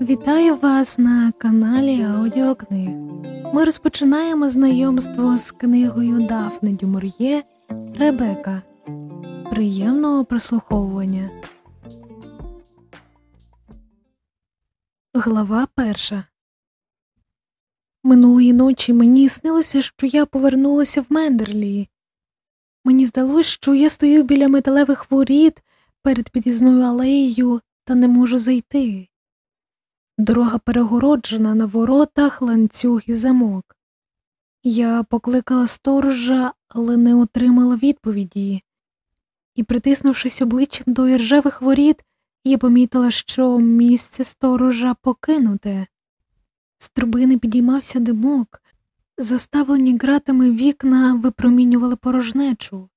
Вітаю вас на каналі Аудіокниг. Ми розпочинаємо знайомство з книгою Дафни Дюмур'є Ребека. Приємного прослуховування. Глава перша. Минулої ночі мені снилося, що я повернулася в Мендерлі. Мені здалося, що я стою біля металевих воріт перед під'їзною алеєю та не можу зайти. Дорога перегороджена на воротах ланцюг і замок. Я покликала сторожа, але не отримала відповіді, і, притиснувшись обличчям до іржавих воріт, я помітила, що місце сторожа покинуте. З трубини підіймався димок, заставлені ґратами вікна випромінювали порожнечу.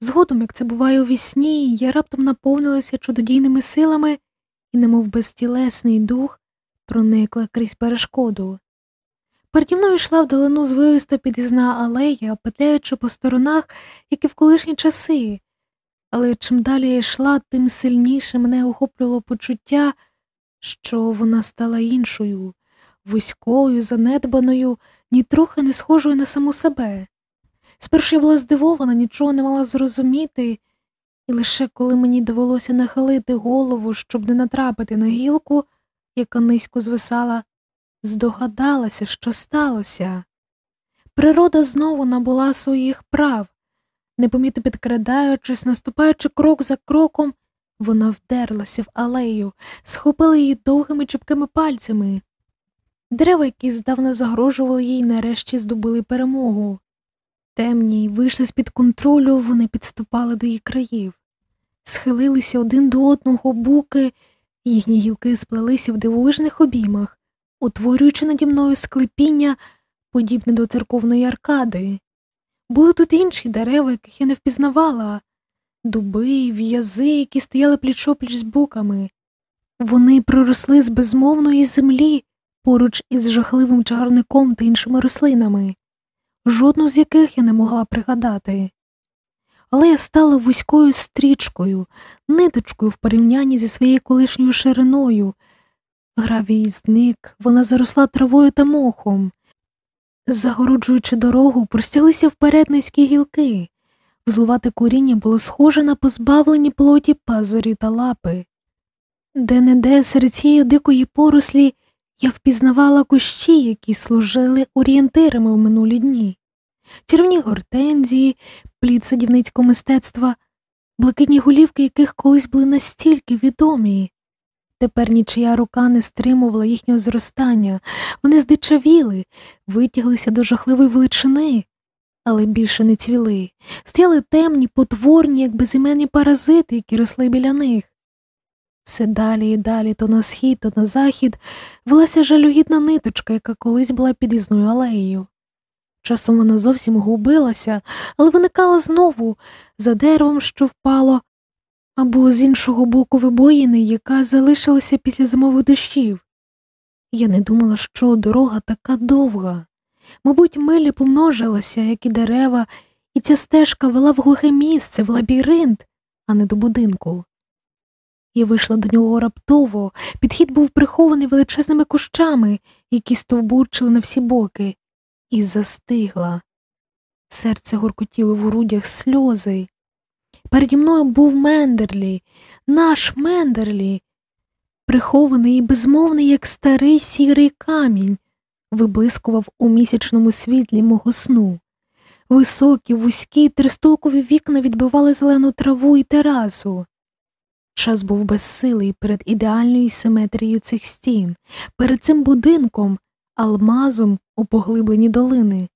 Згодом, як це буває у вісні, я раптом наповнилася чудодійними силами і, немов безтілесний дух, проникла крізь перешкоду. Переді мною йшла вдалину звивиста під'їзна алея, петляючи по сторонах, як і в колишні часи, але чим далі я йшла, тим сильніше мене охоплювало почуття, що вона стала іншою, вузькою, занедбаною, нітрохи не схожою на саму себе. Спершу я була здивована, нічого не мала зрозуміти, і лише коли мені довелося нахилити голову, щоб не натрапити на гілку, яка низько звисала, здогадалася, що сталося. Природа знову набула своїх прав, непомітно підкрадаючись, наступаючи крок за кроком, вона вдерлася в алею, схопила її довгими чіпкими пальцями. Дерева, які здавна загрожували їй, нарешті здобули перемогу. Темні й вийшли з під контролю, вони підступали до її країв, схилилися один до одного буки, їхні гілки сплелися в дивовижних обіймах, утворюючи наді мною склепіння, подібне до церковної аркади. Були тут інші дерева, яких я не впізнавала, дуби, в'язи, які стояли пліч-опліч з буками. Вони проросли з безмовної землі поруч із жахливим чагарником та іншими рослинами жодну з яких я не могла пригадати. Але я стала вузькою стрічкою, ниточкою в порівнянні зі своєю колишньою шириною. Гравій зник, вона заросла травою та мохом. Загороджуючи дорогу, простялися вперед низькі гілки. Взлувати коріння було схоже на позбавлені плоті пазурі та лапи. Де не де серед цієї дикої порослі я впізнавала кущі, які служили орієнтирами в минулі дні, червні гортензії, плід садівницького мистецтва, блакитні голівки, яких колись були настільки відомі. Тепер нічия рука не стримувала їхнього зростання, вони здичавіли, витяглися до жахливої величини, але більше не цвіли, стояли темні, потворні, як безіменні паразити, які росли біля них. Все далі і далі, то на схід, то на захід, велася жалюгідна ниточка, яка колись була під'їзною алеєю. Часом вона зовсім губилася, але виникала знову за деревом, що впало, або з іншого боку вибоїни, яка залишилася після зимових дощів. Я не думала, що дорога така довга. Мабуть, милі помножилася, як і дерева, і ця стежка вела в глухе місце, в лабіринт, а не до будинку. Я вийшла до нього раптово, підхід був прихований величезними кущами, які стовбурчили на всі боки, і застигла. Серце горкотіло в грудях сльози. Переді мною був Мендерлі, наш Мендерлі, прихований і безмовний, як старий сірий камінь, виблискував у місячному світлі мого сну. Високі, вузькі, тристолкові вікна відбивали зелену траву і терасу. Час був безсилий перед ідеальною симетрією цих стін, перед цим будинком, алмазом у поглибленні долини.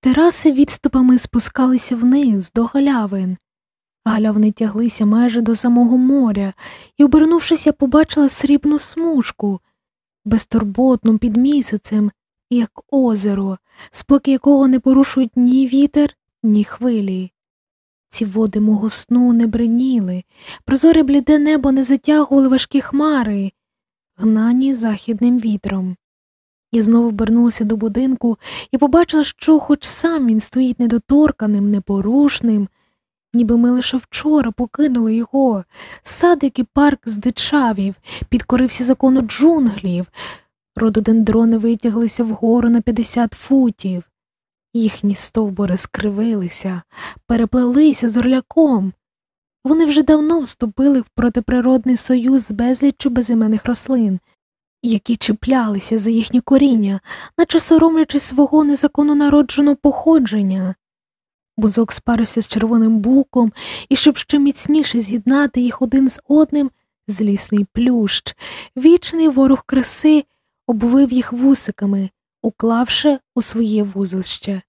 Тераси відступами спускалися вниз до галявин. Галявини тяглися майже до самого моря, і, обернувшись, я побачила срібну смужку, безтурботну під місяцем, як озеро, спокій якого не порушують ні вітер, ні хвилі. Ці води мого сну не бриніли, прозоре бліде небо не затягували важкі хмари, гнані західним вітром. Я знову обернулася до будинку і побачила, що хоч сам він стоїть недоторканим, непорушним, ніби ми лише вчора покинули його. Садик і парк здичавів, підкорився закону джунглів. Рододендрони витяглися вгору на 50 футів. Їхні стовбури скривилися, переплелися з орляком. Вони вже давно вступили в протиприродний союз з безліччю безіменних рослин, які чіплялися за їхнє коріння, наче соромлячись свого незаконно народженого походження. Бузок спарився з червоним буком, і щоб ще міцніше з'єднати їх один з одним, злісний плющ, вічний ворог краси, обвив їх вусиками, уклавши у своє вузлище.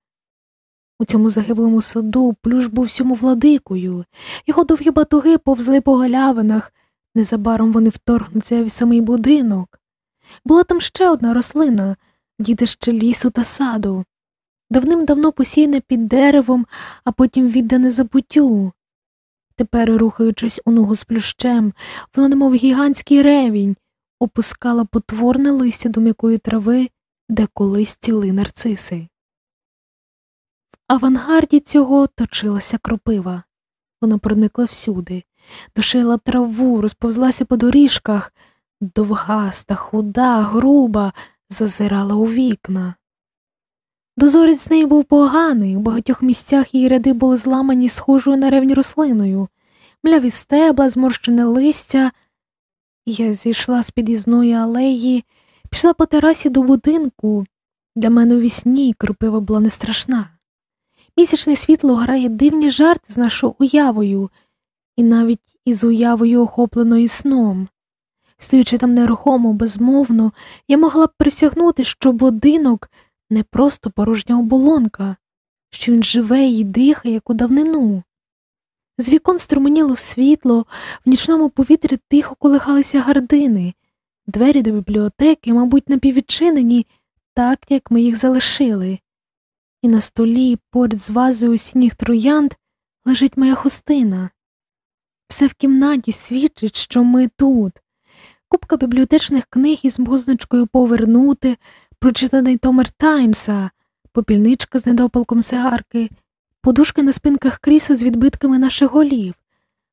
У цьому загиблому саду плющ був всьому владикою, його довгі батуги повзли по галявинах, незабаром вони вторгнуться в самий будинок. Була там ще одна рослина, дідище лісу та саду, давним-давно посіяне під деревом, а потім віддане забуттю. Тепер, рухаючись у ногу з плющем, воно, немов гігантський ревінь, опускала потворне листя до м'якої трави, де колись ціли нарциси. В авангарді цього точилася кропива. Вона проникла всюди, душила траву, розповзлася по доріжках, довгаста, худа, груба, зазирала у вікна. Дозорець з неї був поганий, у багатьох місцях її ряди були зламані схожою на ревні рослиною, мляві стебла, зморщене листя. Я зійшла з під'їзної алеї, пішла по терасі до будинку. Для мене у вісні кропива була не страшна. Місячне світло грає дивні жарти з нашою уявою, і навіть із уявою охопленою сном. Стоючи там нерухомо, безмовно, я могла б присягнути, що будинок не просто порожня оболонка, що він живе і дихає, як у давнину. З вікон струменіло світло, в нічному повітрі тихо колихалися гардини, двері до бібліотеки, мабуть, напіввідчинені, так як ми їх залишили, і на столі, поряд з вазою осінніх троянд, лежить моя хустина. Все в кімнаті свідчить, що ми тут. Купка бібліотечних книг із позначкою повернути, прочитаний Томер Таймса, попільничка з недопалком сигарки, подушки на спинках крісла з відбитками наших голів,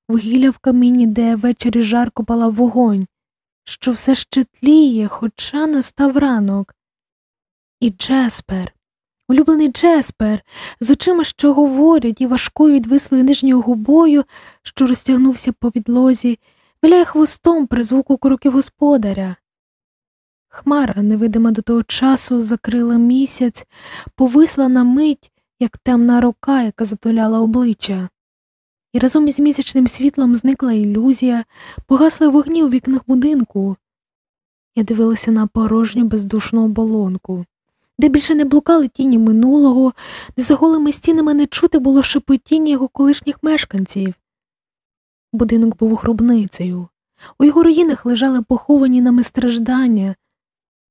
вугілля в каміні, де ввечері жарко палав вогонь, що все ще тліє, хоча настав ранок. І Джеспер, улюблений Джеспер, з очима, що говорять, і важкою відвислою нижньою губою, що розтягнувся по відлозі, виляє хвостом при звуку кроків господаря. Хмара, невидима до того часу, закрила місяць, повисла на мить, як темна рука, яка затуляла обличчя. І разом із місячним світлом зникла ілюзія, погасли вогні у вікнах будинку. Я дивилася на порожню бездушну оболонку, де більше не блукали тіні минулого, де за голими стінами не чути було шепотіння його колишніх мешканців. Будинок був гробницею. У його руїнах лежали поховані нами страждання,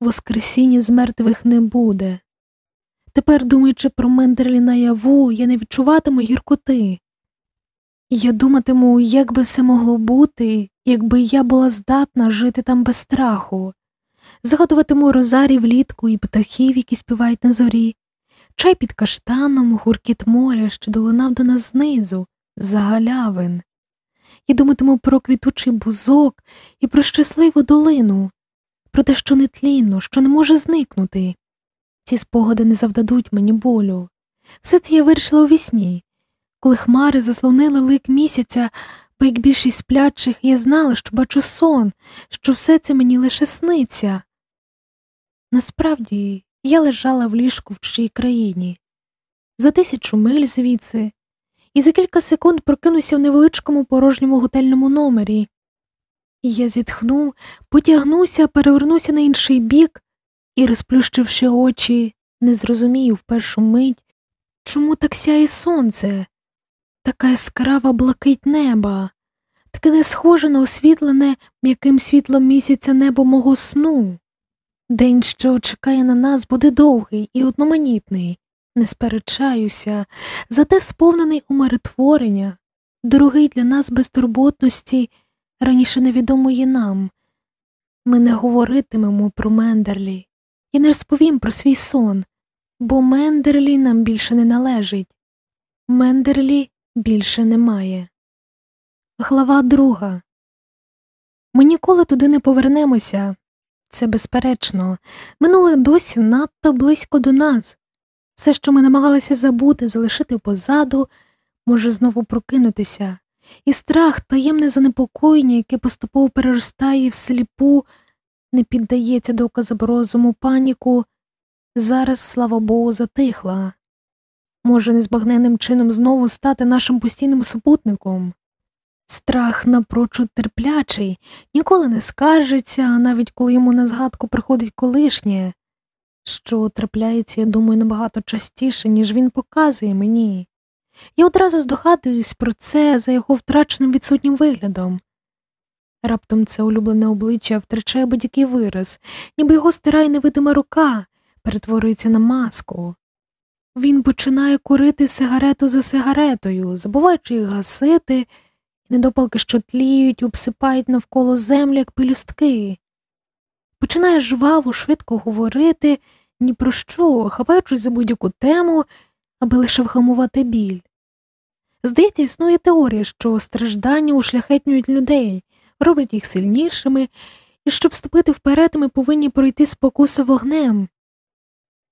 Воскресіння з мертвих не буде. Тепер, думаючи про Мендерлі наяву, я не відчуватиму гіркоти. Я думатиму, як би все могло бути, якби я була здатна жити там без страху, згадуватиму розарі влітку і птахів, які співають на зорі, чай під каштаном, гуркіт моря, що долинав до нас знизу, за галявин. Я думатиму про квітучий бузок і про щасливу долину, про те, що нетлінно, що не може зникнути. Ці спогади не завдадуть мені болю. Все це я вирішила у вісні. Коли хмари заслонили лик місяця, бо як більшість сплячих, я знала, що бачу сон, що все це мені лише сниться. Насправді, я лежала в ліжку в чужій країні, за тисячу миль звідси, і за кілька секунд прокинувся в невеличкому порожньому готельному номері, і я зітхну, потягнуся, перевернуся на інший бік і, розплющивши очі, не зрозумію в першу мить, чому так сяє сонце, така яскрава блакить неба, таке не схоже на освітлене м'яким світлом місяця небо мого сну. День, що чекає на нас, буде довгий і одноманітний, не сперечаюся, зате сповнений умиротворення, дорогий для нас безтурботності раніше невідомої нам. Ми не говоритимемо про Мендерлі і не розповім про свій сон, бо Мендерлі нам більше не належить. Мендерлі більше немає. Глава друга. Ми ніколи туди не повернемося. Це безперечно, минуле досі надто близько до нас. Все, що ми намагалися забути, залишити позаду, може знову прокинутися, і страх, таємне занепокоєння, яке поступово переростає в сліпу, не піддається доказам розуму паніку, зараз, слава Богу, затихла. Може, незбагненним чином знову стати нашим постійним супутником. Страх напрочуд терплячий, ніколи не скаржиться, навіть коли йому на згадку приходить колишнє, що трапляється, я думаю, набагато частіше, ніж він показує мені. Я одразу здогадуюсь про це за його втраченим відсутнім виглядом. Раптом це улюблене обличчя втрачає будь-який вираз, ніби його стирає невидима рука, перетворюється на маску. Він починає курити сигарету за сигаретою, забуваючи їх гасити, недопалки, що тліють, обсипають навколо землі, як пелюстки. Починає жваво, швидко говорити ні про що, хапаючись за будь-яку тему, аби лише вхамувати біль. Здається, існує теорія, що страждання ушляхетнюють людей, роблять їх сильнішими, і щоб вступити вперед, ми повинні пройти спокусу вогнем.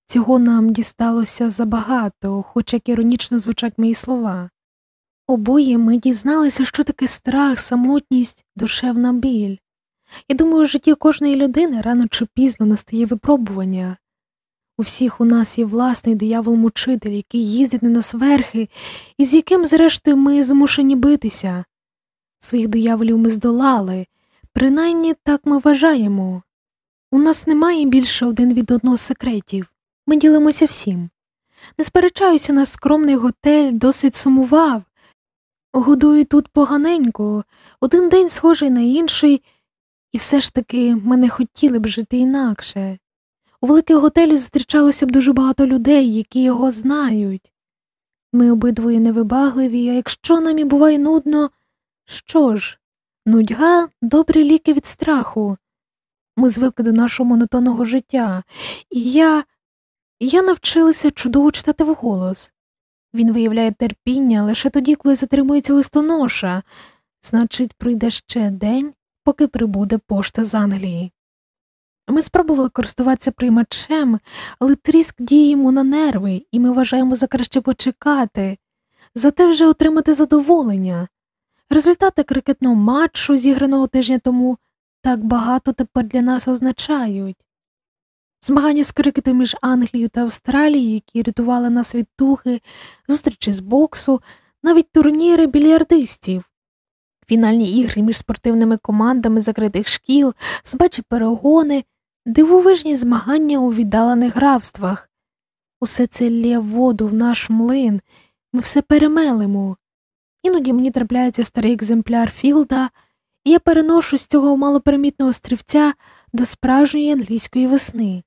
Цього нам дісталося забагато, хоч як іронічно звучать мої слова. Обоє ми дізналися, що таке страх, самотність, душевна біль. Я думаю, в житті кожної людини рано чи пізно настає випробування. У всіх у нас є власний диявол-мучитель, який їздить на нас верхи, і з яким, зрештою, ми змушені битися. Своїх дияволів ми здолали, принаймні так ми вважаємо. У нас немає більше один від одного секретів, ми ділимося всім. Не сперечаюся, наш скромний готель досить сумував. Годую тут поганенько, один день схожий на інший, і все ж таки ми не хотіли б жити інакше. У великих готелі зустрічалося б дуже багато людей, які його знають. Ми обидвоє невибагливі, а якщо нам і буває нудно, що ж, нудьга добрі ліки від страху. Ми звикли до нашого монотонного життя, і я я навчилася чудово читати вголос. Він виявляє терпіння лише тоді, коли затримується листоноша, значить, пройде ще день, поки прибуде пошта з Англії. Ми спробували користуватися приймачем, але тріск діє йому на нерви, і ми вважаємо за краще почекати, зате вже отримати задоволення. Результати крикетного матчу, зіграного тижня тому, так багато тепер для нас означають. Змагання з крикету між Англією та Австралією, які рятували нас від тухи, зустрічі з боксу, навіть турніри більярдистів, фінальні ігри між спортивними командами закритих шкіл, собачі перегони, дивовижні змагання у віддалених графствах. Усе це лє воду в наш млин, ми все перемелимо. Іноді мені трапляється старий екземпляр Філда, і я переношу з цього малоперемітного острівця до справжньої англійської весни.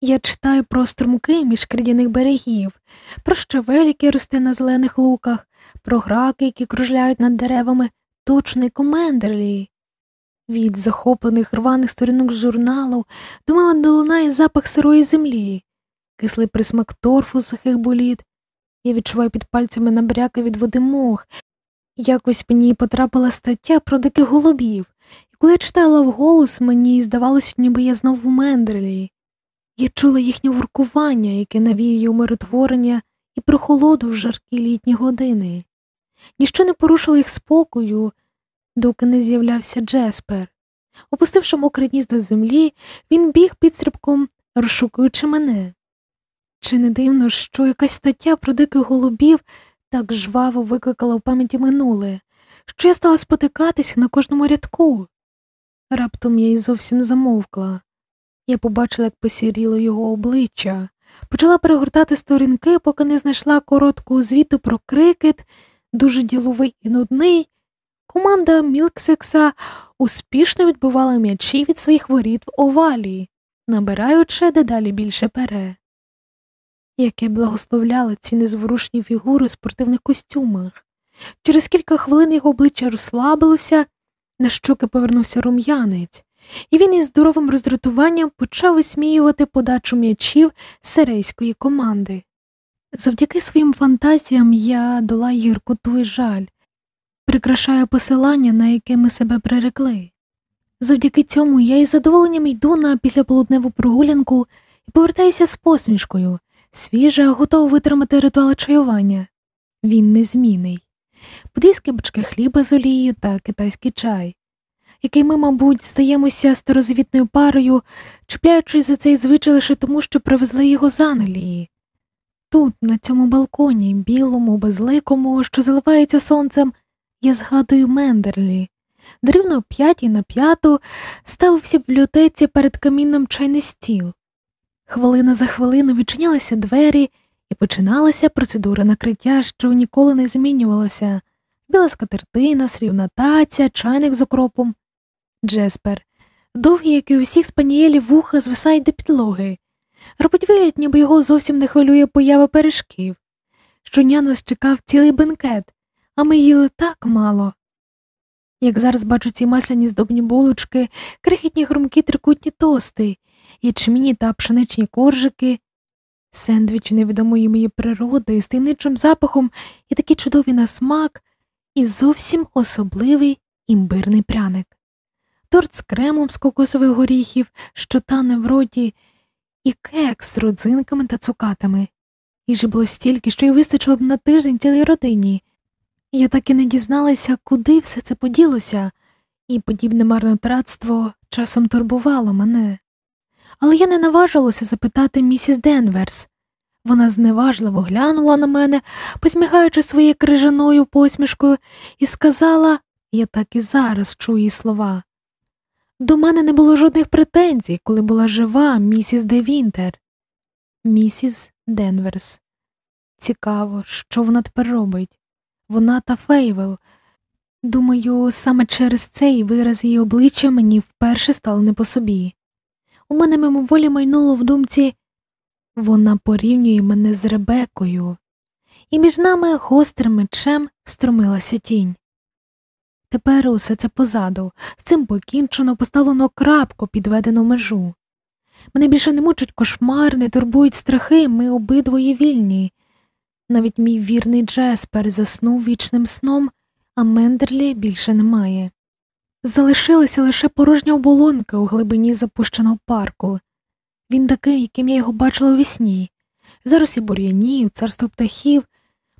Я читаю про струмки між кридяних берегів, про щавель, який росте на зелених луках, про граки, які кружляють над деревами точний комендерлі. Від захоплених рваних сторінок журналу до мене долунає запах сирої землі, кислий присмак торфу сухих боліт. Я відчуваю під пальцями набряки від води мох. Якось мені потрапила стаття про диких голубів, коли я читала вголос, мені здавалося, ніби я знов у Мендерлі. Я чула їхнє воркування, яке навіює умиротворення і прохолоду в жаркі літні години. Ніщо не порушило їх спокою, доки не з'являвся Джеспер. Опустивши мокре гніздо землі, він біг підстрибком, розшукуючи мене. Чи не дивно, що якась стаття про диких голубів так жваво викликала в пам'яті минуле, що я стала спотикатися на кожному рядку? Раптом я й зовсім замовкла. Я побачила, як посіріло його обличчя, почала перегортати сторінки, поки не знайшла коротку звіту про крикет, дуже діловий і нудний. Команда Мілксекса успішно відбивала м'ячі від своїх воріт в овалі, набираючи дедалі більше пере. Яке благословляли ці незворушні фігури у спортивних костюмах. Через кілька хвилин його обличчя розслабилося, на щоки повернувся рум'янець і він із здоровим роздратуванням почав висміювати подачу м'ячів серейської команди. Завдяки своїм фантазіям я долаю гіркоту і жаль, прикрашаю посилання, на яке ми себе прирекли. Завдяки цьому я із задоволенням йду на післяполудневу прогулянку і повертаюся з посмішкою, свіжа, готова витримати ритуал чаювання. Він незмінний. Подві скибочки хліба з олією та китайський чай, який ми, мабуть, стаємося старозавітною парою, чіпляючись за цей звичай лише тому, що привезли його з Англії. Тут, на цьому балконі, білому, безликому, що заливається сонцем, я згадую Мендерлі. Дрівно п'ятій на п'яту ставився в бібліотеці перед камінним чайний стіл. Хвилина за хвилину відчинялися двері і починалася процедура накриття, що ніколи не змінювалася біла скатертина, срібна таця, чайник з окропом. Джеспер, довгі, як і у всіх спанієлів вуха, звисають до підлоги. Робить вигляд, ніби його зовсім не хвилює поява пиріжків. Щодня нас чекав цілий бенкет, а ми їли так мало. Як зараз бачу ці масляні здобні булочки, крихітні хрумкі трикутні тости, ячміні та пшеничні коржики, сендвічі невідомої моєї природи з таємничим запахом і такі чудові на смак, і зовсім особливий імбирний пряник, торт з кремом з кокосових горіхів, що тане в роті, і кекс з родзинками та цукатами. Їжі було стільки, що й вистачило б на тиждень цілій родині. Я так і не дізналася, куди все це поділося, і подібне марнотратство часом турбувало мене. Але я не наважилася запитати місіс Денверс. Вона зневажливо глянула на мене, посміхаючи своєю крижаною посмішкою, і сказала я так і зараз чую її слова. До мене не було жодних претензій, коли була жива місіс Де Вінтер. Місіс Денверс. Цікаво, що вона тепер робить. Вона та Фейвел. Думаю, саме через цей вираз її обличчя мені вперше стало не по собі. У мене мимоволі майнуло в думці вона порівнює мене з Ребекою, і між нами гострим мечем встромилася тінь. Тепер усе це позаду, з цим покінчено поставлено крапку, підведену межу. Мене більше не мучать кошмари, не турбують страхи, ми обидвоє вільні. Навіть мій вірний Джеспер заснув вічним сном, а Мендерлі більше немає. Залишилася лише порожня оболонка у глибині запущеного парку. Він такий, яким я його бачила у вісні. Зараз і бур'янів, царство птахів,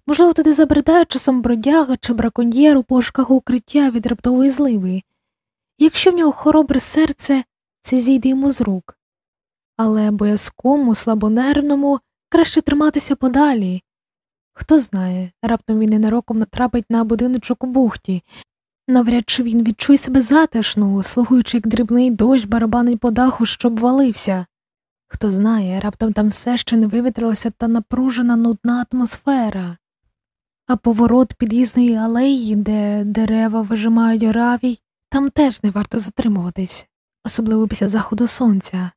можливо, туди забредає часом бродяга чи браконьєр у пошуках укриття від раптової зливи. Якщо в нього хоробре серце, це зійде йому з рук. Але боязкому, слабонервному краще триматися подалі. Хто знає, раптом він ненароком натрапить на будиночок у бухті, навряд чи він відчує себе затишно, слугуючи, як дрібний дощ барабанить по даху, що обвалився. Хто знає, раптом там все ще не вивітрилася та напружена нудна атмосфера, а поворот під'їзної алеї, де дерева вижимають равій, там теж не варто затримуватись, особливо після заходу сонця.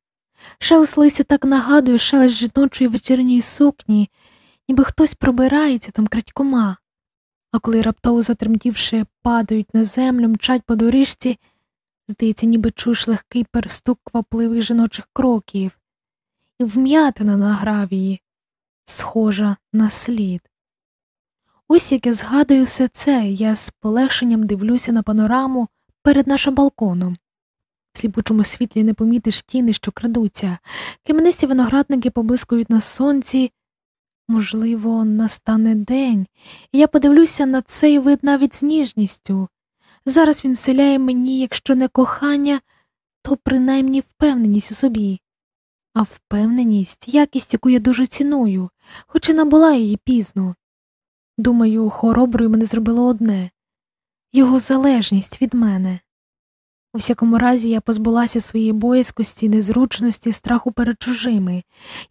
Шелест листя так нагадує шелест жіночої вечірньої сукні, ніби хтось пробирається там крадькома, а коли раптово затремтівши, падають на землю, мчать по доріжці, здається, ніби чуєш легкий перестук квапливих жіночих кроків, і вм'ятина на гравії, схожа на слід. Ось як я згадую все це, я з полегшенням дивлюся на панораму перед нашим балконом. В сліпучому світлі не помітиш тіни, що крадуться, кам'янисті виноградники поблискують на сонці. Можливо, настане день, і я подивлюся на цей вид навіть з ніжністю. Зараз він вселяє мені, якщо не кохання, то принаймні впевненість у собі, а впевненість, якість, яку я дуже ціную, хоч і набула її пізно. Думаю, хороброю мене зробило одне його залежність від мене. У всякому разі, я позбулася своєї боязкості, незручності, страху перед чужими.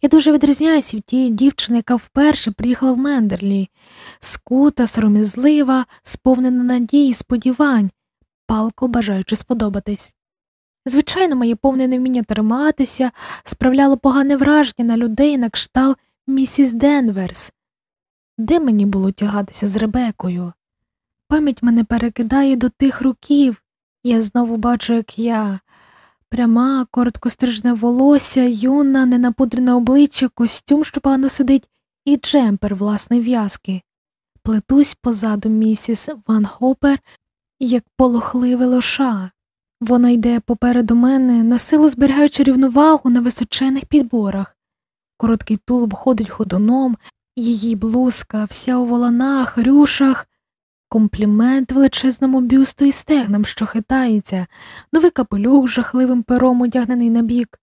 Я дуже відрізняюся від тієї дівчини, яка вперше приїхала в Мендерлі, скута, сором'язлива, сповнена надій і сподівань, палко бажаючи сподобатись. Звичайно, моє повне невміння триматися справляло погане враження на людей на кшталт місіс Денверс. Де мені було тягатися з Ребекою? Пам'ять мене перекидає до тих років. Я знову бачу, як я пряма, короткострижне волосся, юна, ненапудрене обличчя, костюм, що погано сидить, і джемпер власної в'язки. Плетусь позаду місіс Ван Хопер, як полохливе лоша. Вона йде попереду мене, насилу зберігаючи рівновагу на височених підборах. Короткий тулуб ходить ходуном, її блузка, вся у воланах, рюшах, комплімент величезному бюсту і стегнам, що хитається, новий капелюх жахливим пером одягнений на бік.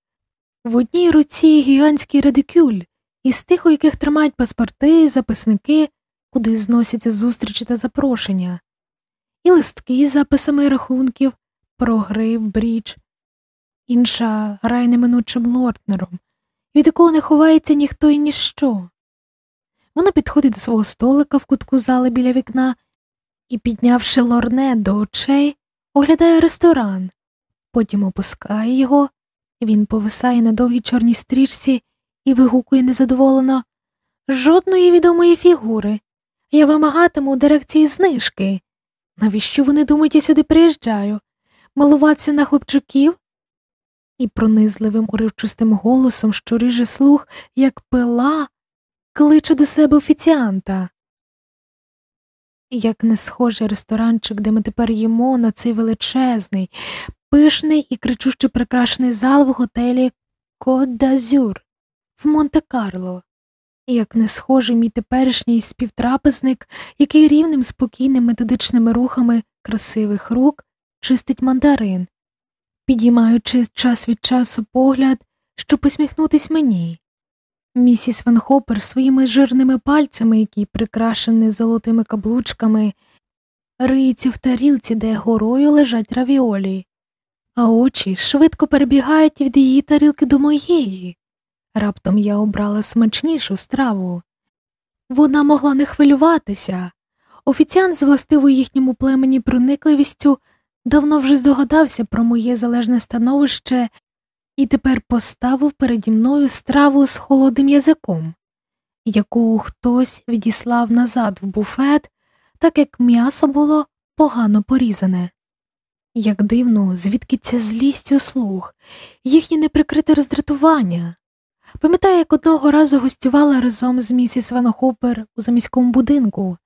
В одній руці гігантський редикюль, із тих, у яких тримають паспорти, записники, куди зносяться зустрічі та запрошення, і листки з записами рахунків про гри в бріч, інша грає неминучим лортнером, від якого не ховається ніхто і ніщо. Вона підходить до свого столика в кутку зали біля вікна і, піднявши лорнет до очей, оглядає ресторан, потім опускає його, він повисає на довгій чорній стрічці і вигукує незадоволено жодної відомої фігури. Я вимагатиму у дирекції знижки. Навіщо вони думають, я сюди приїжджаю? Милуватися на хлопчиків? І пронизливим уривчистим голосом, що ріже слух, як пила, кличе до себе офіціанта. Як не схожий ресторанчик, де ми тепер їмо на цей величезний, пишний і кричуще прикрашений зал в готелі Кот д'Азюр в Монте-Карло, як не схожий мій теперішній співтрапезник, який рівним спокійним методичними рухами красивих рук чистить мандарин, підіймаючи час від часу погляд, щоб посміхнутись мені. Місіс Ван Хопер своїми жирними пальцями, які прикрашені золотими каблучками, риється в тарілці, де горою лежать равіолі, а очі швидко перебігають від її тарілки до моєї. Раптом я обрала смачнішу страву. Вона могла не хвилюватися. Офіціант з властивою їхньому племені проникливістю давно вже здогадався про моє залежне становище і тепер поставив переді мною страву з холодним язиком, яку хтось відіслав назад в буфет, так як м'ясо було погано порізане. Як дивно, звідки ця злість у слух, їхнє неприкрите роздратування. Пам'ятаю, як одного разу гостювала разом з місіс Ван Хопер у заміському будинку.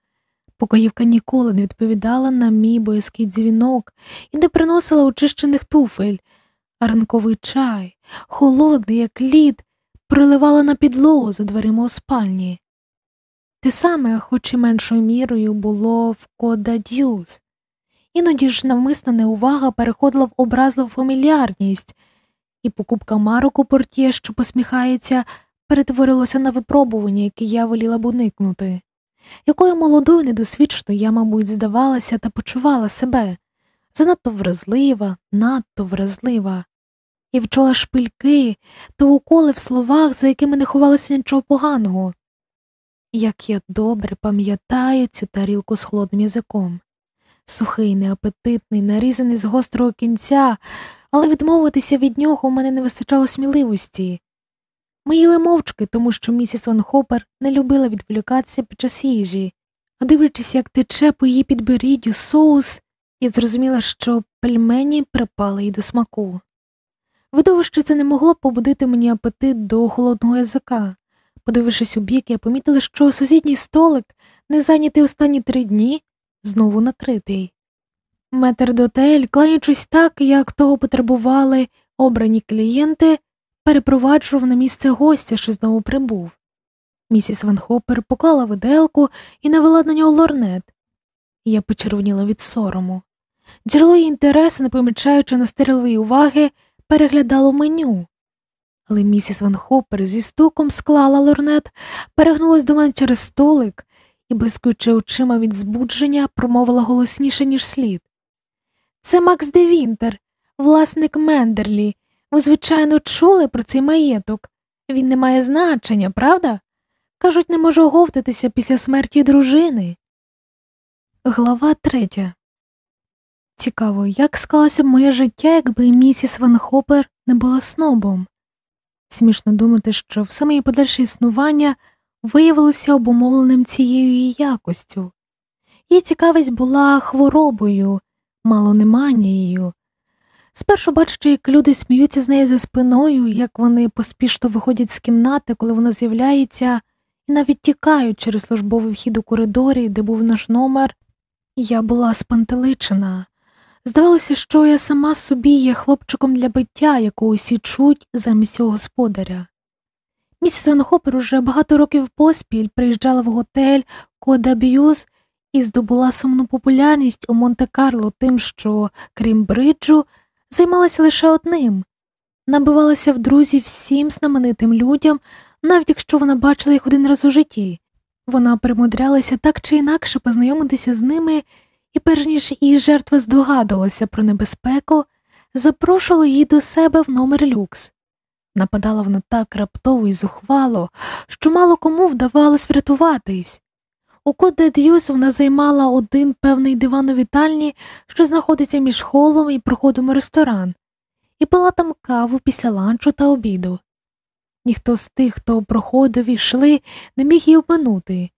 Покоївка ніколи не відповідала на мій боязкий дзвінок і не приносила очищених туфель, ранковий чай, холодний, як лід, приливала на підлогу за дверима у спальні. Те саме, хоч і меншою мірою, було в кода Д'юз. Іноді ж навмисна неувага переходила в образливу фамільярність, і покупка марок у портє, що посміхається, перетворилася на випробування, яке я воліла б уникнути. Якою молодою недосвідченою я, мабуть, здавалася та почувала себе занадто вразлива, надто вразлива, і вчула шпильки та уколи в словах, за якими не ховалося нічого поганого. Як я добре пам'ятаю цю тарілку з холодним язиком, сухий, неапетитний, нарізаний з гострого кінця, але відмовитися від нього у мене не вистачало сміливості. Ми їли мовчки, тому що місіс Ван Хопер не любила відволікатися під час їжі, а дивлячись, як тече по її підборіддю соус, я зрозуміла, що пельмені припали й до смаку. Видовище це не могло побудити мені апетит до холодного язика. Подивившись у бік, я помітила, що сусідній столик, не зайнятий останні три дні, знову накритий. Метр дотель, клаючись так, як того потребували обрані клієнти, перепроваджував на місце гостя, що знову прибув. Місіс Ван Хоппер поклала виделку і навела на нього лорнет. Я почервоніла від сорому. Джерело її інтересу, не помічаючи настирливої уваги, переглядало меню. Але місіс Ван Хоппер зі стуком склала лорнет, перегнулась до мене через столик і, блискуючи очима від збудження, промовила голосніше, ніж слід. Це Макс де Вінтер, власник Мендерлі. Ви, звичайно, чули про цей маєток. Він не має значення, правда? Кажуть, не може оговтатися після смерті дружини. Глава третя. Цікаво, як склалося б моє життя, якби місіс Ван Хопер не була снобом. Смішно думати, що все моє подальше існування виявилося обумовленим цією якостю. Її цікавість була хворобою, малонеманією. Спершу бачачи, як люди сміються з неї за спиною, як вони поспішно виходять з кімнати, коли вона з'являється, і навіть тікаю через службовий вхід у коридорі, де був наш номер, я була спантеличена. Здавалося, що я сама собі є хлопчиком для биття, якого усі чуть замість його господаря. Місіс Ван Хопер уже багато років поспіль приїжджала в готель Кода Б'юз і здобула сумну популярність у Монте-Карло тим, що, крім бриджу, займалася лише одним набивалася в друзі всім знаменитим людям, навіть якщо вона бачила їх один раз у житті. Вона примудрялася так чи інакше познайомитися з ними, і, перш ніж її жертва здогадувалася про небезпеку, запрошувала її до себе в номер люкс. Нападала вона так раптово і зухвало, що мало кому вдавалось врятуватись. У Коде Д'юс вона займала один певний диван у вітальні, що знаходиться між холом і проходом у ресторан, і пила там каву після ланчу та обіду. Ніхто з тих, хто проходив і йшли, не міг її обманути.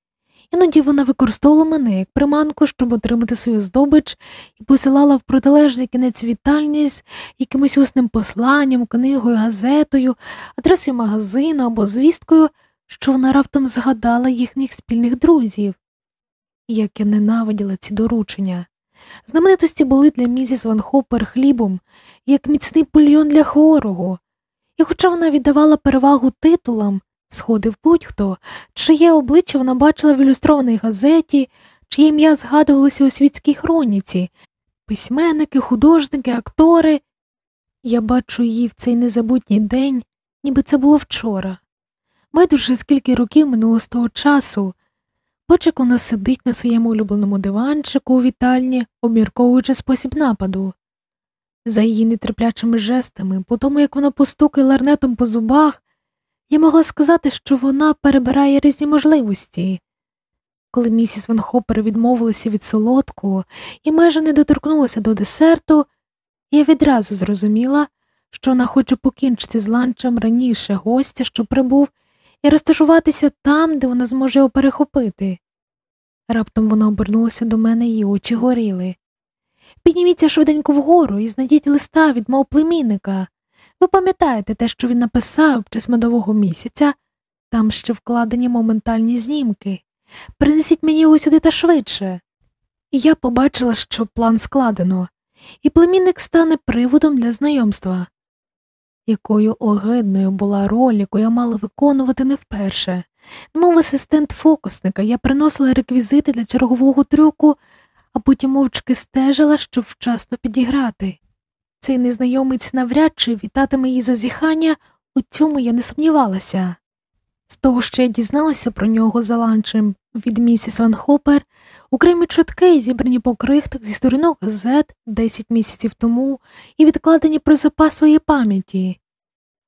Іноді вона використовувала мене як приманку, щоб отримати свою здобич, і посилала в протилежний кінець вітальні з якимось усним посланням, книгою, газетою, адресою магазину або звісткою, що вона раптом згадала їхніх спільних друзів. Як я ненавиділа ці доручення. Знаменитості були для місіс Ван Хоппер хлібом, як міцний бульйон для хворого, і хоча вона віддавала перевагу титулам, сходив будь-хто, чиє обличчя вона бачила в ілюстрованій газеті, чиє ім'я згадувалося у світській хроніці, письменники, художники, актори. Я бачу її в цей незабутній день, ніби це було вчора. Байдуже скільки років минуло з того часу. Бачу, як вона сидить на своєму улюбленому диванчику у вітальні, обмірковуючи спосіб нападу. За її нетерплячими жестами, по тому як вона постукає ларнетом по зубах, я могла сказати, що вона перебирає різні можливості. Коли місіс Ван Хоппер відмовилася від солодкого і майже не доторкнулася до десерту, я відразу зрозуміла, що вона хоче покінчити з ланчем раніше гостя, що прибув, і розташуватися там, де вона зможе його перехопити. Раптом вона обернулася до мене і очі горіли. Підніміться швиденько вгору і знайдіть листа від мого племінника. Ви пам'ятаєте те, що він написав в час медового місяця, там ще вкладені моментальні знімки. Принесіть мені його сюди та швидше. І я побачила, що план складено, і племінник стане приводом для знайомства. Якою огидною була роль, яку я мала виконувати не вперше. Мов асистент фокусника, я приносила реквізити для чергового трюку, а потім мовчки стежила, щоб вчасно підіграти. Цей незнайомець навряд чи вітатиме її зазіхання, у цьому я не сумнівалася. З того, що я дізналася про нього за ланчем від місіс Ван Хопер, окремі чутки, зібрані по крихтах зі сторінок газет 10 місяців тому і відкладені про запас своєї пам'яті.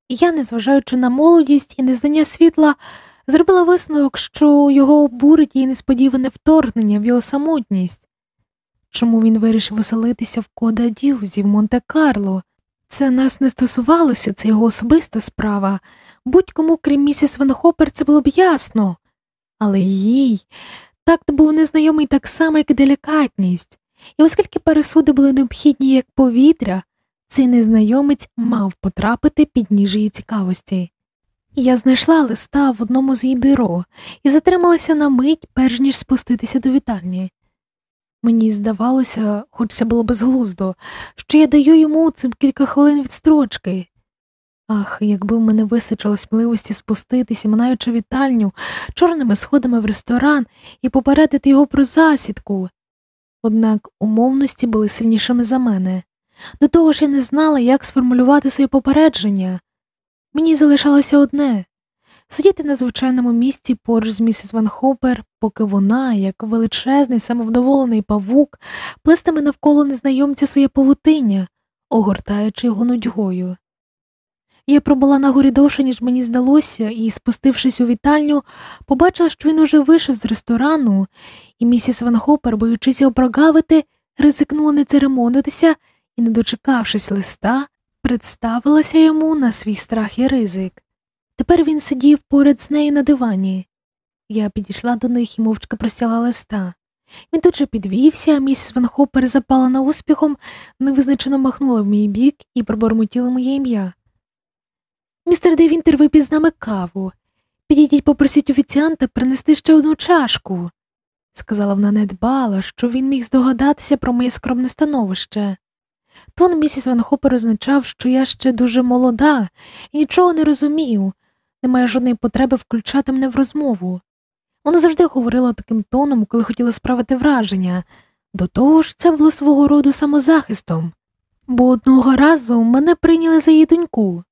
Я, незважаючи на молодість і незнання світла, зробила висновок, що його обурить її несподіване вторгнення в його самотність. Чому він вирішив оселитися в Кода Дюзі в Монте-Карло? Це нас не стосувалося, це його особиста справа. Будь-кому, крім місіс Ван Хопер, це було б ясно. Але їй такт був незнайомий так само, як і делікатність, і оскільки пересуди були необхідні як повітря, цей незнайомець мав потрапити під ніж її цікавості. Я знайшла листа в одному з її бюро і затрималася на мить, перш ніж спуститися до вітальні. Мені здавалося, хоч це було безглуздо, що я даю йому цим кілька хвилин відстрочки. Ах, якби в мене вистачило сміливості спуститися, минаючи вітальню, чорними сходами в ресторан і попередити його про засідку. Однак умовності були сильнішими за мене. До того ж я не знала, як сформулювати своє попередження. Мені залишалося одне сидіти на звичайному місці поруч з місіс Ван Хопер, поки вона, як величезний, самовдоволений павук, плестиме навколо незнайомця своє павутиння, огортаючи його нудьгою. Я пробула на горі довше, ніж мені здалося, і, спустившись у вітальню, побачила, що він уже вийшов з ресторану, і місіс Ван Хопер, боючись його прогавити, ризикнула не церемонитися і, не дочекавшись листа, представилася йому на свій страх і ризик. Тепер він сидів поряд з нею на дивані. Я підійшла до них і мовчки простяла листа. Він тут же підвівся, а місіс Ван Хопер запалена успіхом, невизначено махнула в мій бік і пробормотіла моє ім'я. Містер Девінтер випів з нами каву. Підійдіть, попросіть офіціанта принести ще одну чашку, сказала вона недбала, що він міг здогадатися про моє скромне становище. Тон місіс Ван Хопер означав, що я ще дуже молода і нічого не розумію, немає жодної потреби включати мене в розмову. Вона завжди говорила таким тоном, коли хотіла справити враження, до того ж, це було свого роду самозахистом, бо одного разу мене прийняли за її доньку.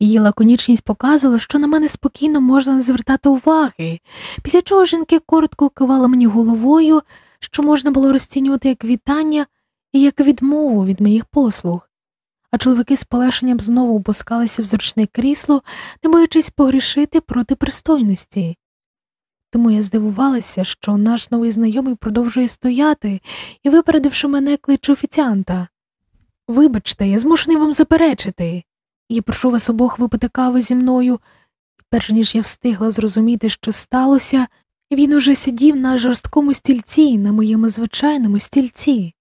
Її лаконічність показувала, що на мене спокійно можна не звертати уваги, після чого жінки коротко кивали мені головою, що можна було розцінювати як вітання і як відмову від моїх послуг, а чоловіки з полегшенням знову опускалися в зручне крісло, не боючись погрішити проти пристойності. Тому я здивувалася, що наш новий знайомий продовжує стояти і, випередивши мене, кличе офіціанта. Вибачте, я змушений вам заперечити. Я прошу вас обох випити каву зі мною, перш ніж я встигла зрозуміти, що сталося, він уже сидів на жорсткому стільці, на моєму звичайному стільці,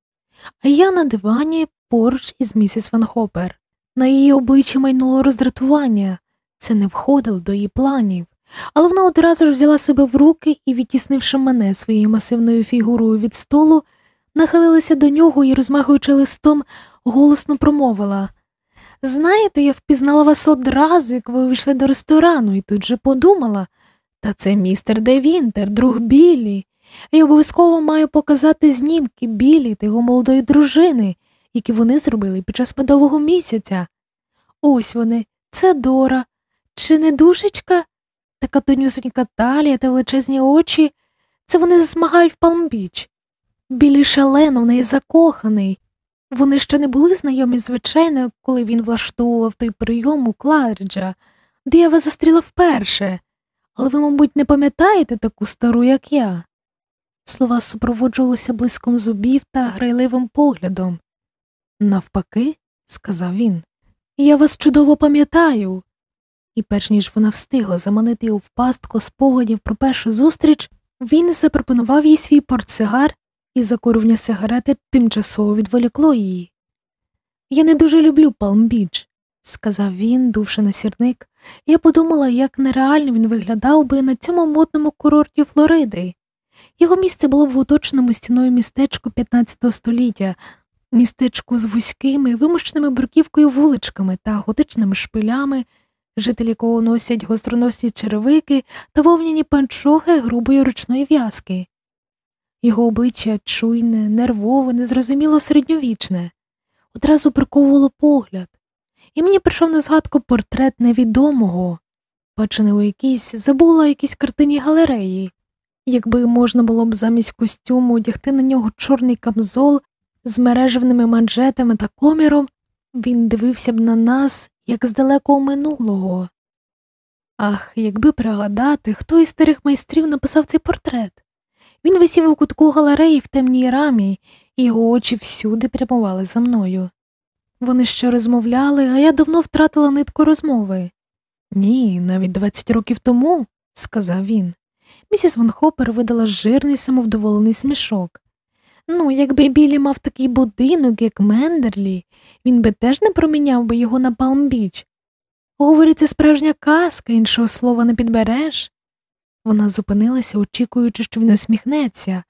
а я на дивані поруч із місіс Ван Хопер. На її обличчі майнуло роздратування, це не входило до її планів, але вона одразу ж взяла себе в руки і, відтіснивши мене своєю масивною фігурою від столу, нахилилася до нього і, розмахуючи листом, голосно промовила Знаєте, я впізнала вас одразу, як ви вийшли до ресторану, і тут же подумала та це містер Де Вінтер, друг Біллі. Я обов'язково маю показати знімки Біллі та його молодої дружини, які вони зробили під час медового місяця. Ось вони, це Дора. Чи не душечка? Така тонюсенька талія та величезні очі. Це вони засмагають в Палмбіч. Білі шалено в неї закоханий. Вони ще не були знайомі, звичайно, коли він влаштовував той прийом у Клариджа, де я вас зустріла вперше, але ви, мабуть, не пам'ятаєте таку стару, як я. Слова супроводжувалися блиском зубів та грайливим поглядом. Навпаки, сказав він, я вас чудово пам'ятаю. І перш ніж вона встигла заманити його в пастку спогадів про першу зустріч, він запропонував їй свій портсигар і закурювання сигарети тимчасово відволікло її. Я не дуже люблю Палмбіч, сказав він, дувши на сірник, я подумала, як нереально він виглядав би на цьому модному курорті Флориди. Його місце було в оточеному стіною містечку 15 століття, містечку з вузькими, вимушеними бруківкою вуличками та готичними шпилями, жителі якого носять гостроносні черевики та вовняні панчохи грубої ручної в'язки. Його обличчя чуйне, нервове, незрозуміло середньовічне, одразу приковувало погляд, і мені прийшов на згадку портрет невідомого, бачений у якійсь забула якійсь картині галереї. Якби можна було б замість костюму одягти на нього чорний камзол з мережевними манжетами та коміром, він дивився б на нас, як з далекого минулого. Ах, якби пригадати, хто із старих майстрів написав цей портрет. Він висів у кутку галереї в темній рамі, і його очі всюди прямували за мною. Вони ще розмовляли, а я давно втратила нитку розмови. Ні, навіть двадцять років тому, сказав він. Місіс Ван Хопер видала жирний самовдоволений смішок. Ну, якби Білі мав такий будинок, як Мендерлі, він би теж не проміняв би його на Палм-Біч. Говориться, справжня казка, іншого слова не підбереш. Вона зупинилася, очікуючи, що він усміхнеться,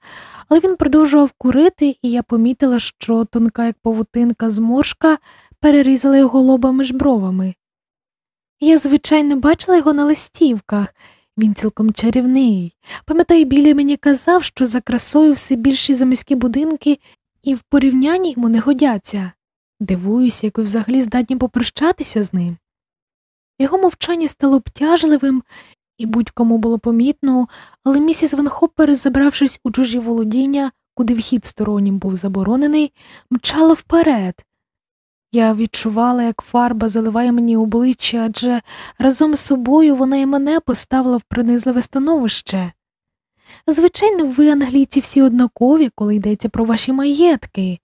але він продовжував курити, і я помітила, що тонка, як павутинка зморшка, перерізала його лоба між бровами. Я, звичайно, бачила його на листівках, він цілком чарівний. Пам'ятаю, білі мені казав, що за красою все більші заміські будинки і в порівнянні йому не годяться. Дивуюся, як ви взагалі здатні попрощатися з ним. Його мовчання стало обтяжливим, і будь-кому було помітно, але місіс Ван Хоппер, забравшись у чужі володіння, куди вхід стороннім був заборонений, мчала вперед. Я відчувала, як фарба заливає мені обличчя, адже разом з собою вона і мене поставила в принизливе становище. Звичайно, ви, англійці, всі однакові, коли йдеться про ваші маєтки,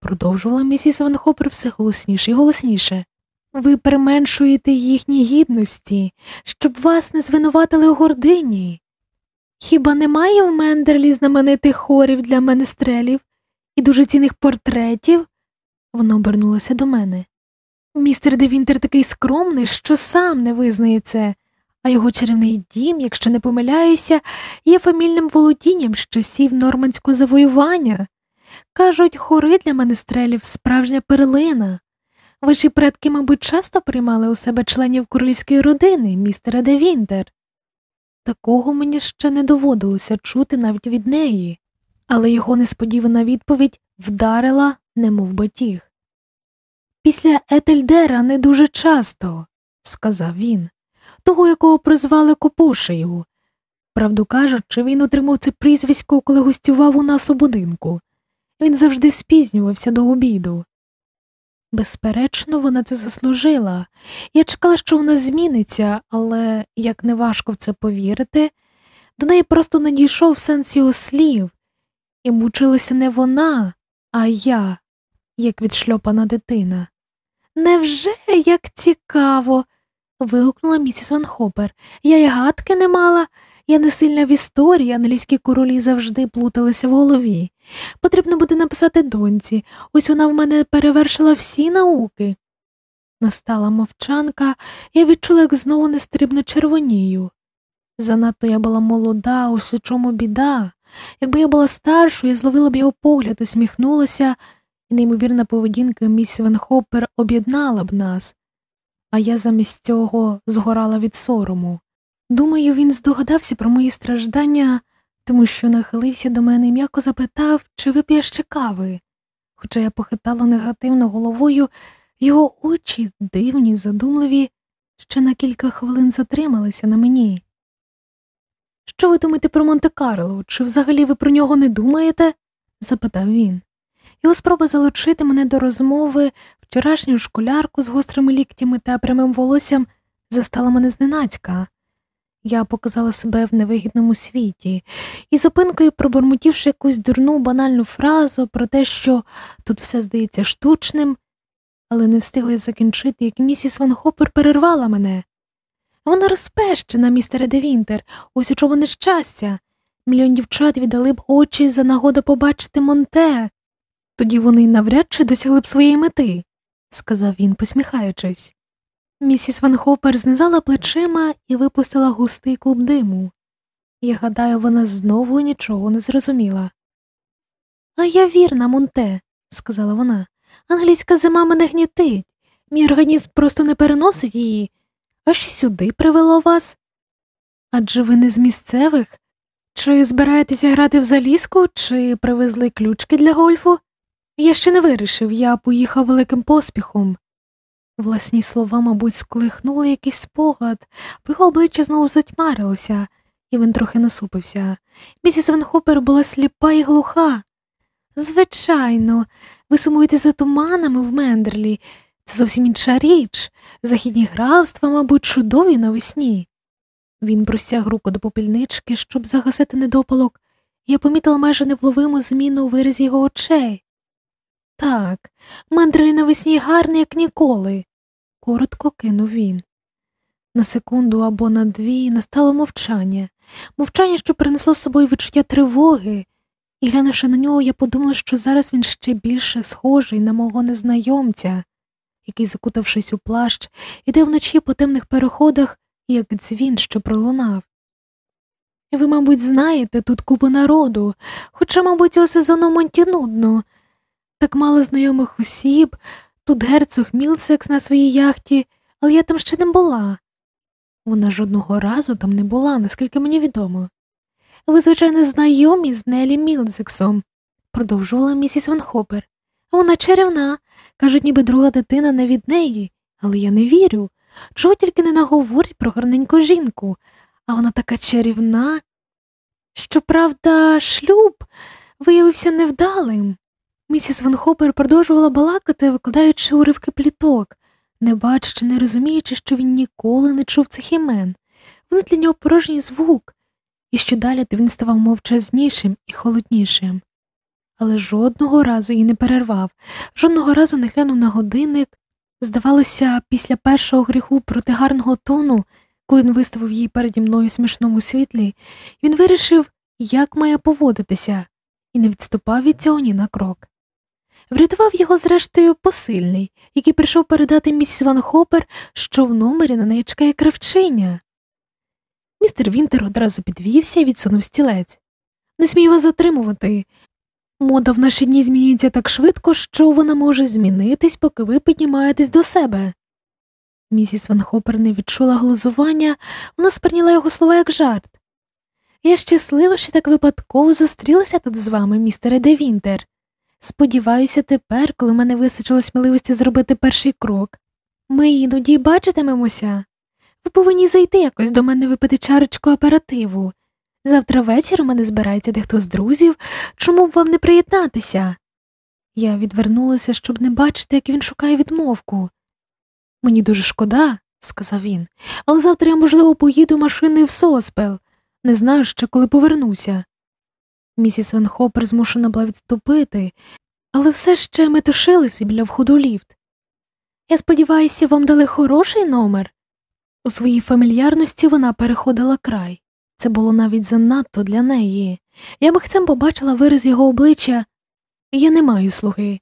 продовжувала місіс Ван Хоппер все голосніше і голосніше. Ви применшуєте їхні гідності, щоб вас не звинуватили у гордині. Хіба немає у Мендерлі знаменитих хорів для менестрелів і дуже цінних портретів? Вона обернулася до мене. Містер Девінтер такий скромний, що сам не визнає це, а його чарівний дім, якщо не помиляюся, є фамільним володінням з часів нормандського завоювання. Кажуть, хори для менестрелів справжня перлина. Ваші предки, мабуть, часто приймали у себе членів королівської родини, містера де Вінтер. Такого мені ще не доводилося чути навіть від неї, але його несподівана відповідь вдарила, немов батіг. Після Етельдера не дуже часто, сказав він, того, якого призвали Копушею. Правду кажучи, він отримав це прізвисько, коли гостював у нас у будинку. Він завжди спізнювався до обіду. Безперечно, вона це заслужила. Я чекала, що вона зміниться, але, як неважко в це повірити, до неї просто надійшов сенс його слів, і мучилася не вона, а я, як відшльопана дитина. Невже як цікаво? вигукнула місіс Ван Хопер. Я й гадки не мала. Я не сильна в історії, англійські королі завжди плуталися в голові. Потрібно буде написати доньці, ось вона в мене перевершила всі науки. Настала мовчанка, я відчула, як знову нестрибно червонію. Занадто я була молода, ось у чому біда. Якби я була старшою, я зловила б його погляд, усміхнулася, і неймовірна поведінка міс Ван Хоппер об'єднала б нас, а я замість цього згорала від сорому. Думаю, він здогадався про мої страждання, тому що нахилився до мене і м'яко запитав, чи вип'є ще кави. Хоча я похитала негативно головою, його очі, дивні, задумливі, ще на кілька хвилин затрималися на мені. Що ви думаєте про Монте Карло? Чи взагалі ви про нього не думаєте? запитав він. Його спроба залучити мене до розмови, вчорашню школярку з гострими ліктями та прямим волоссям застала мене зненацька. Я показала себе в невигідному світі і зупинкою, пробурмотівши якусь дурну банальну фразу про те, що тут все здається штучним, але не встигли закінчити, як місіс Ван Хоппер перервала мене. Вона розпещена, містере Девінтер, ось у чому нещастя. Мільйон дівчат віддали б очі за нагоду побачити Монте. Тоді вони навряд чи досягли б своєї мети, сказав він, посміхаючись. Місіс Ван Хопер знизала плечима і випустила густий клуб диму. Я гадаю, вона знову нічого не зрозуміла. А я вірна, Монте, сказала вона. Англійська зима мене гнітить. Мій організм просто не переносить її. А що сюди привело вас? Адже ви не з місцевих? Чи збираєтеся грати в залізку, чи привезли ключки для гольфу? Я ще не вирішив, я поїхав великим поспіхом. Власні слова, мабуть, сколихнули якийсь спогад, бо його обличчя знову затьмарилося, і він трохи насупився. Місіс Венхопер була сліпа і глуха. Звичайно, ви сумуєте за туманами в Мендерлі. Це зовсім інша річ. Західні графства, мабуть, чудові навесні. Він простяг руку до попільнички, щоб загасити недопалок, я помітила майже невловиму зміну у виразі його очей. Так, Мендерлі навесні гарний, як ніколи, коротко кинув він. На секунду або на дві настало мовчання, мовчання, що принесло з собою відчуття тривоги, і, глянувши на нього, я подумала, що зараз він ще більше схожий на мого незнайомця, який, закутавшись у плащ, іде вночі по темних переходах, як дзвін, що пролунав. Ви, мабуть, знаєте, тут купу народу, хоча, мабуть, цього сезону Монті нудно. Так мало знайомих осіб, тут герцог Мілсекс на своїй яхті, але я там ще не була. Вона жодного разу там не була, наскільки мені відомо. Ви, звичайно, знайомі з Нелі Мілсексом, продовжувала місіс Ван Хопер. Вона чарівна, кажуть, ніби друга дитина не від неї, але я не вірю. Чого тільки не наговорять про гарненьку жінку, а вона така чарівна. Щоправда, шлюб виявився невдалим. Місіс Ван Хопер продовжувала балакати, викладаючи уривки пліток, не бачачи, не розуміючи, що він ніколи не чув цих імен. Вони для нього порожній звук, і що далі то він ставав мовчазнішим і холоднішим. Але жодного разу її не перервав, жодного разу не глянув на годинник. Здавалося, після першого гріху проти гарного тону, коли він виставив її переді мною у смішному світлі, він вирішив, як має поводитися, і не відступав від цього ні на крок. Врятував його, зрештою, посильний, який прийшов передати місіс Ван Хопер, що в номері на неї чекає кравчиня. Містер Вінтер одразу підвівся і відсунув стілець. Не смію вас затримувати. Мода в наші дні змінюється так швидко, що вона може змінитись, поки ви піднімаєтесь до себе. Місіс Ван Хопер не відчула глузування, вона сприйняла його слова як жарт. Я щаслива, що так випадково зустрілася тут з вами, містере Де Вінтер. Сподіваюся, тепер, коли мене вистачило сміливості зробити перший крок, ми іноді бачитимемося. Ви повинні зайти якось до мене випити чарочку оперативу. Завтра ввечері у мене збирається дехто з друзів, чому б вам не приєднатися? Я відвернулася, щоб не бачити, як він шукає відмовку. Мені дуже шкода, сказав він, але завтра я, можливо, поїду машиною в соспел. Не знаю ще, коли повернуся. Місіс Ван Хопер змушена була відступити, але все ще метушилися біля входу ліфт. Я сподіваюся, вам дали хороший номер. У своїй фамільярності вона переходила край. Це було навіть занадто для неї. Я б хцем побачила вираз його обличчя. Я не маю слуги.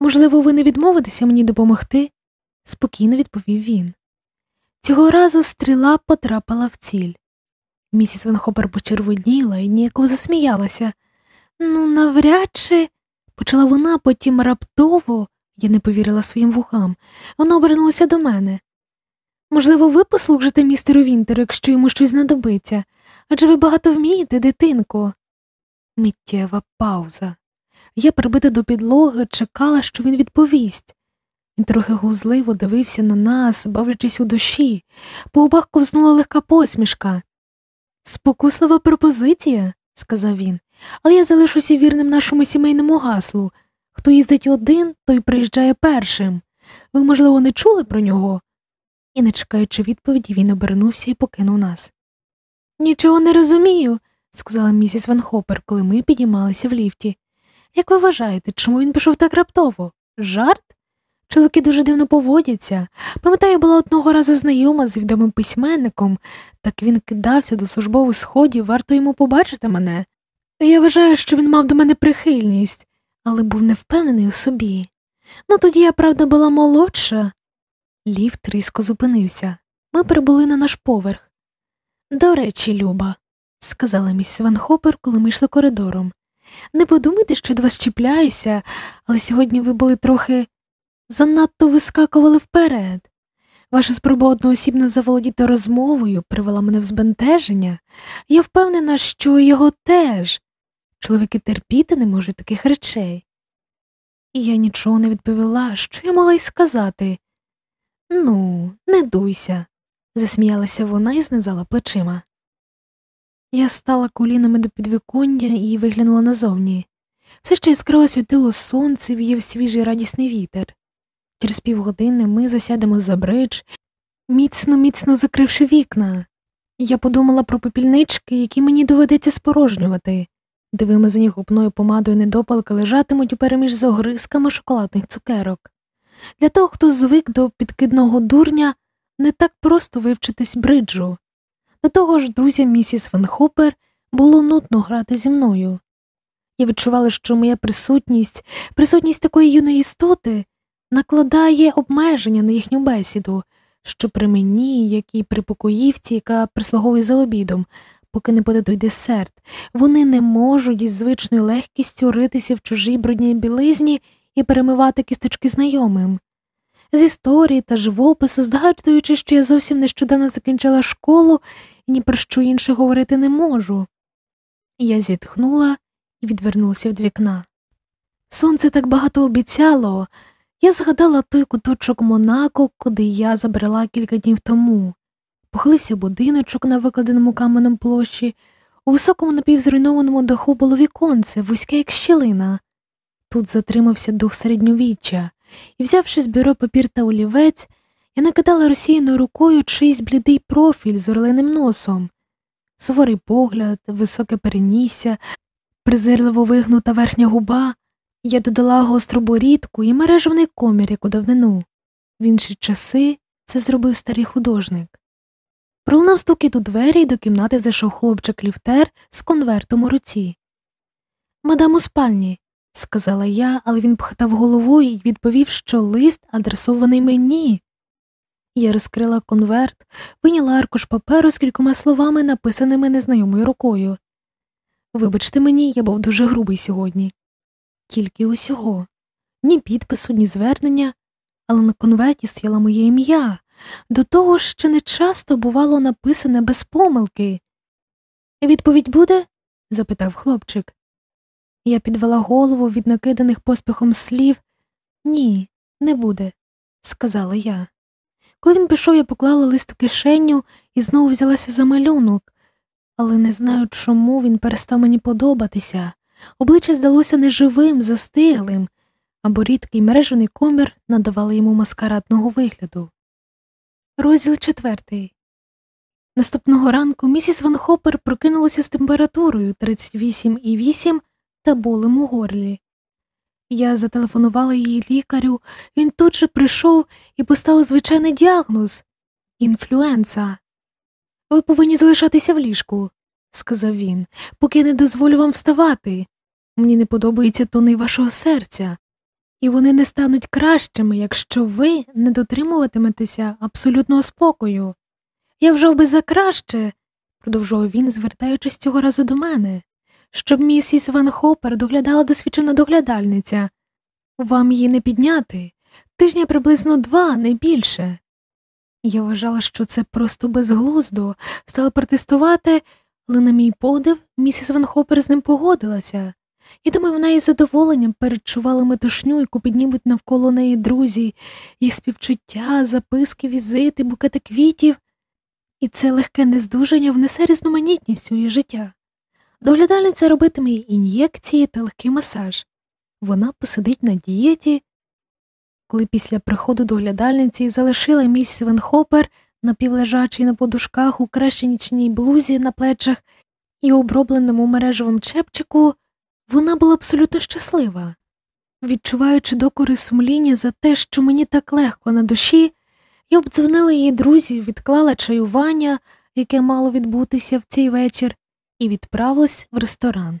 Можливо, ви не відмовитеся мені допомогти? спокійно відповів він. Цього разу стріла потрапила в ціль. Місіс Венхопер почервоніла і ніяково засміялася. Ну, навряд чи, почала вона, потім раптово, я не повірила своїм вухам, вона обернулася до мене. Можливо, ви послужите містеру Вінтеру, якщо йому щось знадобиться, адже ви багато вмієте, дитинко. Миттєва пауза. Я, прибита до підлоги, чекала, що він відповість. Він трохи глузливо дивився на нас, бавлячись у душі, по губах ковзнула легка посмішка. Спокуслива пропозиція, сказав він, але я залишуся вірним нашому сімейному гаслу. Хто їздить один, той приїжджає першим. Ви, можливо, не чули про нього? І, не чекаючи відповіді, він обернувся і покинув нас. Нічого не розумію, сказала місіс Ван Хопер, коли ми підіймалися в ліфті. Як ви вважаєте, чому він пішов так раптово? Жарт? Чоловіки дуже дивно поводяться. Пам'ятаю, була одного разу знайома з відомим письменником, так він кидався до службових сходів, варто йому побачити мене. Я вважаю, що він мав до мене прихильність, але був невпевнений у собі. Ну тоді я, правда, була молодша. Ліфт різко зупинився. Ми прибули на наш поверх. До речі, Люба, сказала міс Ван Хопер, коли ми йшли коридором. Не подумайте, що до вас чіпляюся, але сьогодні ви були трохи занадто вискакували вперед. Ваша спроба одноосібно заволодіти розмовою привела мене в збентеження, я впевнена, що його теж. Чоловіки терпіти не можуть таких речей. І я нічого не відповіла, що я мала й сказати. Ну, не дуйся, засміялася вона і знизала плечима. Я стала колінами до підвіконня і виглянула назовні. Все ще яскраво світило сонце, віяв свіжий радісний вітер. Через півгодини ми засядемо за бридж, міцно, міцно закривши вікна. Я подумала про попільнички, які мені доведеться спорожнювати, де вимазані губною помадою недопалки лежатимуть у переміж з огризками шоколадних цукерок. Для того, хто звик до підкидного дурня, не так просто вивчитись бриджу. До того ж, друзям місіс Ван Хопер було нудно грати зі мною. Я відчувала, що моя присутність, присутність такої юної істоти накладає обмеження на їхню бесіду, що при мені, як і при покоївці, яка прислуговує за обідом, поки не подадуть десерт, вони не можуть із звичною легкістю ритися в чужій брудній білизні і перемивати кісточки знайомим. З історії та живопису, здогадуючи, що я зовсім нещодавно закінчила школу і ні про що інше говорити не можу. Я зітхнула і відвернулася від вікна. Сонце так багато обіцяло, я згадала той куточок Монако, куди я забрала кілька днів тому. Похилився будиночок на викладеному каменем площі, у високому напівзруйнованому даху було віконце, вузьке, як щілина. Тут затримався дух середньовіччя, і, взявши з бюро папір та олівець, я накидала розсіяною рукою чийсь блідий профіль з орлиним носом, суворий погляд, високе перенісся, презирливо вигнута верхня губа. Я додала гостру борідку і мережевний комір, як у давнину. В інші часи це зробив старий художник. Пролунав стукіт у двері і до кімнати зайшов хлопчик ліфтер з конвертом у руці. Мадам у спальні, сказала я, але він похитав головою і відповів, що лист адресований мені. Я розкрила конверт, виняла аркуш паперу з кількома словами, написаними незнайомою рукою. Вибачте мені, я був дуже грубий сьогодні. Тільки усього ні підпису, ні звернення, але на конверті стояло моє ім'я, до того ж, що не часто бувало написане без помилки. Відповідь буде? запитав хлопчик. Я підвела голову від накиданих поспіхом слів. Ні, не буде, сказала я. Коли він пішов, я поклала лист в кишеню і знову взялася за малюнок, але не знаю, чому він перестав мені подобатися. Обличчя здалося неживим, застиглим, або рідкий мережений комір надавали йому маскарадного вигляду. Розділ четвертий. Наступного ранку місіс Ван Хоппер прокинулася з температурою 38,8 та болем у горлі. Я зателефонувала її лікарю, він тут же прийшов і поставив звичайний діагноз інфлюенса. Ви повинні залишатися в ліжку, сказав він, поки я не дозволю вам вставати. Мені не подобається тони вашого серця, і вони не стануть кращими, якщо ви не дотримуватиметеся абсолютного спокою. Я вжав би за краще, продовжував він, звертаючись цього разу до мене, щоб місіс Ван Хопер доглядала досвідчена доглядальниця. Вам її не підняти тижня приблизно два, не більше. Я вважала, що це просто безглуздо, стала протестувати, але, на мій подив, місіс Ван Хопер з ним погодилася. І думаю, вона із задоволенням передчувала метушню, яку піднімуть навколо неї друзі, їх співчуття, записки, візити, букети квітів, і це легке нездужання внесе різноманітність у її життя. Доглядальниця робитиме ін'єкції та легкий масаж. Вона посидить на дієті. Коли після приходу доглядальниці залишила місіс Венхопер напівлежачий на подушках у кращій нічній блузі на плечах і обробленому мережевому чепчику, вона була абсолютно щаслива. Відчуваючи докори сумління за те, що мені так легко на душі, я обдзвонила її друзів, відклала чаювання, яке мало відбутися в цей вечір, і відправилась в ресторан.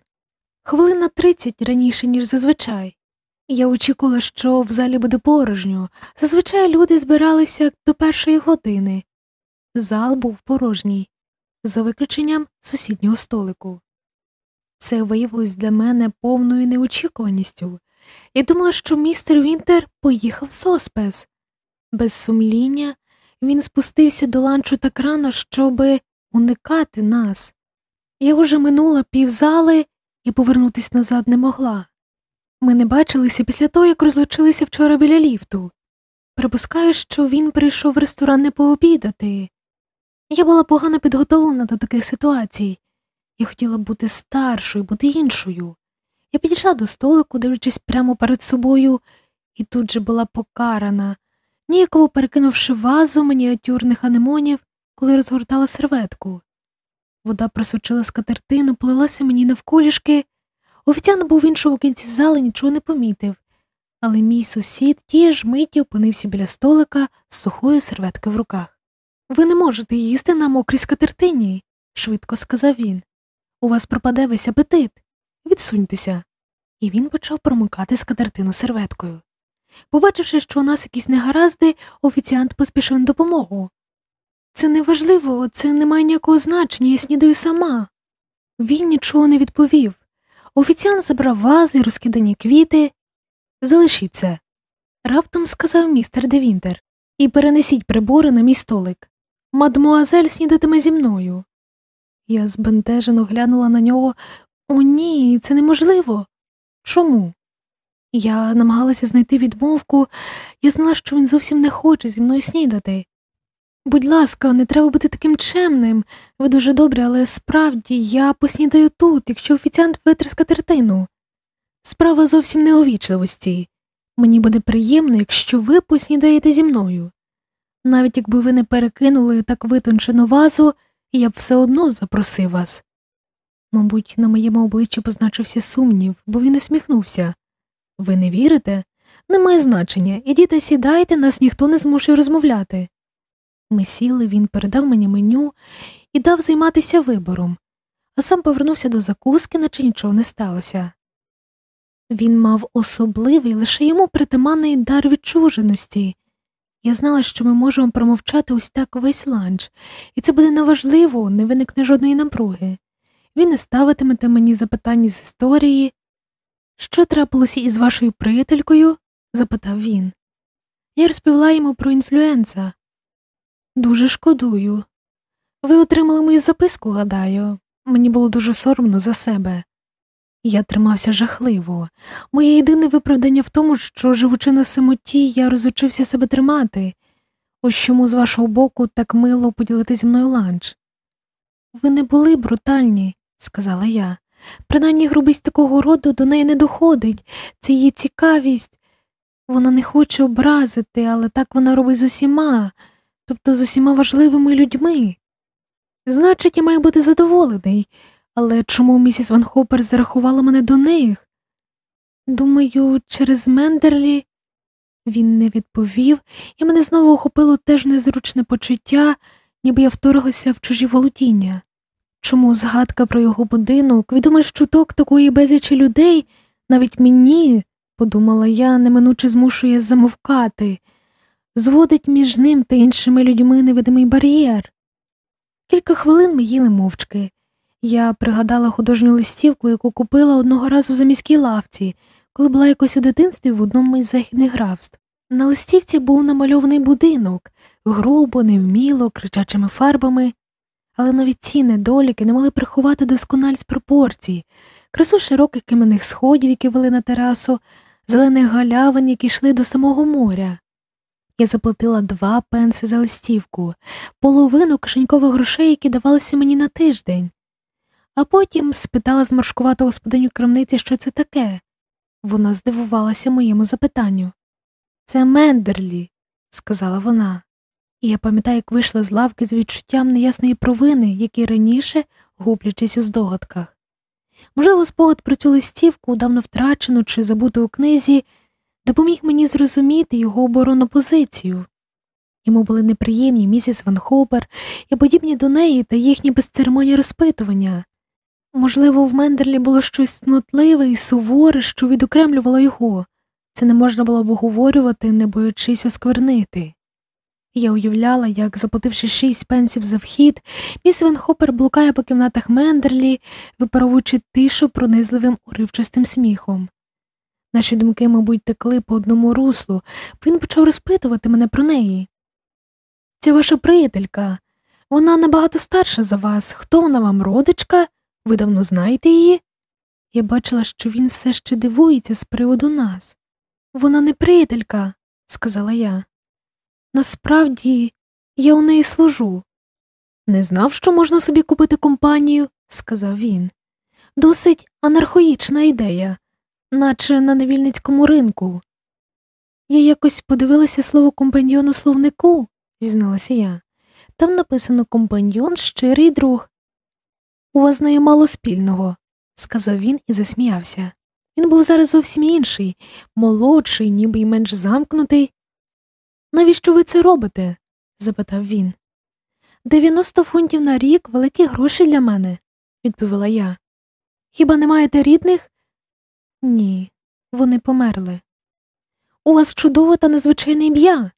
Хвилин на тридцять раніше, ніж зазвичай. Я очікувала, що в залі буде порожньо. Зазвичай люди збиралися до першої години. Зал був порожній, за виключенням сусіднього столику. Це виявилось для мене повною неочікуваністю. Я думала, що містер Вінтер поїхав в соспес. Без сумління він спустився до ланчу так рано, щоби уникати нас. Я вже минула півзали і повернутися назад не могла. Ми не бачилися після того, як розлучилися вчора біля ліфту. Припускаю, що він прийшов в ресторан не пообідати. Я була погано підготовлена до таких ситуацій. Я хотіла бути старшою, бути іншою. Я підійшла до столику, дивлячись прямо перед собою, і тут же була покарана, ніяково перекинувши вазу мініатюрних анемонів, коли розгортала серветку. Вода просочила скатертину, плилася мені навколішки. Офіціант був в іншому кінці зали, нічого не помітив, але мій сусід тієї ж миті опинився біля столика з сухою серветкою в руках. Ви не можете їсти на мокрій скатертині, швидко сказав він. У вас пропаде весь апетит. Відсуньтеся. І він почав промикати скатертину серветкою. Побачивши, що у нас якісь негаразди, офіціант поспішив на допомогу. Це неважливо, це не має ніякого значення, я снідаю сама. Він нічого не відповів. Офіціант забрав вази, розкидані квіти. Залишіть це, раптом сказав містер де Вінтер, і перенесіть прибори на мій столик. Мадмуазель снідатиме зі мною. Я збентежено глянула на нього. О, ні, це неможливо. Чому? Я намагалася знайти відмовку, я знала, що він зовсім не хоче зі мною снідати. Будь ласка, не треба бути таким чемним. Ви дуже добрі, але справді я поснідаю тут, якщо офіціант витре скатертину. Справа зовсім не у вічливості. Мені буде приємно, якщо ви поснідаєте зі мною. Навіть якби ви не перекинули так витончену вазу, я б все одно запросив вас. Мабуть, на моєму обличчі позначився сумнів, бо він усміхнувся. Ви не вірите? Немає значення. Ідіть сідайте, нас ніхто не змушує розмовляти. Ми сіли, він передав мені меню і дав займатися вибором, а сам повернувся до закуски, наче нічого не сталося. Він мав особливий, лише йому притаманний дар відчуженості, Я знала, що ми можемо промовчати ось так весь ланч, і це буде неважливо, не виникне жодної напруги. Він не ставитиме мені запитання з історії. Що трапилося із вашою приятелькою? запитав він. Я розповіла йому про інфлюенса. Дуже шкодую. Ви отримали мою записку, гадаю. Мені було дуже соромно за себе. Я тримався жахливо. Моє єдине виправдання в тому, що, живучи на самоті, я розучився себе тримати. Ось чому з вашого боку так мило поділити зі мною ланч. Ви не були брутальні, сказала я. Принаймні грубість такого роду до неї не доходить, це її цікавість. Вона не хоче образити, але так вона робить з усіма, тобто з усіма важливими людьми. Значить, я маю бути задоволений, але чому місіс Ван Хопер зарахувала мене до них? Думаю, через Мендерлі він не відповів, і мене знову охопило теж незручне почуття, ніби я вторглася в чужі володіння. Чому згадка про його будинок, відомий чуток такої безлічі людей, навіть мені, подумала я, неминуче змушує замовкати, зводить між ним та іншими людьми невидимий бар'єр. Кілька хвилин ми їли мовчки. Я пригадала художню листівку, яку купила одного разу в заміській лавці, коли була якось у дитинстві в одному із західних графств. На листівці був намальований будинок, грубо, невміло, кричачими фарбами, але навіть ці недоліки не могли приховати доскональність пропорцій, красу широких кам'яних сходів, які вели на терасу, зелених галявин, які йшли до самого моря. Я заплатила два пенси за листівку, половину кишенькових грошей, які давалися мені на тиждень, а потім спитала зморшкувату господиню крамниці, що це таке. Вона здивувалася моєму запитанню. Це Мендерлі, сказала вона, і я пам'ятаю, як вийшла з лавки з відчуттям неясної провини, які раніше гублячись у здогадках. Можливо, спогад про цю листівку, давно втрачену чи забуту у книзі, допоміг мені зрозуміти його оборонну позицію. Йому були неприємні місіс Ван Хопер і подібні до неї та їхні безцеремонні розпитування. Можливо, в Мендерлі було щось снотливе і суворе, що відокремлювало його, це не можна було обговорювати, не боючись осквернити. Я уявляла, як, заплативши шість пенсів за вхід, міс Венхопер блукає по кімнатах Мендерлі, випаровуючи тишу пронизливим уривчастим сміхом. Наші думки, мабуть, текли по одному руслу, він почав розпитувати мене про неї. Це ваша приятелька, вона набагато старша за вас. Хто вона вам родичка? Ви давно знаєте її? Я бачила, що він все ще дивується з приводу нас. Вона не приятелька, сказала я. Насправді, я у неї служу. Не знав, що можна собі купити компанію, сказав він. Досить анархоїчна ідея, наче на невільницькому ринку. Я якось подивилася слово компаньйон у словнику, зізналася я. Там написано компаньйон щирий друг. У вас з нею мало спільного, сказав він і засміявся. Він був зараз зовсім інший, молодший, ніби й менш замкнутий. Навіщо ви це робите? запитав він. Дев'яносто фунтів на рік великі гроші для мене, відповіла я. Хіба не маєте рідних? Ні, вони померли. У вас чудове та незвичайне ім'я.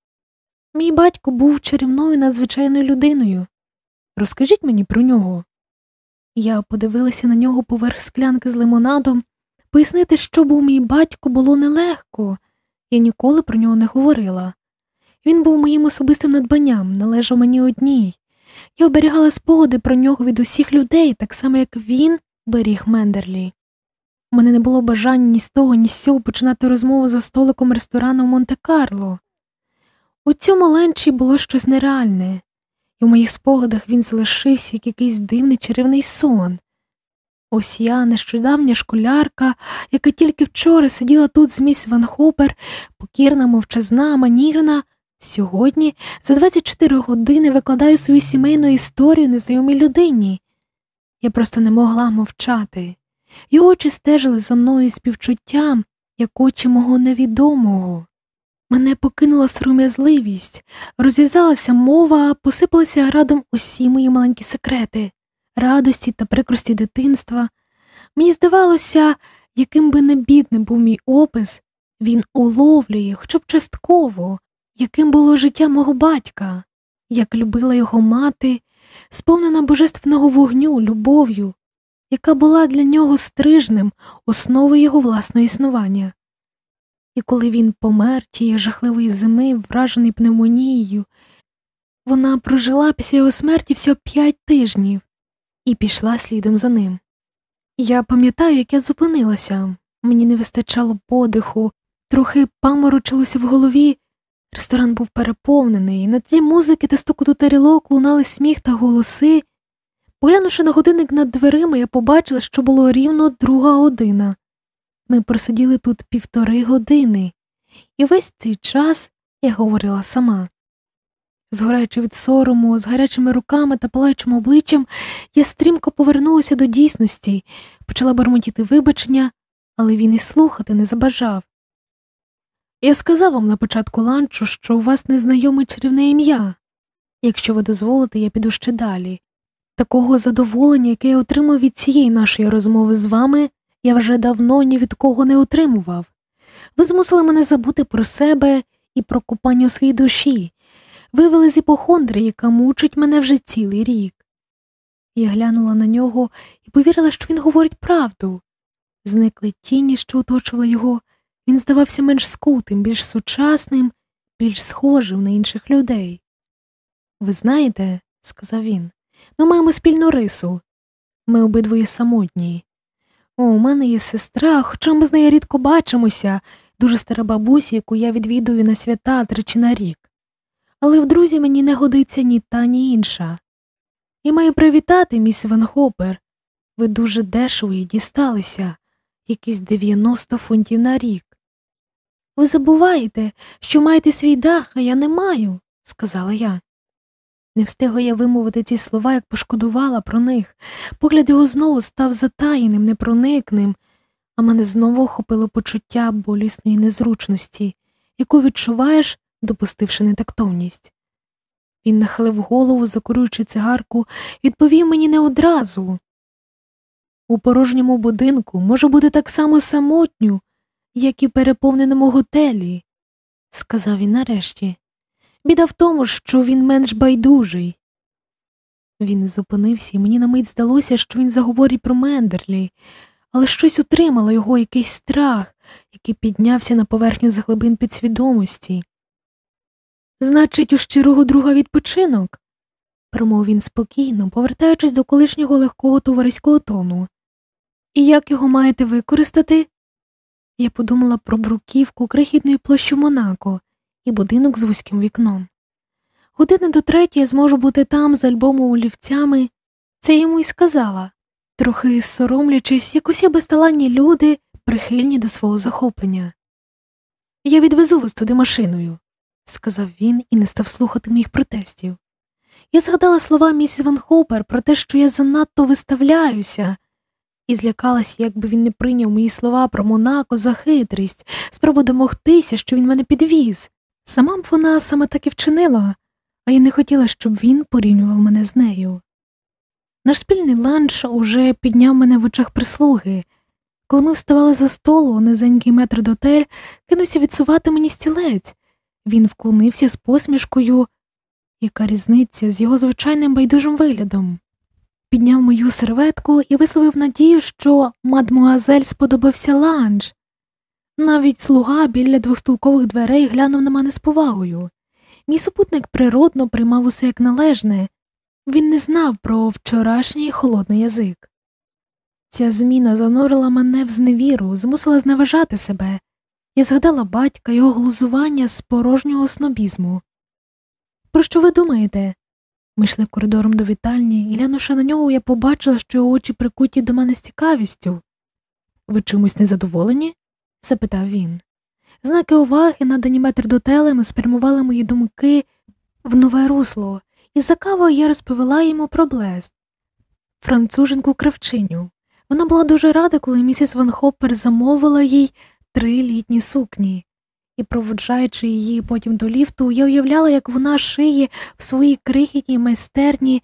Мій батько був чарівною надзвичайною людиною. Розкажіть мені про нього. Я подивилася на нього поверх склянки з лимонадом. Пояснити, що був мій батько, було нелегко, я ніколи про нього не говорила. Він був моїм особистим надбанням, належав мені одній. Я оберігала спогади про нього від усіх людей, так само, як він беріг Мендерлі. У мене не було бажання ні з того, ні з цього починати розмову за столиком ресторану в Монте-Карло. У цьому ленчі було щось нереальне, і в моїх спогадах він залишився як якийсь дивний чарівний сон. Ось я, нещодавня школярка, яка тільки вчора сиділа тут з міс Ван Хопер, покірна, мовчазна, манірна, сьогодні за 24 години викладаю свою сімейну історію незнайомій людині. Я просто не могла мовчати. Його очі стежили за мною співчуттям, як очі мого невідомого. Мене покинула сором'язливість, розв'язалася мова, посипалися градом усі мої маленькі секрети, радості та прикрості дитинства. Мені здавалося, яким би не бідним був мій опис, він уловлює, хоча б частково, яким було життя мого батька, як любила його мати, сповнена божественного вогню, любов'ю, яка була для нього стрижнем, основою його власного існування. І коли він помер тієї жахливої зими, вражений пневмонією, вона прожила після його смерті всього п'ять тижнів і пішла слідом за ним. Я пам'ятаю, як я зупинилася, мені не вистачало подиху, трохи паморочилося в голові. Ресторан був переповнений, на тлі музики та стукоту тарілок лунали сміх та голоси. Поглянувши на годинник над дверима, я побачила, що було рівно друга година. Ми просиділи тут півтори години, і весь цей час я говорила сама. Згораючи від сорому, з гарячими руками та палаючим обличчям, я стрімко повернулася до дійсності, почала бормотіти вибачення, але він і слухати не забажав. Я сказав вам на початку ланчу, що у вас незнайоме чарівне ім'я. Якщо ви дозволите, я піду ще далі. Такого задоволення, яке я отримав від цієї нашої розмови з вами, я вже давно ні від кого не отримував. Ви змусили мене забути про себе і про купання у своїй душі, вивели з іпохондрії, яка мучить мене вже цілий рік. Я глянула на нього і повірила, що він говорить правду. Зникли тіні, що оточували його, він здавався менш скутим, більш сучасним, більш схожим на інших людей. Ви знаєте, сказав він, ми маємо спільну рису. Ми обидвоє самотні. О, у мене є сестра, хоча ми з нею рідко бачимося, дуже стара бабуся, яку я відвідую на свята тричі на рік. Але в друзі мені не годиться ні та, ні інша. І маю привітати, міс Ванхопер. Ви дуже дешево їй дісталися, якісь 90 фунтів на рік. Ви забуваєте, що маєте свій дах, а я не маю, сказала я. Не встигла я вимовити ці слова, як пошкодувала про них. Погляд його знову став затаєним, непроникним, а мене знову охопило почуття болісної незручності, яку відчуваєш, допустивши нетактовність. Він нахилив голову, закурюючи цигарку, відповів мені не одразу. У порожньому будинку може бути так само самотню, як і переповненому готелі, сказав він нарешті. Біда в тому, що він менш байдужий. Він зупинився, і мені на мить здалося, що він заговорить про Мендерлі, але щось утримало його якийсь страх, який піднявся на поверхню з глибин підсвідомості. Значить, у щирого друга відпочинок, промовив він спокійно, повертаючись до колишнього легкого товариського тону. І як його маєте використати? Я подумала про бруківку крихітної площі Монако і будинок з вузьким вікном. Години до третьої я зможу бути там з альбомом олівцями, це йому й сказала, трохи соромлячись, як усі безталанні люди, прихильні до свого захоплення. Я відвезу вас туди машиною, сказав він і не став слухати моїх протестів. Я згадала слова місіс Ван Хопер про те, що я занадто виставляюся, і злякалась, якби він не прийняв мої слова про Монако за хитрість, спробу домогтися, що він мене підвіз. Сама б вона саме так і вчинила, а я не хотіла, щоб він порівнював мене з нею. Наш спільний ланч уже підняв мене в очах прислуги. Коли ми вставали за столу, низенький метрдотель кинувся відсувати мені стілець. Він вклонився з посмішкою, яка різниця з його звичайним байдужим виглядом. Підняв мою серветку і висловив надію, що мадмуазель сподобався ланч. Навіть слуга біля двохстулкових дверей глянув на мене з повагою. Мій супутник природно приймав усе як належне, він не знав про вчорашній холодний язик. Ця зміна занурила мене в зневіру, змусила зневажати себе. Я згадала батька його глузування з порожнього снобізму. Про що ви думаєте? Ми йшли коридором до вітальні, і глянувши на нього, я побачила, що його очі прикуті до мене з цікавістю. Ви чимось незадоволені? Запитав він. Знаки уваги, надані метрдотелем, спрямували мої думки в нове русло, і за кавою я розповіла йому про Блес, француженку кравчиню. Вона була дуже рада, коли місіс Ван Хоппер замовила їй три літні сукні, і, проводжаючи її потім до ліфту, я уявляла, як вона шиє в своїй крихітній майстерні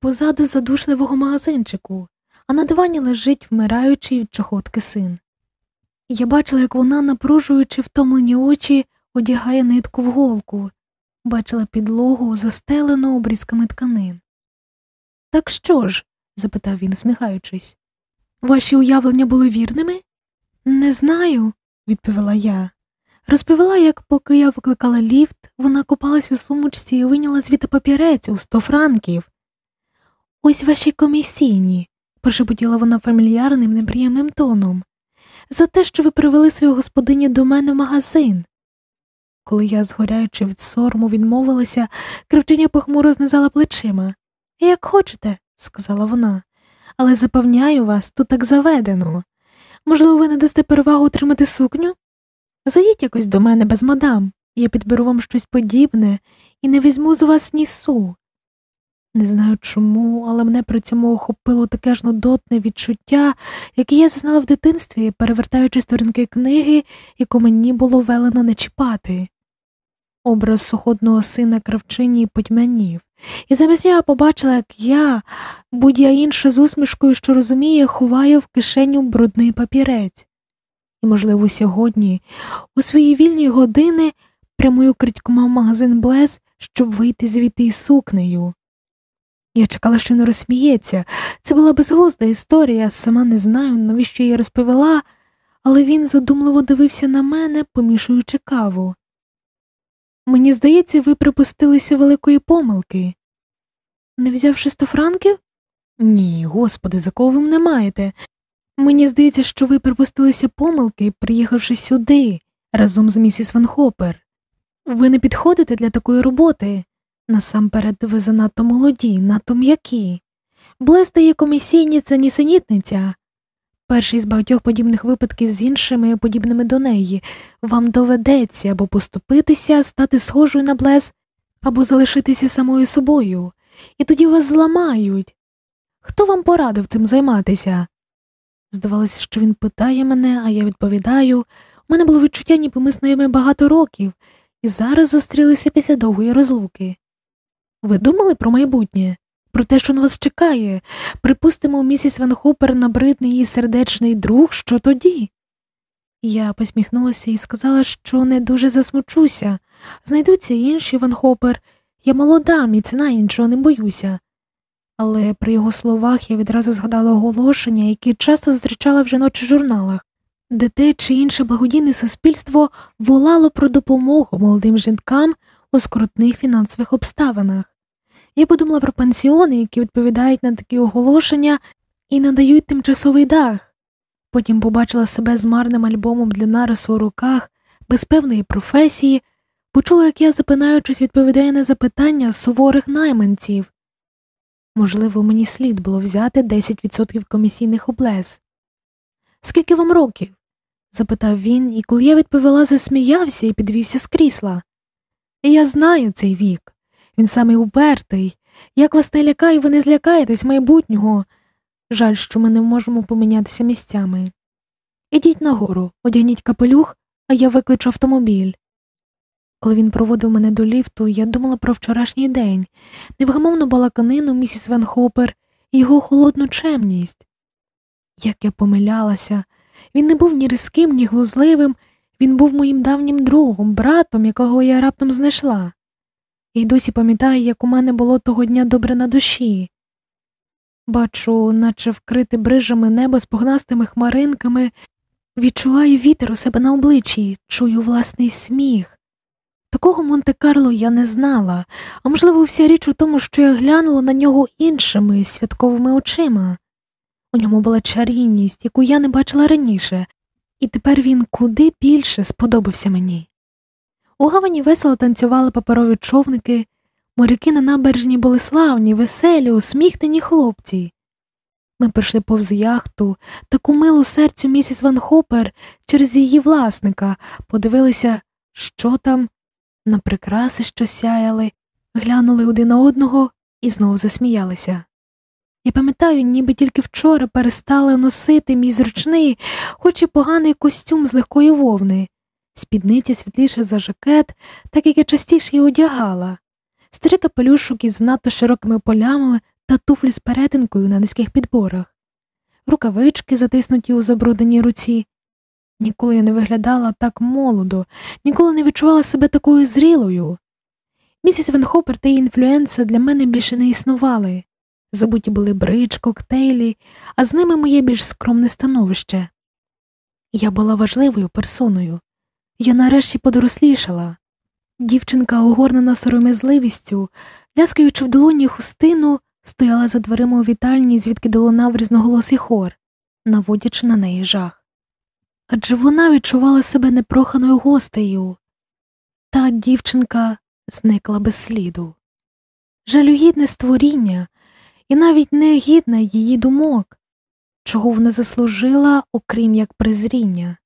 позаду задушливого магазинчику, а на дивані лежить вмираючий від чохотки син. Я бачила, як вона, напружуючи втомлені очі, одягає нитку в голку, бачила підлогу, застелену обрізками тканин. Так що ж? запитав він, усміхаючись. Ваші уявлення були вірними? Не знаю, відповіла я. Розповіла, як поки я викликала ліфт, вона копалась у сумочці і виняла звідти папірець у сто франків. Ось ваші комісійні, прошепотіла вона фамільярним неприємним тоном, за те, що ви привели свою господиню до мене в магазин. Коли я, згоряючи від сорому, відмовилася, кривчиня похмуро знизала плечима. Як хочете, сказала вона, але запевняю вас, тут так заведено. Можливо, ви не дасте перевагу отримати сукню? Зайдіть якось до мене без мадам, я підберу вам щось подібне і не візьму з вас ні су. Не знаю чому, але мене при цьому охопило таке ж нудотне відчуття, яке я зазнала в дитинстві, перевертаючи сторінки книги, яку мені було велено не чіпати. Образ суходного сина кравчині потьмянів, і замість нього побачила, як я, будь-я інша з усмішкою, що розуміє, ховаю в кишеню брудний папірець. І, можливо, сьогодні, у свої вільні години, прямую критькома в магазин Блес, щоб вийти звідти із сукнею. Я чекала, що не розсміється. Це була безглузда історія, сама не знаю, навіщо я розповіла, але він задумливо дивився на мене, помішуючи каву. Мені здається, ви припустилися великої помилки. Не взявши сто франків? Ні, господи, за кого ви мене маєте? Мені здається, що ви припустилися помилки, приїхавши сюди разом з місіс Ван Хопер. Ви не підходите для такої роботи. Насамперед, ви занадто молоді, надто м'які. Блес дає комісійні це нісенітниця. Перший з багатьох подібних випадків з іншими, подібними до неї, вам доведеться або поступитися, стати схожою на Блес, або залишитися самою собою, і тоді вас зламають. Хто вам порадив цим займатися? Здавалося, що він питає мене, а я відповідаю. У мене було відчуття, ніби ми знайомі багато років, і зараз зустрілися після довгої розлуки. Ви думали про майбутнє, про те, що на вас чекає? Припустимо, місіс Ван Хопер набридний її сердечний друг, що тоді? Я посміхнулася і сказала, що не дуже засмучуся. Знайдуться інші Ван Хопер. Я молода, міцна і нічого не боюся. Але при його словах я відразу згадала оголошення, які часто зустрічала в жіночих журналах, де те чи інше благодійне суспільство волало про допомогу молодим жінкам у скрутних фінансових обставинах. Я подумала про пансіони, які відповідають на такі оголошення і надають тимчасовий дах. Потім побачила себе з марним альбомом для нарису у руках, без певної професії, почула, як я, запинаючись, відповідаю на запитання суворих найманців. Можливо, мені слід було взяти 10% комісійних облез. Скільки вам років? запитав він, і коли я відповіла, засміявся і підвівся з крісла. Я знаю цей вік. Він самий упертий. Як вас не лякає, ви не злякаєтесь майбутнього. Жаль, що ми не можемо помінятися місцями. Ідіть нагору, одягніть капелюх, а я викличу автомобіль. Коли він проводив мене до ліфту, я думала про вчорашній день, невгамовну балаканину місіс Ван Хопер і його холодну чемність. Як я помилялася, він не був ні різким, ні глузливим, він був моїм давнім другом, братом, якого я раптом знайшла. І досі пам'ятаю, як у мене було того дня добре на душі. Бачу, наче вкрите брижами небо з погнастими хмаринками, відчуваю вітер у себе на обличчі, чую власний сміх. Такого Монте-Карло я не знала, а можливо, вся річ у тому, що я глянула на нього іншими святковими очима. У ньому була чарівність, яку я не бачила раніше, і тепер він куди більше сподобався мені. У гавані весело танцювали паперові човники, моряки на набережні були славні, веселі, усміхнені хлопці. Ми прийшли повз яхту, таку милу серцю місіс Ван Хопер через її власника, подивилися, що там, на прикраси, що сяяли, глянули один на одного і знову засміялися. Я пам'ятаю, ніби тільки вчора перестала носити мій зручний, хоч і поганий костюм з легкої вовни, спідниця світліша за жакет, так як я частіше її одягала, старий капелюшок із надто широкими полями та туфлі з перетинкою на низьких підборах, рукавички, затиснуті у забрудненій руці. Ніколи я не виглядала так молодо, ніколи не відчувала себе такою зрілою. Місіс Венхопер та її інфлюенса для мене більше не існували. Забуті були бридж, коктейлі, а з ними моє більш скромне становище. Я була важливою персоною. Я нарешті подорослішала. Дівчинка, огорнена сором'язливістю, ляскаючи в долоні хустину, стояла за дверима у вітальні, звідки долунав різноголосий хор, наводячи на неї жах. Адже вона відчувала себе непроханою гостею. Та дівчинка зникла без сліду. Жалюгідне створіння і навіть не гідна її думок, чого вона заслужила, окрім як презріння.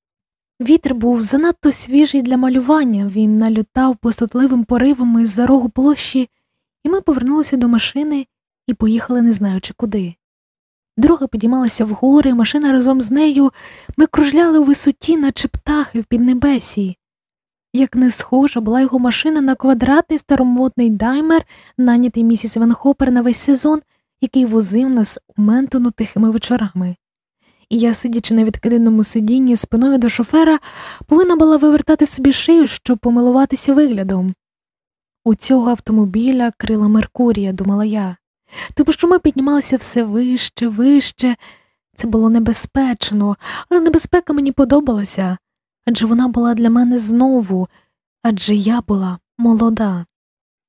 Вітер був занадто свіжий для малювання, він налютав пустотливим поривами з за рогу площі, і ми повернулися до машини і поїхали, не знаючи куди. Дорога підіймалася вгори, машина разом з нею, ми кружляли у висоті, наче птахи в піднебесі. Як не схожа була його машина на квадратний старомодний даймер, нанятий місіс Венхопер на весь сезон, який возив нас у Ментону тихими вечорами. І я, сидячи на відкиденому сидінні спиною до шофера, повинна була вивертати собі шию, щоб помилуватися виглядом. У цього автомобіля крила Меркурія, думала я, тому що ми піднімалися все вище, вище. Це було небезпечно, але небезпека мені подобалася адже вона була для мене знову, адже я була молода.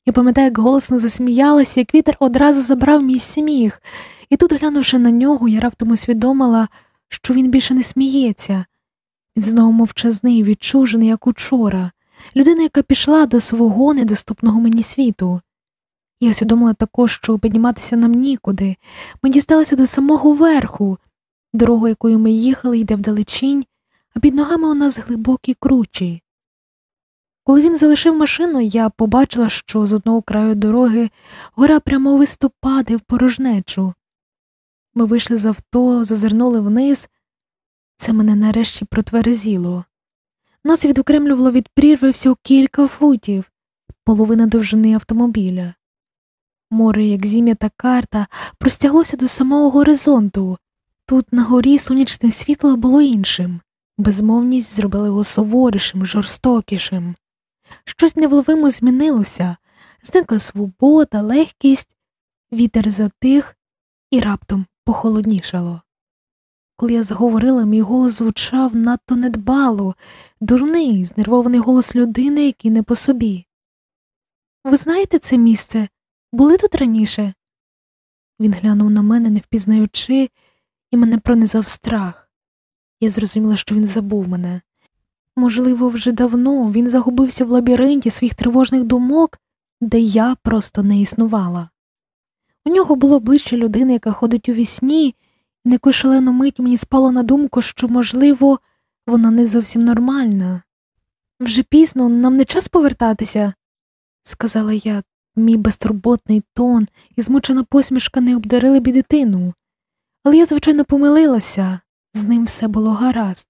Я пам'ятаю, як голосно засміялася, як вітер одразу забрав мій сміх, і тут, глянувши на нього, я раптом усвідомила, що він більше не сміється. Він знову мовчазний, відчужений, як учора, людина, яка пішла до свого недоступного мені світу. Я усвідомила також, що підніматися нам нікуди. Ми дісталися до самого верху. Дорога, якою ми їхали, йде вдалечінь, а під ногами у нас глибокі кручі. Коли він залишив машину, я побачила, що з одного краю дороги гора прямо виступаде в порожнечу. Ми вийшли з авто, зазирнули вниз. Це мене нарешті протверзіло. Нас відокремлювало від прірви всього кілька футів, половина довжини автомобіля. Море, як зім'ята карта, простяглося до самого горизонту. Тут на горі сонячне світло було іншим, безмовність зробила його суворішим, жорстокішим. Щось невловимо змінилося, зникла свобода, легкість, вітер затих і раптом похолоднішало. Коли я заговорила, мій голос звучав надто недбало, дурний, знервований голос людини, який не по собі. Ви знаєте це місце? Були тут раніше? Він глянув на мене, не впізнаючи, і мене пронизав страх. Я зрозуміла, що він забув мене. Можливо, вже давно він загубився в лабіринті своїх тривожних думок, де я просто не існувала. У нього було обличчя людини, яка ходить у вісні, і на яку шалену мить мені спало на думку, що, можливо, вона не зовсім нормальна. Вже пізно нам не час повертатися, сказала я, мій безтурботний тон і змучена посмішка не обдарили б дитину. Але я, звичайно, помилилася, з ним все було гаразд.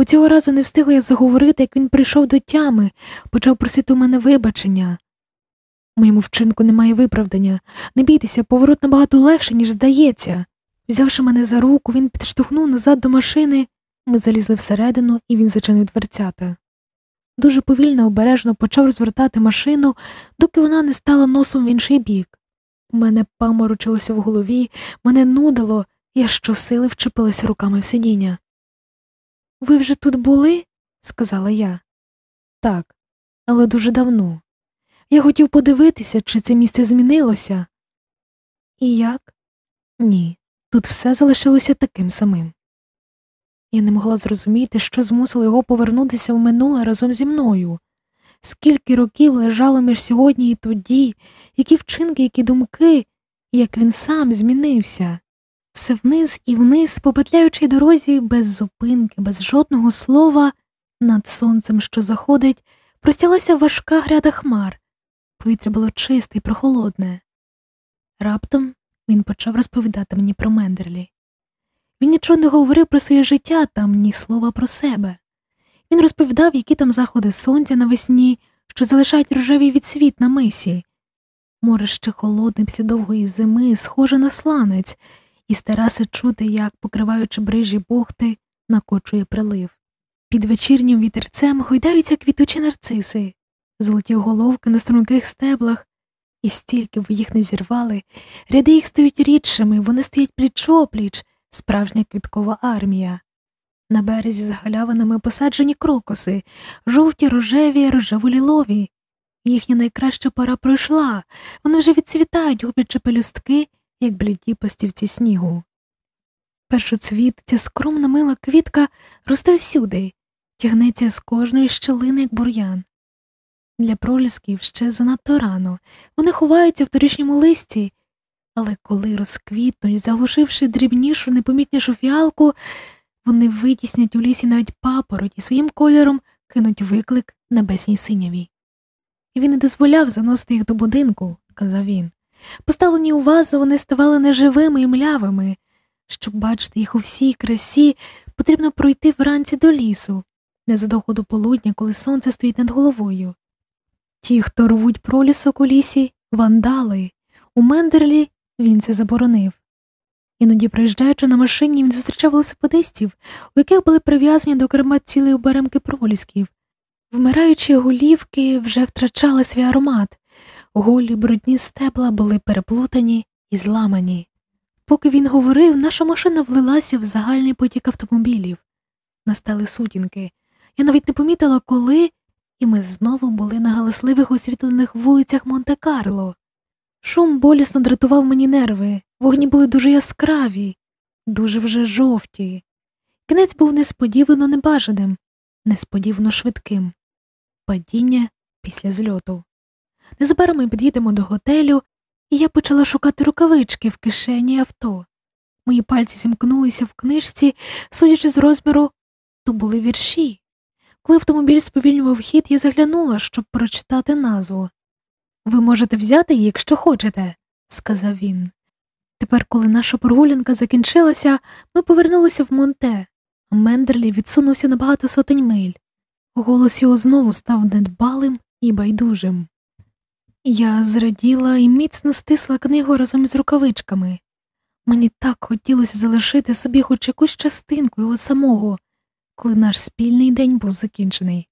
Бо цього разу не встигла я заговорити, як він прийшов до тями, почав просити у мене вибачення. Моєму вчинку немає виправдання. Не бійтеся, поворот набагато легше, ніж здається. Взявши мене за руку, він підштовхнув назад до машини, ми залізли всередину, і він зачинив дверцята. Дуже повільно, обережно почав розвертати машину, доки вона не стала носом в інший бік. У мене паморочилося в голові, мене нудило, я щосили вчепилася руками в сидіння. Ви вже тут були? сказала я. Так, але дуже давно. Я хотів подивитися, чи це місце змінилося. І як? Ні, тут все залишилося таким самим. Я не могла зрозуміти, що змусило його повернутися в минуле разом зі мною. Скільки років лежало між сьогодні і тоді, які вчинки, які думки, як він сам змінився, все вниз і вниз, по петляючій дорозі, без зупинки, без жодного слова, над сонцем, що заходить, простялася важка гряда хмар. Повітря було чисте і прохолодне. Раптом він почав розповідати мені про Мендерлі. Він нічого не говорив про своє життя там, ні слова про себе. Він розповідав, які там заходи сонця навесні, що залишають рожевий відсвіт на мисі. Море ще холодне після довгої зими, схоже на сланець, і з тераси чути, як, покриваючи брижі бухти, накочує прилив. Під вечірнім вітерцем гойдаються квітучі нарциси, золоті головки на струнких стеблах, і стільки б їх не зірвали, ряди їх стають рідшими, вони стоять пліч опліч, справжня квіткова армія. На березі з галявинами посаджені крокуси, жовті, рожеві, рожево-лілові. Їхня найкраща пора пройшла, вони вже відцвітають, губячи пелюстки, як бліді пластівці снігу. Першоцвіт, ця скромна мила квітка росте всюди, тягнеться з кожної щелини, як бур'ян. Для пролісків ще занадто рано, вони ховаються в торішньому листі, але коли розквітнуть, заглушивши дрібнішу, непомітнішу фіалку, вони витіснять у лісі навіть папороть і своїм кольором кинуть виклик небесній синяві. І він не дозволяв заносити їх до будинку, казав він. Поставлені у вазу, вони ставали неживими і млявими. Щоб бачити їх у всій красі, потрібно пройти вранці до лісу, незадовго до полудня, коли сонце стоїть над головою. Ті, хто рвуть пролісок у лісі, вандали. У Мендерлі він це заборонив. Іноді, приїжджаючи на машині, він зустрічав велосипедистів, у яких були прив'язані до керма цілі оберемки пролісків. Вмираючі голівки вже втрачали свій аромат, голі брудні стебла були переплутані і зламані. Поки він говорив, наша машина влилася в загальний потік автомобілів. Настали сутінки. Я навіть не помітила, коли, і ми знову були на галасливих освітлених вулицях Монте-Карло. Шум болісно дратував мені нерви, вогні були дуже яскраві, дуже вже жовті. Кінець був несподівано небажаним, несподівано швидким. Падіння після зльоту. Незабаром ми під'їдемо до готелю, і я почала шукати рукавички в кишені авто. Мої пальці зімкнулися в книжці, судячи з розміру, то були вірші. Коли автомобіль сповільнював хід, я заглянула, щоб прочитати назву. Ви можете взяти її, якщо хочете, сказав він. Тепер, коли наша прогулянка закінчилася, ми повернулися в Монте, Мендерлі відсунувся на багато сотень миль. Голос його знову став недбалим і байдужим. Я зраділа і міцно стисла книгу разом із рукавичками. Мені так хотілося залишити собі хоч якусь частинку його самого, коли наш спільний день був закінчений.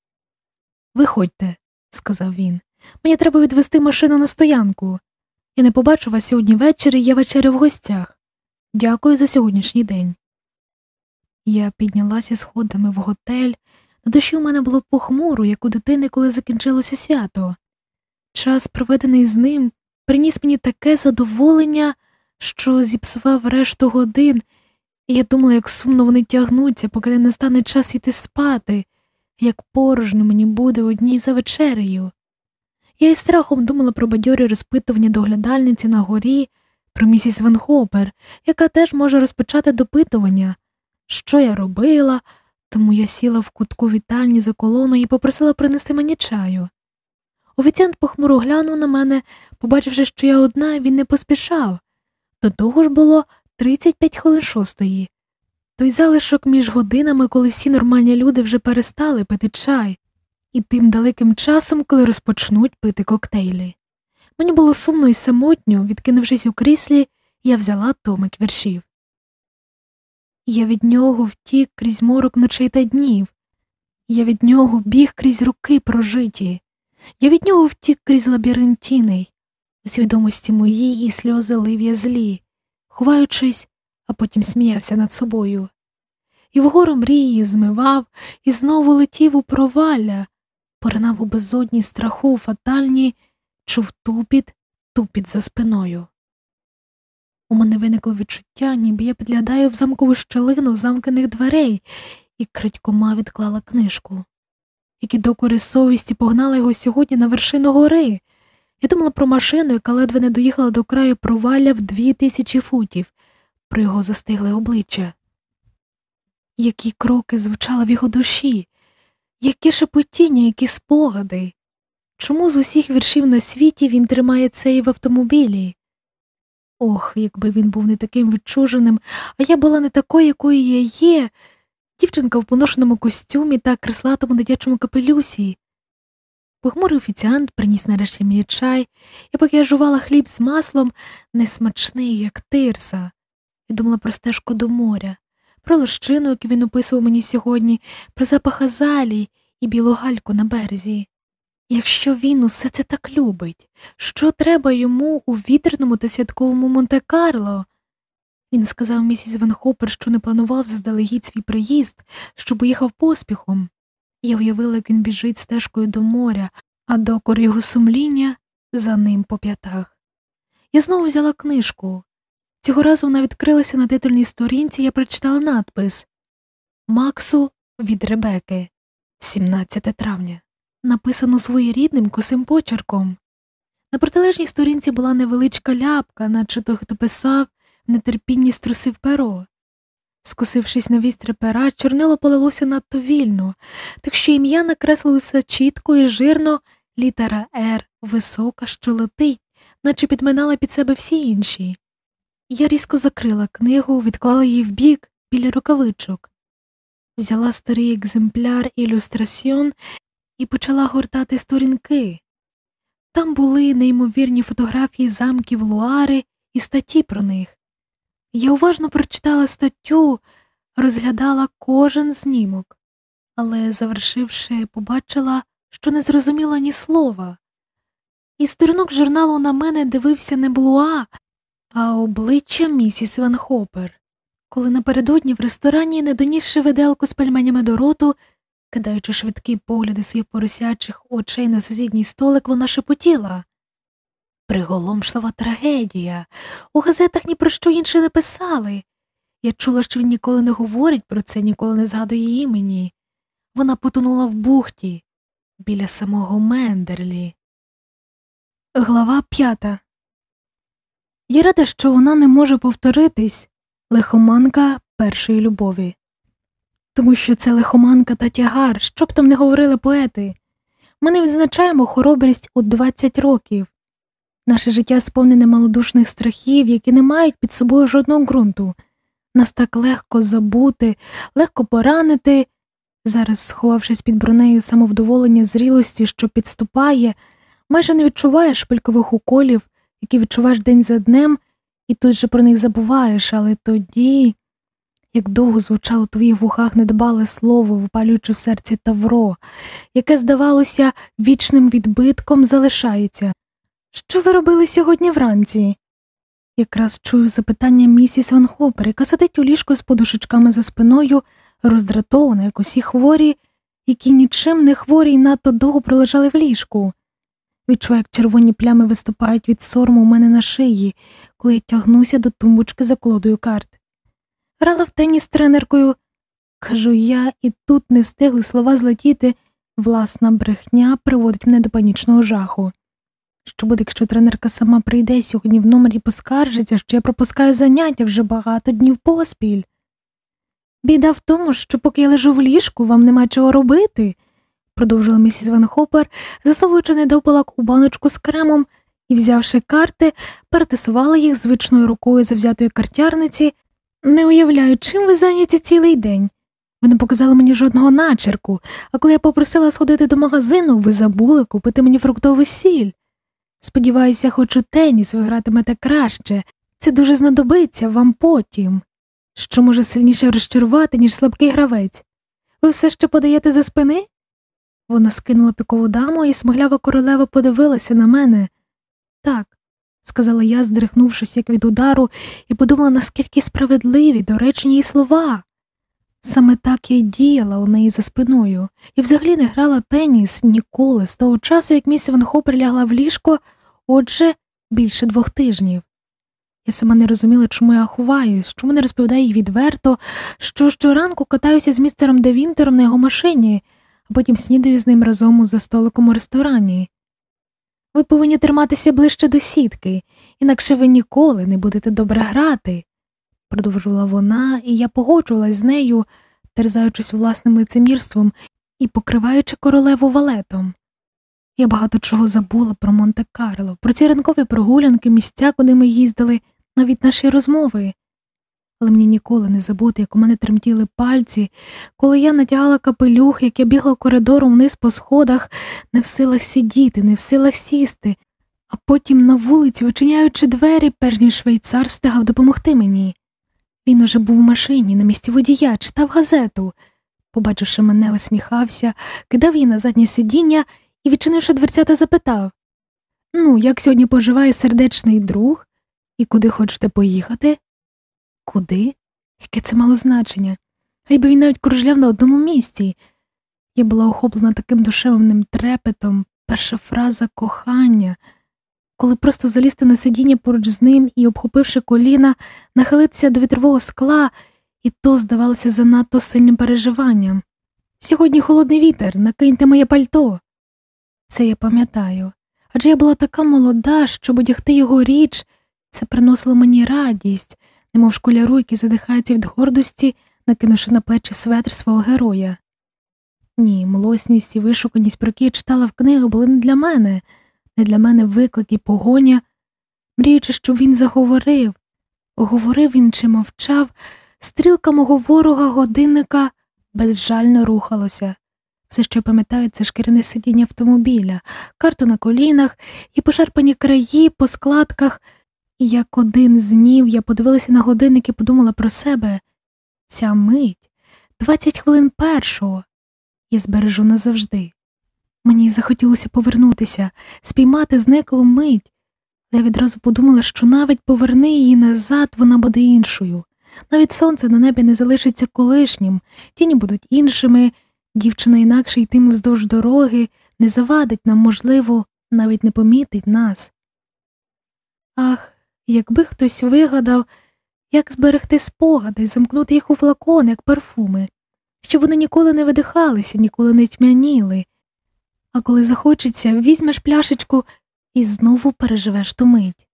Виходьте, сказав він, мені треба відвести машину на стоянку. Я не побачу вас сьогодні ввечері, я вечеря в гостях. Дякую за сьогоднішній день. Я піднялася сходами в готель, на душі у мене було похмуро, як у дитини, коли закінчилося свято. Час, проведений з ним, приніс мені таке задоволення, що зіпсував решту годин, і я думала, як сумно вони тягнуться, поки не настане час іти спати, як порожньо мені буде одній за вечерею. Я із страхом думала про бадьорі розпитування доглядальниці на горі, про місіс Венхопер, яка теж може розпочати допитування, що я робила, тому я сіла в кутку вітальні за колоною і попросила принести мені чаю. Офіціант похмуро глянув на мене, побачивши, що я одна, він не поспішав. До того ж було 35 хвилин шостої. Той залишок між годинами, коли всі нормальні люди вже перестали пити чай, і тим далеким часом, коли розпочнуть пити коктейлі. Мені було сумно і самотньо, відкинувшись у кріслі, я взяла томик віршів. Я від нього втік крізь морок ночей та днів, я від нього біг крізь руки прожиті, я від нього втік крізь лабіринтіний, у свідомості моїй і сльози лив'я злі, ховаючись, а потім сміявся над собою. І вгору мрії змивав і знову летів у провалля, поринав у безодні страху фатальні, чув тупіт, тупіт за спиною. У мене виникло відчуття, ніби я підглядаю в замкову щелину замкнених дверей, і крадькома відклала книжку. Які докори совісті погнали його сьогодні на вершину гори. Я думала про машину, яка ледве не доїхала до краю провалля в дві тисячі футів, про його застигле обличчя. Які кроки звучали в його душі, які шепотіння, які спогади. Чому з усіх віршів на світі він тримає цей в автомобілі? Ох, якби він був не таким відчуженим, а я була не такою, якою я є, дівчинка в поношеному костюмі та креслатому дитячому капелюсі. Похмурий офіціант приніс нарешті мені чай, і поки я жувала хліб з маслом, несмачний, як тирса, і думала про стежку до моря, про лощину, яку він описував мені сьогодні, про запах азалій і білу гальку на березі. Якщо він усе це так любить, що треба йому у вітряному та святковому Монте-Карло? Він сказав місіс Венхопер, що не планував заздалегідь свій приїзд, щоб уїхав поспіхом. Я уявила, як він біжить стежкою до моря, а докор його сумління за ним по п'ятах. Я знову взяла книжку. Цього разу вона відкрилася на титульній сторінці, я прочитала надпис Максу від Ребеки, 17 травня, написано своєрідним косим почерком. На протилежній сторінці була невеличка ляпка, наче той, хто писав, нетерпінні струсив перо. Скосившись на вістря пера, чорнило полилося надто вільно, так що ім'я накреслилося чітко і жирно літера Р, висока, що летить, наче підминала під себе всі інші. Я різко закрила книгу, відклала її вбік біля рукавичок, взяла старий екземпляр ілюстраціон і почала гортати сторінки. Там були неймовірні фотографії замків Луари і статті про них. Я уважно прочитала статтю, розглядала кожен знімок, але, завершивши, побачила, що не зрозуміла ні слова. Із сторінок журналу на мене дивився не Блуа, а обличчя місіс Ван Хопер. Коли напередодні в ресторані, не донісши виделку з пельменями до роту, кидаючи швидкі погляди своїх поросячих очей на сусідній столик, вона шепотіла. Приголомшлива трагедія. У газетах ні про що інше не писали. Я чула, що він ніколи не говорить про це, ніколи не згадує імені. Вона потонула в бухті біля самого Мендерлі. Глава п'ята. Я рада, що вона не може повторитись лихоманка першої любові, тому що це лихоманка та тягар, що б там не говорили поети. Ми не відзначаємо хоробрість у 20 років. Наше життя сповнене малодушних страхів, які не мають під собою жодного ґрунту. Нас так легко забути, легко поранити. Зараз, сховавшись під бронею самовдоволення зрілості, що підступає, майже не відчуваєш шпилькових уколів, які відчуваєш день за днем, і тут же про них забуваєш, але тоді, як довго звучало у твоїх вухах недбале слово, випалюючи в серці тавро, яке, здавалося, вічним відбитком залишається. Що ви робили сьогодні вранці? Якраз чую запитання місіс Ван Хопер, яка сидить у ліжку з подушечками за спиною, роздратована, як усі хворі, які нічим не хворі й надто довго пролежали в ліжку. Відчуваю, як червоні плями виступають від сорму у мене на шиї, коли я тягнуся до тумбочки за колодою карт. Грала в теніс з тренеркою, кажу я, і тут не встигли слова злетіти, власна брехня приводить мене до панічного жаху. Що буде, якщо тренерка сама прийде сьогодні в номер і поскаржиться, що я пропускаю заняття вже багато днів поспіль? Біда в тому, що поки я лежу в ліжку, вам нема чого робити, продовжила місіс Ван Хопер, засовуючи недопалак у баночку з кремом і, взявши карти, перетисувала їх звичною рукою завзятої картярниці, не уявляю, чим ви зайняті цілий день. Ви не показали мені жодного начерку, а коли я попросила сходити до магазину, ви забули купити мені фруктовий сіль. Сподіваюся, хоч у теніс ви гратимете краще, це дуже знадобиться вам потім, що може сильніше розчарувати, ніж слабкий гравець. Ви все ще подаєте за спини? Вона скинула пікову даму, і смаглява королева подивилася на мене. Так, сказала я, здрихнувшись як від удару, і подумала, наскільки справедливі, доречні її слова. Саме так я й діяла у неї за спиною, і взагалі не грала теніс ніколи з того часу, як міс Ван Хопер лягла в ліжко, отже, більше двох тижнів. Я сама не розуміла, чому я ховаюсь, чому не розповідаю їй відверто, що щоранку катаюся з містером Девінтером на його машині, а потім снідаю з ним разом за столиком у ресторані. Ви повинні триматися ближче до сітки, інакше ви ніколи не будете добре грати продовжувала вона, і я погоджувалась з нею, терзаючись власним лицемірством і покриваючи королеву валетом. Я багато чого забула про Монте Карло, про ці ранкові прогулянки, місця, куди ми їздили, навіть наші розмови. Але мені ніколи не забути, як у мене тремтіли пальці, коли я натягала капелюх, як я бігла коридором вниз по сходах, не в силах сидіти, не в силах сісти, а потім на вулиці, вичиняючи двері, перш ніж швейцар встигав допомогти мені. Він уже був у машині на місці водія, читав газету. Побачивши мене, усміхався, кидав її на заднє сидіння і, відчинивши дверцята, запитав Ну, як сьогодні поживає сердечний друг? І куди хочете поїхати? Куди? Яке це мало значення? Хай би він навіть кружляв на одному місці. Я була охоплена таким душевним трепетом, перша фраза кохання, коли просто залізти на сидіння поруч з ним і, обхопивши коліна, нахилитися до вітрового скла, і то здавалося занадто сильним переживанням. Сьогодні холодний вітер, накиньте моє пальто. Це я пам'ятаю. Адже я була така молода, щоб одягти його річ, це приносило мені радість, немов школяру, який задихається від гордості, накинувши на плечі светр свого героя. Ні, млосність і вишуканість, про які я читала в книгах, були не для мене, не для мене виклик і погоня, мріючи, щоб він заговорив. Говорив він чи мовчав, стрілка мого ворога годинника безжально рухалося. Все, що пам'ятаю, це шкіряне сидіння автомобіля, карту на колінах і пошарпані краї по складках, і як один з днів я подивилася на годинник і подумала про себе ця мить, двадцять хвилин першого, я збережу назавжди. Мені захотілося повернутися, спіймати зниклу мить, я відразу подумала, що навіть поверни її назад, вона буде іншою. Навіть сонце на небі не залишиться колишнім, тіні будуть іншими, дівчина інакше йтиме вздовж дороги, не завадить нам, можливо, навіть не помітить нас. Ах, якби хтось вигадав, як зберегти спогади, замкнути їх у флакон, як парфуми, щоб вони ніколи не видихалися, ніколи не тьмяніли, а коли захочеться, візьмеш пляшечку і знову переживеш ту мить.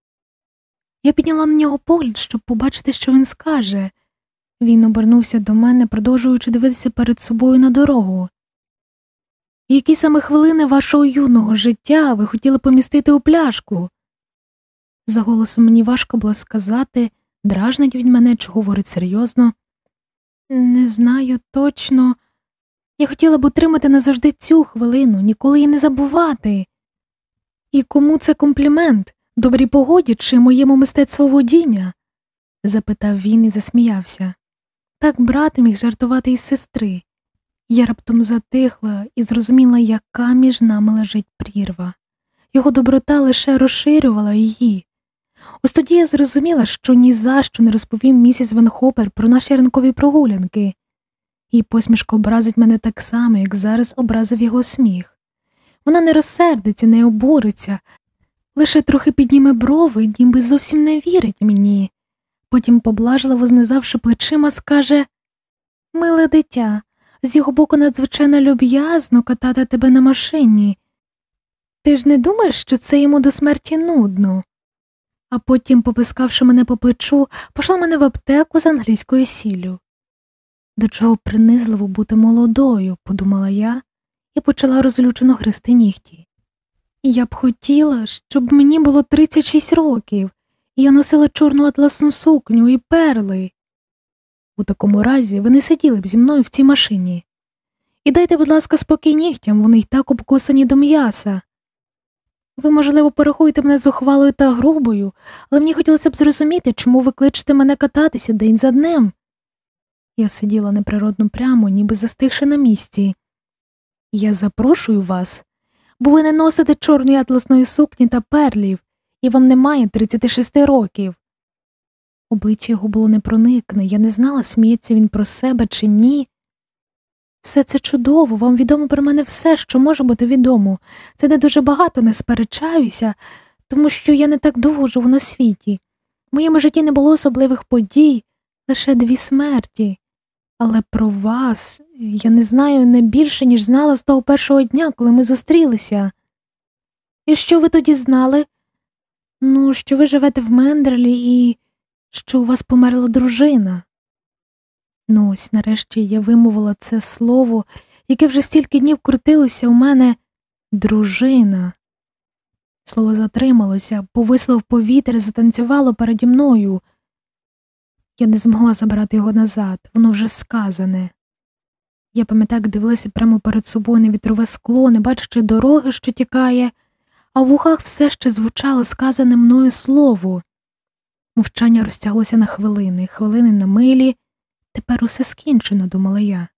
Я підняла на нього погляд, щоб побачити, що він скаже. Він обернувся до мене, продовжуючи дивитися перед собою на дорогу. Які саме хвилини вашого юного життя ви хотіли помістити у пляшку? За голосом мені важко було сказати, дражнить від мене чи говорить серйозно. Не знаю точно. Я хотіла б утримати назавжди цю хвилину, ніколи її не забувати. І кому це комплімент, добрій погоді чи моєму мистецтву водіння? запитав він і засміявся. Так брат міг жартувати із сестри. Я раптом затихла і зрозуміла, яка між нами лежить прірва. Його доброта лише розширювала її. Ось тоді я зрозуміла, що ні за що не розповім місіс Венхопер про наші ранкові прогулянки, і посмішка образить мене так само, як зараз образив його сміх. Вона не розсердиться, не обуриться, лише трохи підніме брови, ніби зовсім не вірить мені. Потім, поблажливо знизавши плечима, скаже Миле дитя, з його боку надзвичайно люб'язно катати тебе на машині. Ти ж не думаєш, що це йому до смерті нудно? А потім, поплескавши мене по плечу, пошла мене в аптеку з англійською сіллю. До чого принизливо бути молодою, подумала я і почала розлючено гристи нігті. Я б хотіла, щоб мені було 36 років, і я носила чорну атласну сукню і перли. У такому разі ви не сиділи б зі мною в цій машині. І дайте, будь ласка, спокій нігтям, вони й так обкусані до м'яса. Ви, можливо, порахуєте мене зухвалою та грубою, але мені хотілося б зрозуміти, чому ви кличете мене кататися день за днем. Я сиділа неприродно прямо, ніби застигши на місці. Я запрошую вас, бо ви не носите чорної атласної сукні та перлів, і вам немає 36 років. Обличчя його було непроникне, я не знала, сміється він про себе чи ні. Все це чудово, вам відомо про мене все, що може бути відомо. Це не дуже багато не сперечаюся, тому що я не так довго живу на світі. В моєму житті не було особливих подій, лише дві смерті. Але про вас я не знаю не більше, ніж знала з того першого дня, коли ми зустрілися. І що ви тоді знали? Ну, що ви живете в Мендерлі і що у вас померла дружина. Ну ось нарешті я вимовила це слово, яке вже стільки днів крутилося у мене дружина. Слово затрималося, повисло в повітря, затанцювало переді мною. Я не змогла забрати його назад, воно вже сказане. Я пам'ятаю, дивилася прямо перед собою на вітрове скло, не бачачи дороги, що тікає, а в ухах все ще звучало сказане мною слово. Мовчання розтяглося на хвилини, хвилини на милі. Тепер усе скінчено, думала я.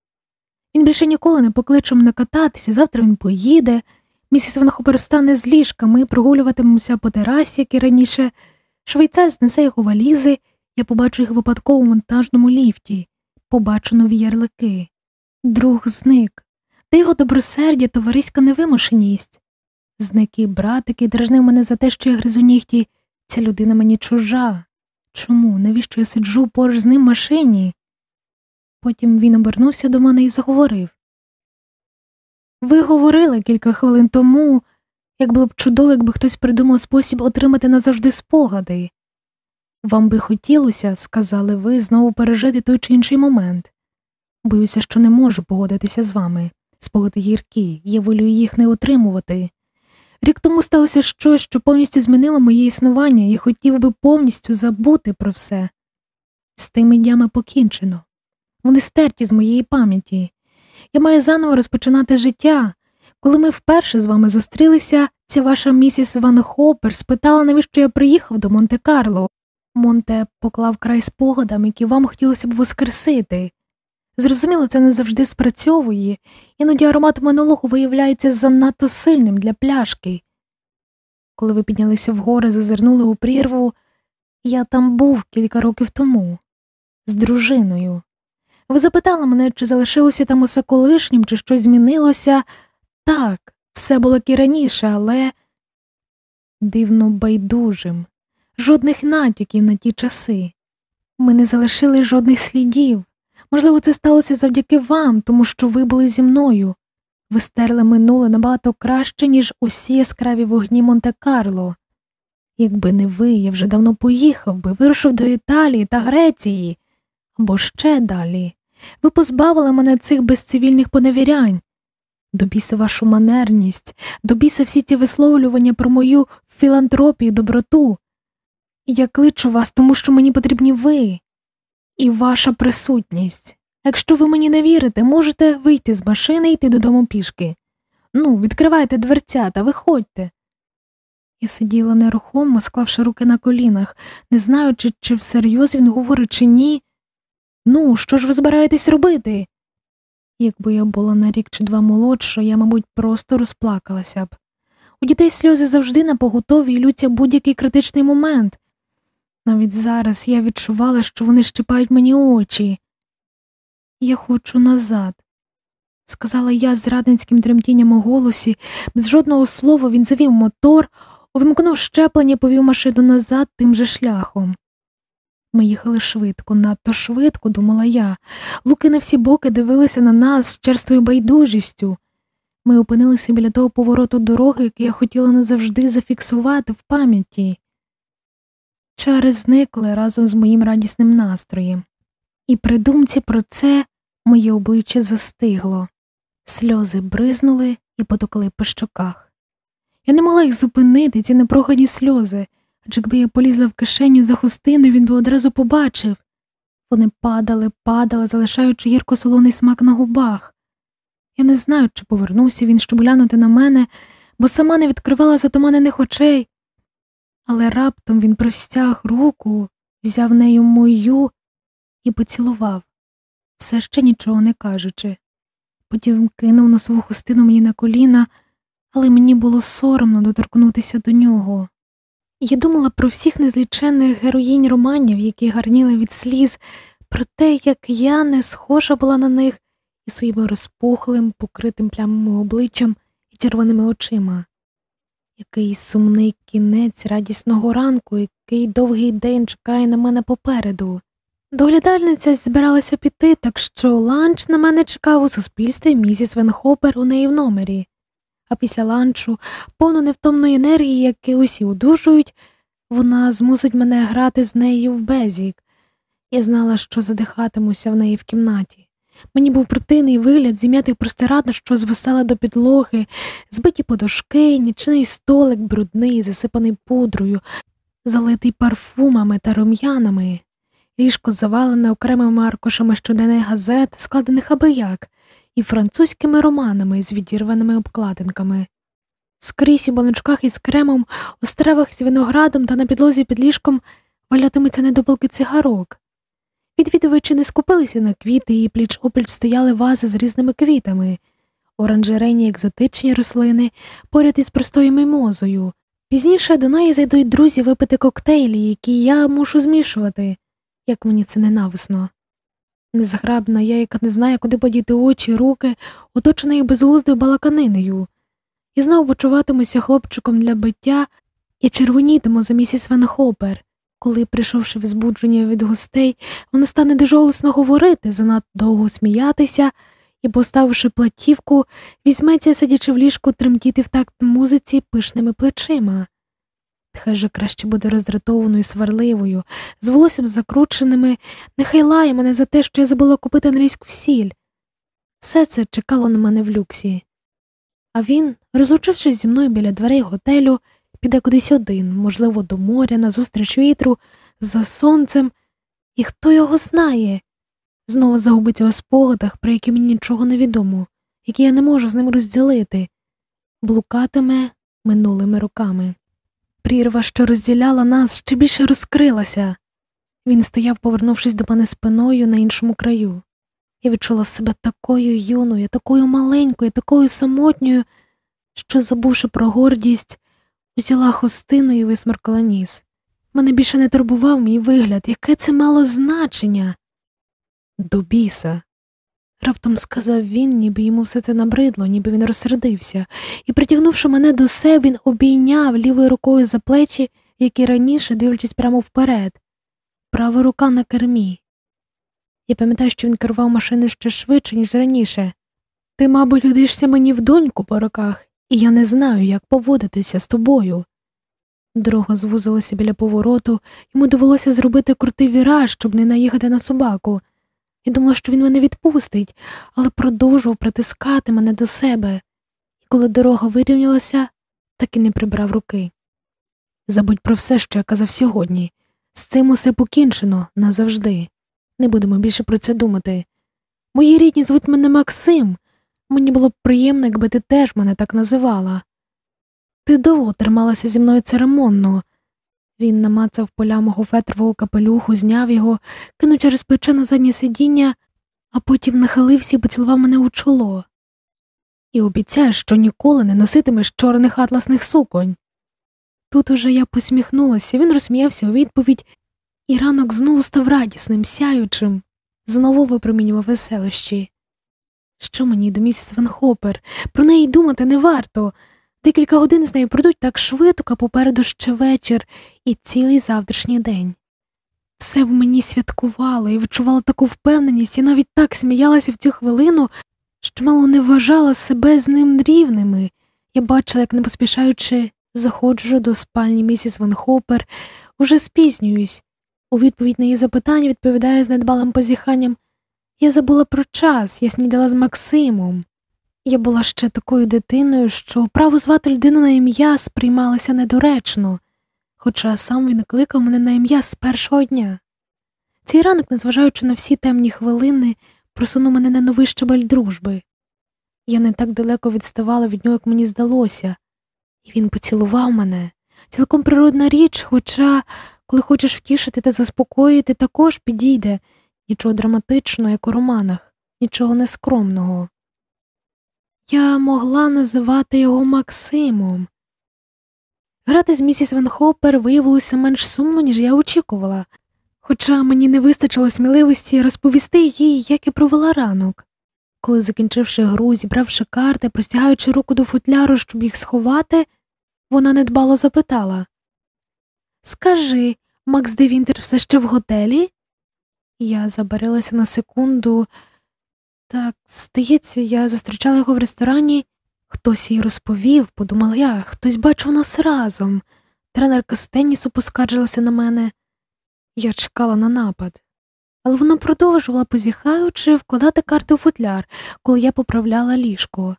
Він більше ніколи не покличе мене кататися, завтра він поїде. Місіс Ванхопер встане з ліжка, ми прогулюватимемося по терасі, як і раніше. Швейцар знесе його валізи, я побачу їх випадково в монтажному ліфті, побачу нові ярлики. Друг зник, де його добросердя, товариська невимушеність. Зник і братики дражнив мене за те, що я гризу нігті. Ця людина мені чужа. Чому? Навіщо я сиджу поруч з ним в машині? Потім він обернувся до мене і заговорив. Ви говорили кілька хвилин тому, як було б чудово, якби хтось придумав спосіб отримати назавжди спогади. Вам би хотілося, сказали ви, знову пережити той чи інший момент. Боюся, що не можу погодитися з вами. Спогади гіркі, я волю їх не отримувати. Рік тому сталося щось, що повністю змінило моє існування і хотів би повністю забути про все. З тими днями покінчено. Вони стерті з моєї пам'яті. Я маю заново розпочинати життя. Коли ми вперше з вами зустрілися, ця ваша місіс Ван Хопер спитала, навіщо я приїхав до Монте-Карло. Монте поклав край спогадам, які вам хотілося б воскресити. Зрозуміло, це не завжди спрацьовує, іноді аромат минулого виявляється занадто сильним для пляшки. Коли ви піднялися вгори, зазирнули у прірву, я там був кілька років тому, з дружиною. Ви запитали мене, чи залишилося там усе колишнім, чи щось змінилося. Так, все було як і раніше, але дивно байдужим, жодних натяків на ті часи. Ми не залишили жодних слідів. Можливо, це сталося завдяки вам, тому що ви були зі мною. Ви стерли минуле набагато краще, ніж усі яскраві вогні Монте-Карло. Якби не ви, я вже давно поїхав би, вирушив до Італії та Греції або ще далі. Ви позбавили мене цих безцивільних поневірянь. До біса вашу манерність, до біса всі ці висловлювання про мою філантропію, доброту. Я кличу вас, тому що мені потрібні ви і ваша присутність. Якщо ви мені не вірите, можете вийти з машини і йти додому пішки. Ну, відкривайте дверця та виходьте. Я сиділа нерухомо, склавши руки на колінах, не знаючи, чи всерйоз він говорить, чи ні. Ну, що ж ви збираєтесь робити? Якби я була на рік чи два молодша, я, мабуть, просто розплакалася б. У дітей сльози завжди на поготові і лються будь-який критичний момент. Навіть зараз я відчувала, що вони щипають мені очі. Я хочу назад, сказала я з радницьким тремтінням у голосі, без жодного слова він завів мотор, увімкнув щеплення, повів машину назад тим же шляхом. Ми їхали швидко, надто швидко, думала я. Луки на всі боки дивилися на нас з черствою байдужістю. Ми опинилися біля того повороту дороги, який я хотіла назавжди зафіксувати в пам'яті. Чари зникли разом з моїм радісним настроєм, і при думці про це моє обличчя застигло, сльози бризнули і потокли по щоках. Я не могла їх зупинити, ці непроходні сльози, адже якби я полізла в кишеню за хустину, він би одразу побачив. Вони падали, падали, залишаючи гірко солоний смак на губах. Я не знаю, чи повернувся він, щоб глянути на мене, бо сама не відкривала затуманених очей. Але раптом він простяг руку, взяв нею мою і поцілував, все ще нічого не кажучи. Потім кинув носову хустину мені на коліна, але мені було соромно доторкнутися до нього. Я думала про всіх незліченних героїнь романів, які гарніли від сліз, про те, як я не схожа була на них і своїм розпухлим, покритим плямами обличчям і червоними очима. Який сумний кінець радісного ранку, який довгий день чекає на мене попереду. Доглядальниця збиралася піти, так що ланч на мене чекав у суспільстві місіс Венхопер у неї в номері а після ланчу, повно невтомної енергії, яки усі одужують, вона змусить мене грати з нею в безік. Я знала, що задихатимуся в неї в кімнаті. Мені був противний вигляд зім'ятих простирадно, що звисала до підлоги, збиті подошки, нічний столик, брудний, засипаний пудрою, залитий парфумами та рум'янами, ліжко завалене окремими аркушами щоденних газет, складених аби як, і французькими романами з відірваними обкладинками. Скрізь у баночках із кремом, у стравах з виноградом та на підлозі під ліжком валятиметься недопалки цигарок. Відвідувачі не скупилися на квіти і пліч опліч стояли вази з різними квітами, оранжерейні екзотичні рослини поряд із простою мімозою. Пізніше до неї зайдуть друзі випити коктейлі, які я мушу змішувати, як мені це ненависно. Незграбна я, яка не знає, куди подіти очі, руки, оточена їх безглуздою балаканинею, і знову почуватимуся хлопчиком для биття і червонітиму за місіс Венхопер, коли, прийшовши в збудження від гостей, вона стане дуже голосно говорити, занадто довго сміятися і, поставивши платівку, візьметься, сидячи в ліжку, тремтіти в такт музиці пишними плечима. Хай же краще буде роздратованою, сварливою, з волоссям закрученими, нехай лає мене за те, що я забула купити англійську сіль. Все це чекало на мене в люксі. А він, розлучившись зі мною біля дверей готелю, піде кудись один, можливо, до моря, назустріч вітру, за сонцем, і хто його знає, знову загубиться у спогадах, про які мені нічого не відомо, які я не можу з ним розділити, блукатиме минулими роками. Прірва, що розділяла нас, ще більше розкрилася. Він стояв, повернувшись до мене спиною на іншому краю. Я відчула себе такою юною, такою маленькою, такою самотньою, що, забувши про гордість, узяла хостину і висморкала ніс. Мене більше не турбував мій вигляд, яке це мало значення. До біса. Раптом сказав він, ніби йому все це набридло, ніби він розсердився, і, притягнувши мене до себе, він обійняв лівою рукою за плечі, які раніше, дивлячись прямо вперед, права рука на кермі. Я пам'ятаю, що він керував машиною ще швидше, ніж раніше. Ти, мабуть, годишся мені в доньку по роках, і я не знаю, як поводитися з тобою. Дорога звузилася біля повороту, йому довелося зробити крутий віраж, щоб не наїхати на собаку. Я думала, що він мене відпустить, але продовжував притискати мене до себе, і коли дорога вирівнялася, так і не прибрав руки. Забудь про все, що я казав сьогодні. З цим усе покінчено назавжди. Не будемо більше про це думати. Мої рідні звуть мене Максим. Мені було б приємно, якби ти теж мене так називала. Ти довго трималася зі мною церемонно. Він намацав поля мого фетрового капелюху, зняв його, кинув через плече на заднє сидіння, а потім нахилився і поцілував мене у чоло. І обіцяєш, що ніколи не носитимеш чорних атласних суконь. Тут уже я посміхнулася, він розсміявся у відповідь, і ранок знову став радісним, сяючим, знову випромінював веселощі. Що мені до місіс Ванхопер? Про неї думати не варто. Декілька годин з нею пройдуть так швидко, а попереду ще вечір і цілий завтрашній день. Все в мені святкувало і відчувала таку впевненість, і навіть так сміялася в цю хвилину, що мало не вважала себе з ним рівними. Я бачила, як не поспішаючи, заходжу до спальні місіс Ванхопер, уже спізнююсь. У відповідь на її запитання відповідаю з недбалим позіханням я забула про час, я снідала з Максимом. Я була ще такою дитиною, що право звати людину на ім'я сприймалося недоречно, хоча сам він кликав мене на ім'я з першого дня. Цей ранок, незважаючи на всі темні хвилини, просунув мене на новий щабель дружби. Я не так далеко відставала від нього, як мені здалося, і він поцілував мене цілком природна річ, хоча, коли хочеш втішити та заспокоїти, також підійде нічого драматичного, як у романах, нічого нескромного. Я могла називати його Максимом. Грати з місіс Венхопер виявилося менш сумно, ніж я очікувала, хоча мені не вистачило сміливості розповісти їй, як я провела ранок. Коли, закінчивши гру, зібравши карти, простягаючи руку до футляру, щоб їх сховати, вона недбало запитала Скажи, Макс Девінтер все ще в готелі? Я забарилася на секунду. Так, здається, я зустрічала його в ресторані. Хтось їй розповів, подумала я, хтось бачив нас разом. Тренерка з тенісу поскаржилася на мене. Я чекала на напад, але вона продовжувала, позіхаючи, вкладати карти у футляр, коли я поправляла ліжко.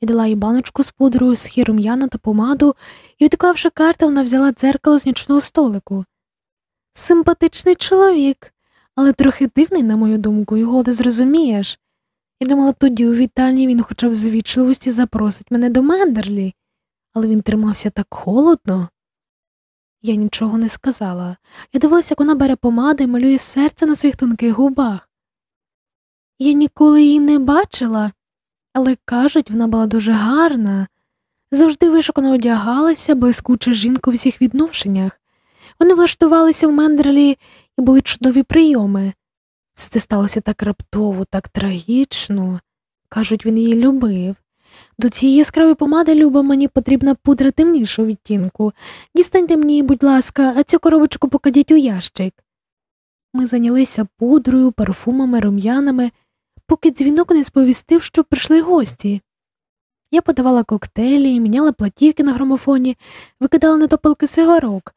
Я дала їй баночку з пудрою, з хірум'яна та помаду, і, відклавши карти, вона взяла дзеркало з нічного столику. Симпатичний чоловік, але трохи дивний, на мою думку, його не зрозумієш. Я думала, тоді у вітальні він хоча б з вічливості запросить мене до Мендерлі, але він тримався так холодно. Я нічого не сказала. Я дивилася, як вона бере помади і малює серце на своїх тонких губах. Я ніколи її не бачила, але кажуть, вона була дуже гарна, завжди вишукано одягалася, блискуча жінка у всіх відношеннях. Вони влаштувалися в Мендерлі і були чудові прийоми. Все це сталося так раптово, так трагічно. Кажуть, він її любив. До цієї яскравої помади, Люба, мені потрібна пудра темнішого відтінку. Дістаньте мені, будь ласка, а цю коробочку покладіть у ящик. Ми зайнялися пудрою, парфумами, рум'янами, поки дзвінок не сповістив, що прийшли гості. Я подавала коктейлі, міняла платівки на грамофоні, викидала недопалки сигарок,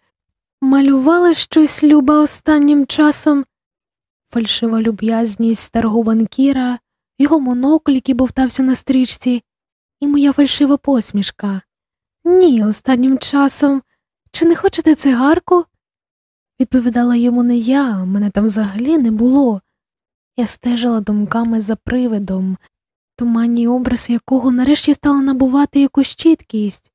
малювала щось люба останнім часом, фальшива люб'язність старого банкіра, його монокль, який бовтався на стрічці, і моя фальшива посмішка. Ні, останнім часом. Чи не хочете цигарку? Відповідала йому не я, мене там взагалі не було. Я стежила думками за привидом, туманні образ якого нарешті стала набувати якусь чіткість.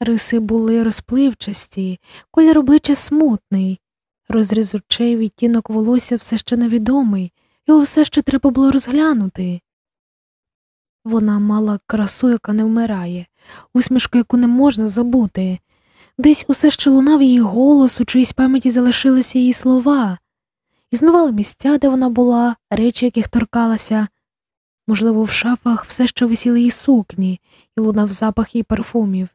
Риси були розпливчасті, колір обличчя смутний, розріз очей відтінок волосся все ще невідомий, його все ще треба було розглянути. Вона мала красу, яка не вмирає, усмішку, яку не можна забути. Десь усе ще лунав її голос, у чиїсь пам'яті залишилися її слова, існували місця, де вона була, речі, яких торкалася. Можливо, в шафах все ще висіли її сукні і лунав запах її парфумів.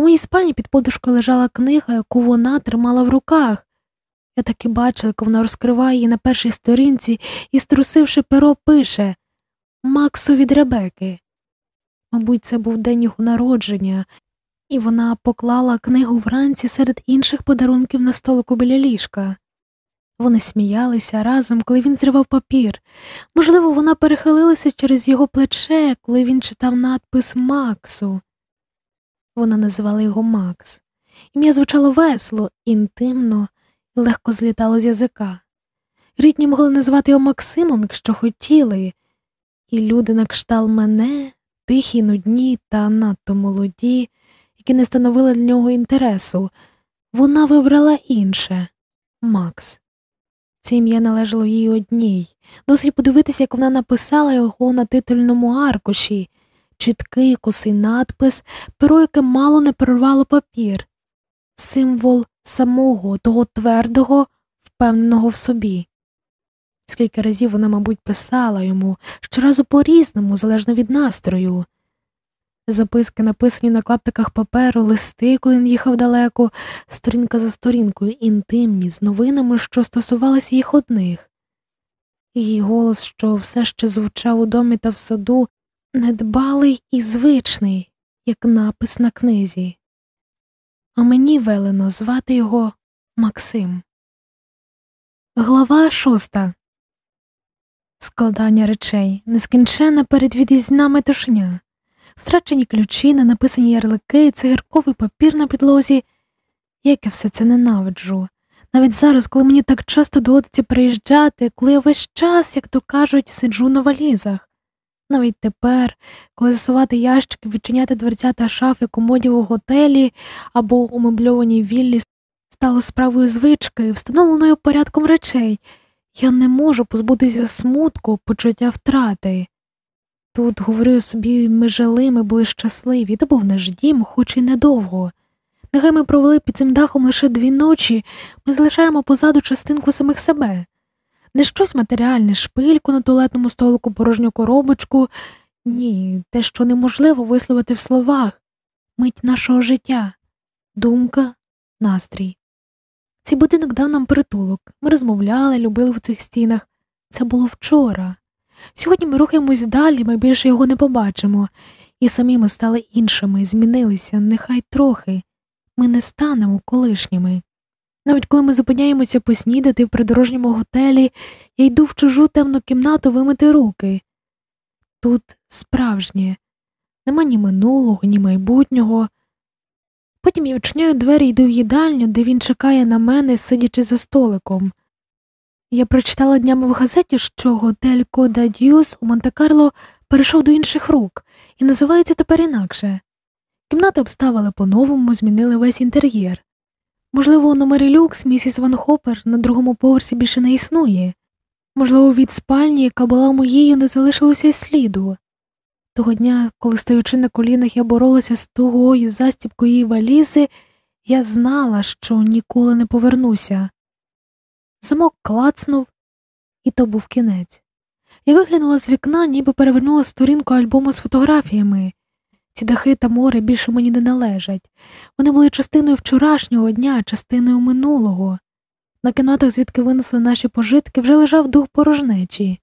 У моїй спальні під подушкою лежала книга, яку вона тримала в руках. Я таки бачила, як вона розкриває її на першій сторінці і, струсивши перо, пише Максу від Ребеки. Мабуть, це був день його народження, і вона поклала книгу вранці серед інших подарунків на столику біля ліжка. Вони сміялися разом, коли він зривав папір. Можливо, вона перехилилася через його плече, коли він читав надпис Максу. Вона називала його Макс. Ім'я звучало весело, інтимно і легко злітало з язика. Рідні могли назвати його Максимом, якщо хотіли, і люди на кшталт мене, тихі, нудні та надто молоді, які не становили для нього інтересу, вона вибрала інше Макс. Це ім'я належало їй одній. Досить подивитися, як вона написала його на титульному аркуші, чіткий косий надпис, перо, яке мало не прорвало папір, символ самого того твердого, впевненого в собі. Скільки разів вона, мабуть, писала йому щоразу по різному, залежно від настрою. Записки, написані на клаптиках паперу, листи, коли він їхав далеко, сторінка за сторінкою, інтимні, з новинами, що стосувалися їх одних. Її голос, що все ще звучав у домі та в саду, недбалий і звичний, як напис на книзі. А мені велено звати його Максим. Глава шоста Складання речей нескінченна перед від'їзна метушня втрачені ключі, ненаписані ярлики, цигарковий папір на підлозі. Як я все це ненавиджу. Навіть зараз, коли мені так часто доводиться приїжджати, коли я весь час, як то кажуть, сиджу на валізах. Навіть тепер, коли засувати ящики, відчиняти дверця та шафи комодів у готелі або у мебльованій віллі стало справою звички, встановленою порядком речей, я не можу позбутися смутку, почуття втрати. Тут, говорю собі, ми жили, ми були щасливі, то був наш дім, хоч і недовго. Нехай ми провели під цим дахом лише дві ночі, ми залишаємо позаду частинку самих себе, не щось матеріальне, шпильку на туалетному столику, порожню коробочку, ні, те, що неможливо висловити в словах, мить нашого життя, думка, настрій. Цей будинок дав нам притулок, ми розмовляли, любили в цих стінах. Це було вчора. Сьогодні ми рухаємось далі, ми більше його не побачимо, і самі ми стали іншими, змінилися, нехай трохи. Ми не станемо колишніми. Навіть коли ми зупиняємося поснідати в придорожньому готелі, я йду в чужу темну кімнату вимити руки. Тут справжнє, нема ні минулого, ні майбутнього. Потім я відчиняю двері йду в їдальню, де він чекає на мене, сидячи за столиком. Я прочитала днями в газеті, що готель Кода Д'юс у Монте-Карло перейшов до інших рук і називається тепер інакше. Кімнати обставили по-новому, змінили весь інтер'єр. Можливо, у номері люкс місіс Ван Хопер на другому поверсі більше не існує. Можливо, від спальні, яка була моєю, не залишилося й сліду. Того дня, коли стоючи на колінах, я боролася з тугою застіпкою її валізи, я знала, що ніколи не повернуся. Замок клацнув, і то був кінець. Я виглянула з вікна, ніби перевернула сторінку альбому з фотографіями. Ці дахи та море більше мені не належать. Вони були частиною вчорашнього дня, частиною минулого. На кімнатах, звідки винесли наші пожитки, вже лежав дух порожнечі.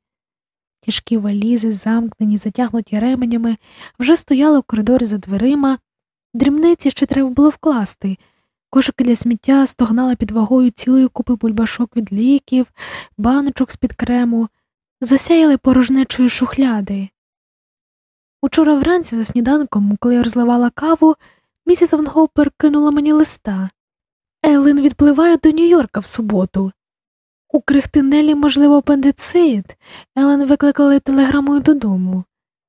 Тяжкі валізи, замкнені, затягнуті ременями, вже стояли в коридорі за дверима, дрібниці ще треба було вкласти. Кошики для сміття стогнали під вагою цілої купи бульбашок від ліків, баночок з-під крему, засяяли порожнечою шухляди. Учора вранці за сніданком, коли я розливала каву, місіс Вангопер кинула мені листа. Елен відпливає до Нью-Йорка в суботу. У крихтинелі, можливо, апендицит. Елен викликали телеграмою додому.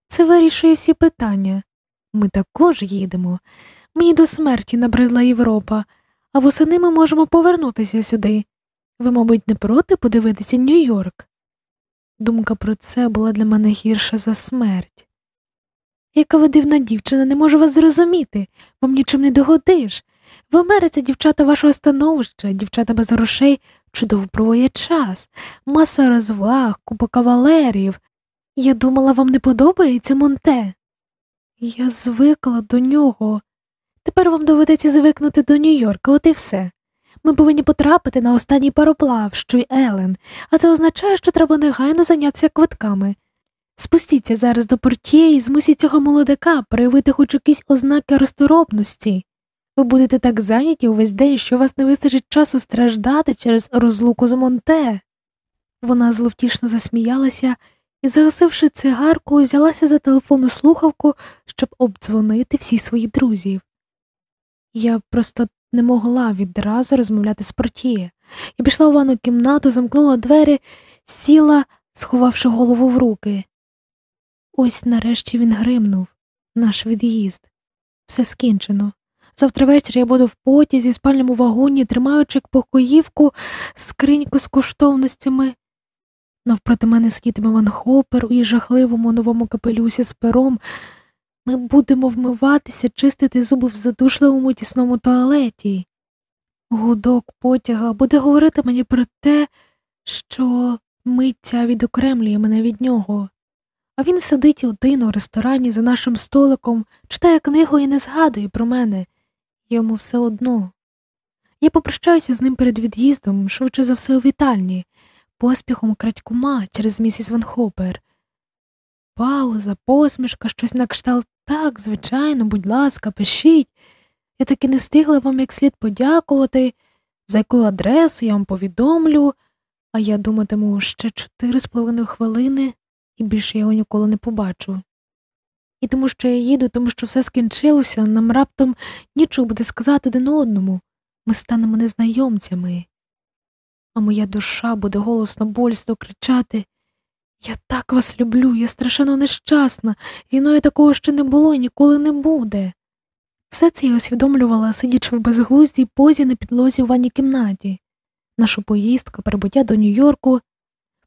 Це вирішує всі питання. Ми також їдемо. Мені до смерті набридла Європа, а восени ми можемо повернутися сюди. Ви, мабуть, не проти подивитися Нью-Йорк? Думка про це була для мене гірша за смерть. Яка ви дивна дівчина, не можу вас зрозуміти, вам нічим не догодиш. В Америці дівчата вашого становища, дівчата без грошей чудово проводять час, маса розваг, купа кавалерів. Я думала, вам не подобається Монте. Я звикла до нього. Тепер вам доведеться звикнути до Нью-Йорка, от і все. Ми повинні потрапити на останній пароплав, що й Елен, а це означає, що треба негайно зайнятися квитками. Спустіться зараз до портє і змусіть цього молодика проявити хоч якісь ознаки розторопності. Ви будете так зайняті увесь день, що вас не вистачить часу страждати через розлуку з Монте. Вона зловтішно засміялася і, загасивши цигарку, взялася за телефонну слухавку, щоб обдзвонити всіх своїх друзів. Я просто не могла відразу розмовляти з портіє. Я пішла у ванну кімнату, замкнула двері, сіла, сховавши голову в руки. Ось нарешті він гримнув наш від'їзд. Все скінчено. Завтра ввечері я буду в потязі, в спальному вагоні, тримаючи покоївку, скриньку з коштовностями. Навпроти мене сидітиме Ван Хопер у її жахливому новому капелюсі з пером. Ми будемо вмиватися, чистити зуби в задушливому тісному туалеті. Гудок потяга буде говорити мені про те, що миття відокремлює мене від нього. А він сидить один у ресторані за нашим столиком, читає книгу і не згадує про мене. Йому все одно. Я попрощаюся з ним перед від'їздом, швидше за все у вітальні, поспіхом крадькома через місіс Ван Хопер. Пауза, посмішка, щось на кшталт так, звичайно, будь ласка, пишіть. Я таки не встигла вам як слід подякувати, за яку адресу я вам повідомлю, а я думатиму ще чотири з половиною хвилини і більше я його ніколи не побачу. І тому що я їду, тому що все скінчилося, нам раптом нічого буде сказати один одному. Ми станемо незнайомцями, а моя душа буде голосно больсно кричати. Я так вас люблю, я страшенно нещасна, зі мною такого ще не було і ніколи не буде. Все це я усвідомлювала, сидячи в безглуздій позі на підлозі у ванній кімнаті, нашу поїздку, перебуття до Нью-Йорку,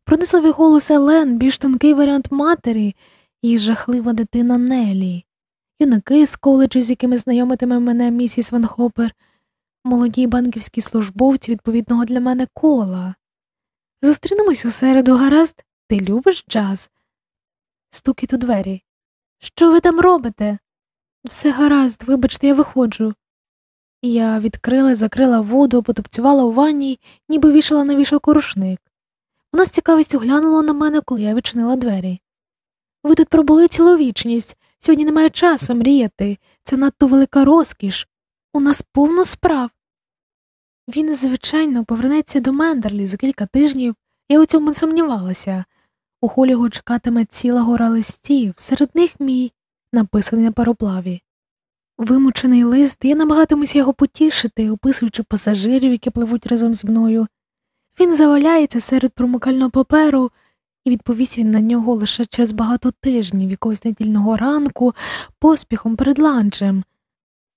пронисливий голос Елен, більш тонкий варіант матері і жахлива дитина Нелі, юнаки з коледжів, з якими знайомитиме мене місіс Ван Хопер, молоді банківські службовці відповідного для мене кола. Зустрінемось у середу, гаразд, ти любиш джаз? Стукіт у двері. Що ви там робите? Все гаразд, вибачте, я виходжу. Я відкрила, закрила воду, потупцювала у ванні, ніби вішала на вішалку рушник. Вона з цікавістю глянула на мене, коли я відчинила двері. Ви тут пробули цілу вічність. Сьогодні немає часу мріяти. Це надто велика розкіш. У нас повно справ. Він, звичайно, повернеться до Мендерлі за кілька тижнів, я у цьому не сумнівалася. У холі його чекатиме ціла гора листів, серед них мій, написаний на пароплаві. Вимучений лист, я намагатимуся його потішити, описуючи пасажирів, які пливуть разом зі мною. Він заваляється серед промокального паперу, і відповість він на нього лише через багато тижнів якогось недільного ранку, поспіхом перед ланчем.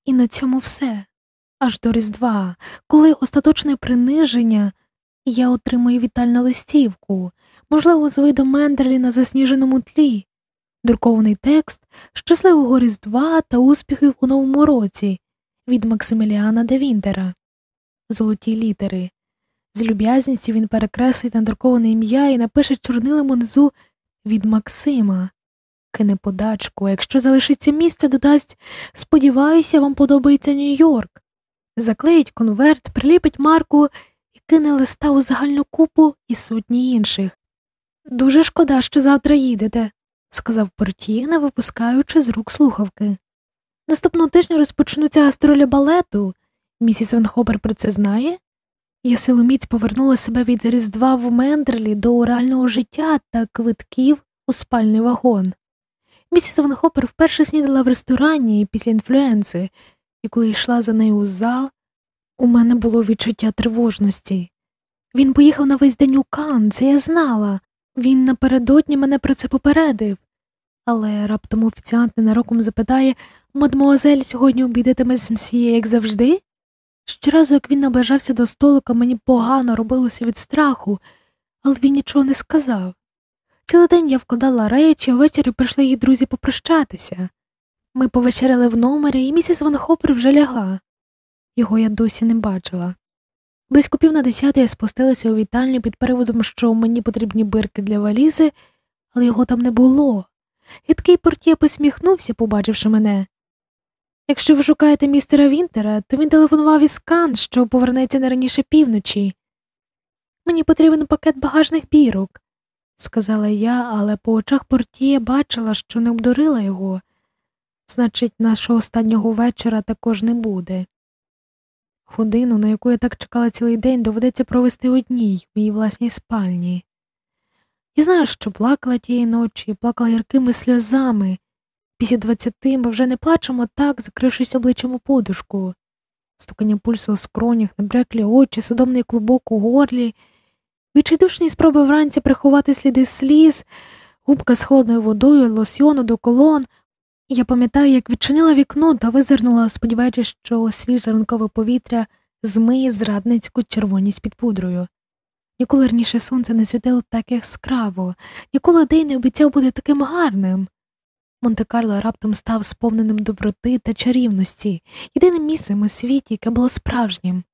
І на цьому все. аж до Різдва, коли остаточне приниження, я отримую вітальну листівку, можливо, з видом Мендерлі на засніженому тлі, друкований текст щасливого Різдва та успіхів у новому році від Максиміліана де Вінтера, золоті літери. З люб'язністю він перекреслить надруковане ім'я і напише чорнилим унизу від Максима. Кине подачку, якщо залишиться місце, додасть Сподіваюся, вам подобається Нью-Йорк. Заклеїть конверт, приліпить марку і кине листа у загальну купу і сотні інших. Дуже шкода, що завтра їдете, сказав портіє, не випускаючи з рук слухавки. Наступного тижня розпочнуться гастролі балету. Місіс Венхопер про це знає? Я силоміць повернула себе від Різдва в Мендерлі до реального життя та квитків у спальний вагон. Місіс Ванхопер вперше снідала в ресторані після інфлюенси, і коли йшла за нею у зал, у мене було відчуття тривожності. Він поїхав на весь день у Кан, це я знала. Він напередодні мене про це попередив. Але раптом офіціант ненароком запитає мадмуазель сьогодні обідатиме з мсіє, як завжди? Щоразу, як він наближався до столика, мені погано робилося від страху, але він нічого не сказав. Цілий день я вкладала речі, а ввечері прийшли її друзі попрощатися. Ми повечеряли в номері, і місіс Ван Хопер вже лягла. Його я досі не бачила. Близько пів на десяту я спустилася у вітальню під переводом, що мені потрібні бирки для валізи, але його там не було. Гидкий портє посміхнувся, побачивши мене. Якщо ви шукаєте містера Вінтера, то він телефонував із Кан, що повернеться не раніше півночі. Мені потрібен пакет багажних бірок, сказала я, але по очах портіє бачила, що не обдурила його. Значить, нашого останнього вечора також не буде. Годину, на яку я так чекала цілий день, доведеться провести одній в моїй власній спальні. Я знаю, що плакала тієї ночі, плакала гіркими сльозами. Після двадцяти ми вже не плачемо так, закрившись обличчям у подушку. Стукання пульсу у скронях, набряклі очі, судомний клубок у горлі, відчайдушні спроби вранці приховати сліди сліз, губка з холодною водою, лосьйону до колон. Я пам'ятаю, як відчинила вікно та визирнула, сподіваючись, що свіже ранкове повітря змиє зрадницьку червоність під пудрою. Ніколи раніше сонце не світило так яскраво, ніколи день не обіцяв бути таким гарним. Монте-Карло раптом став сповненим доброти та чарівності, єдиним місцем у світі, яке було справжнім.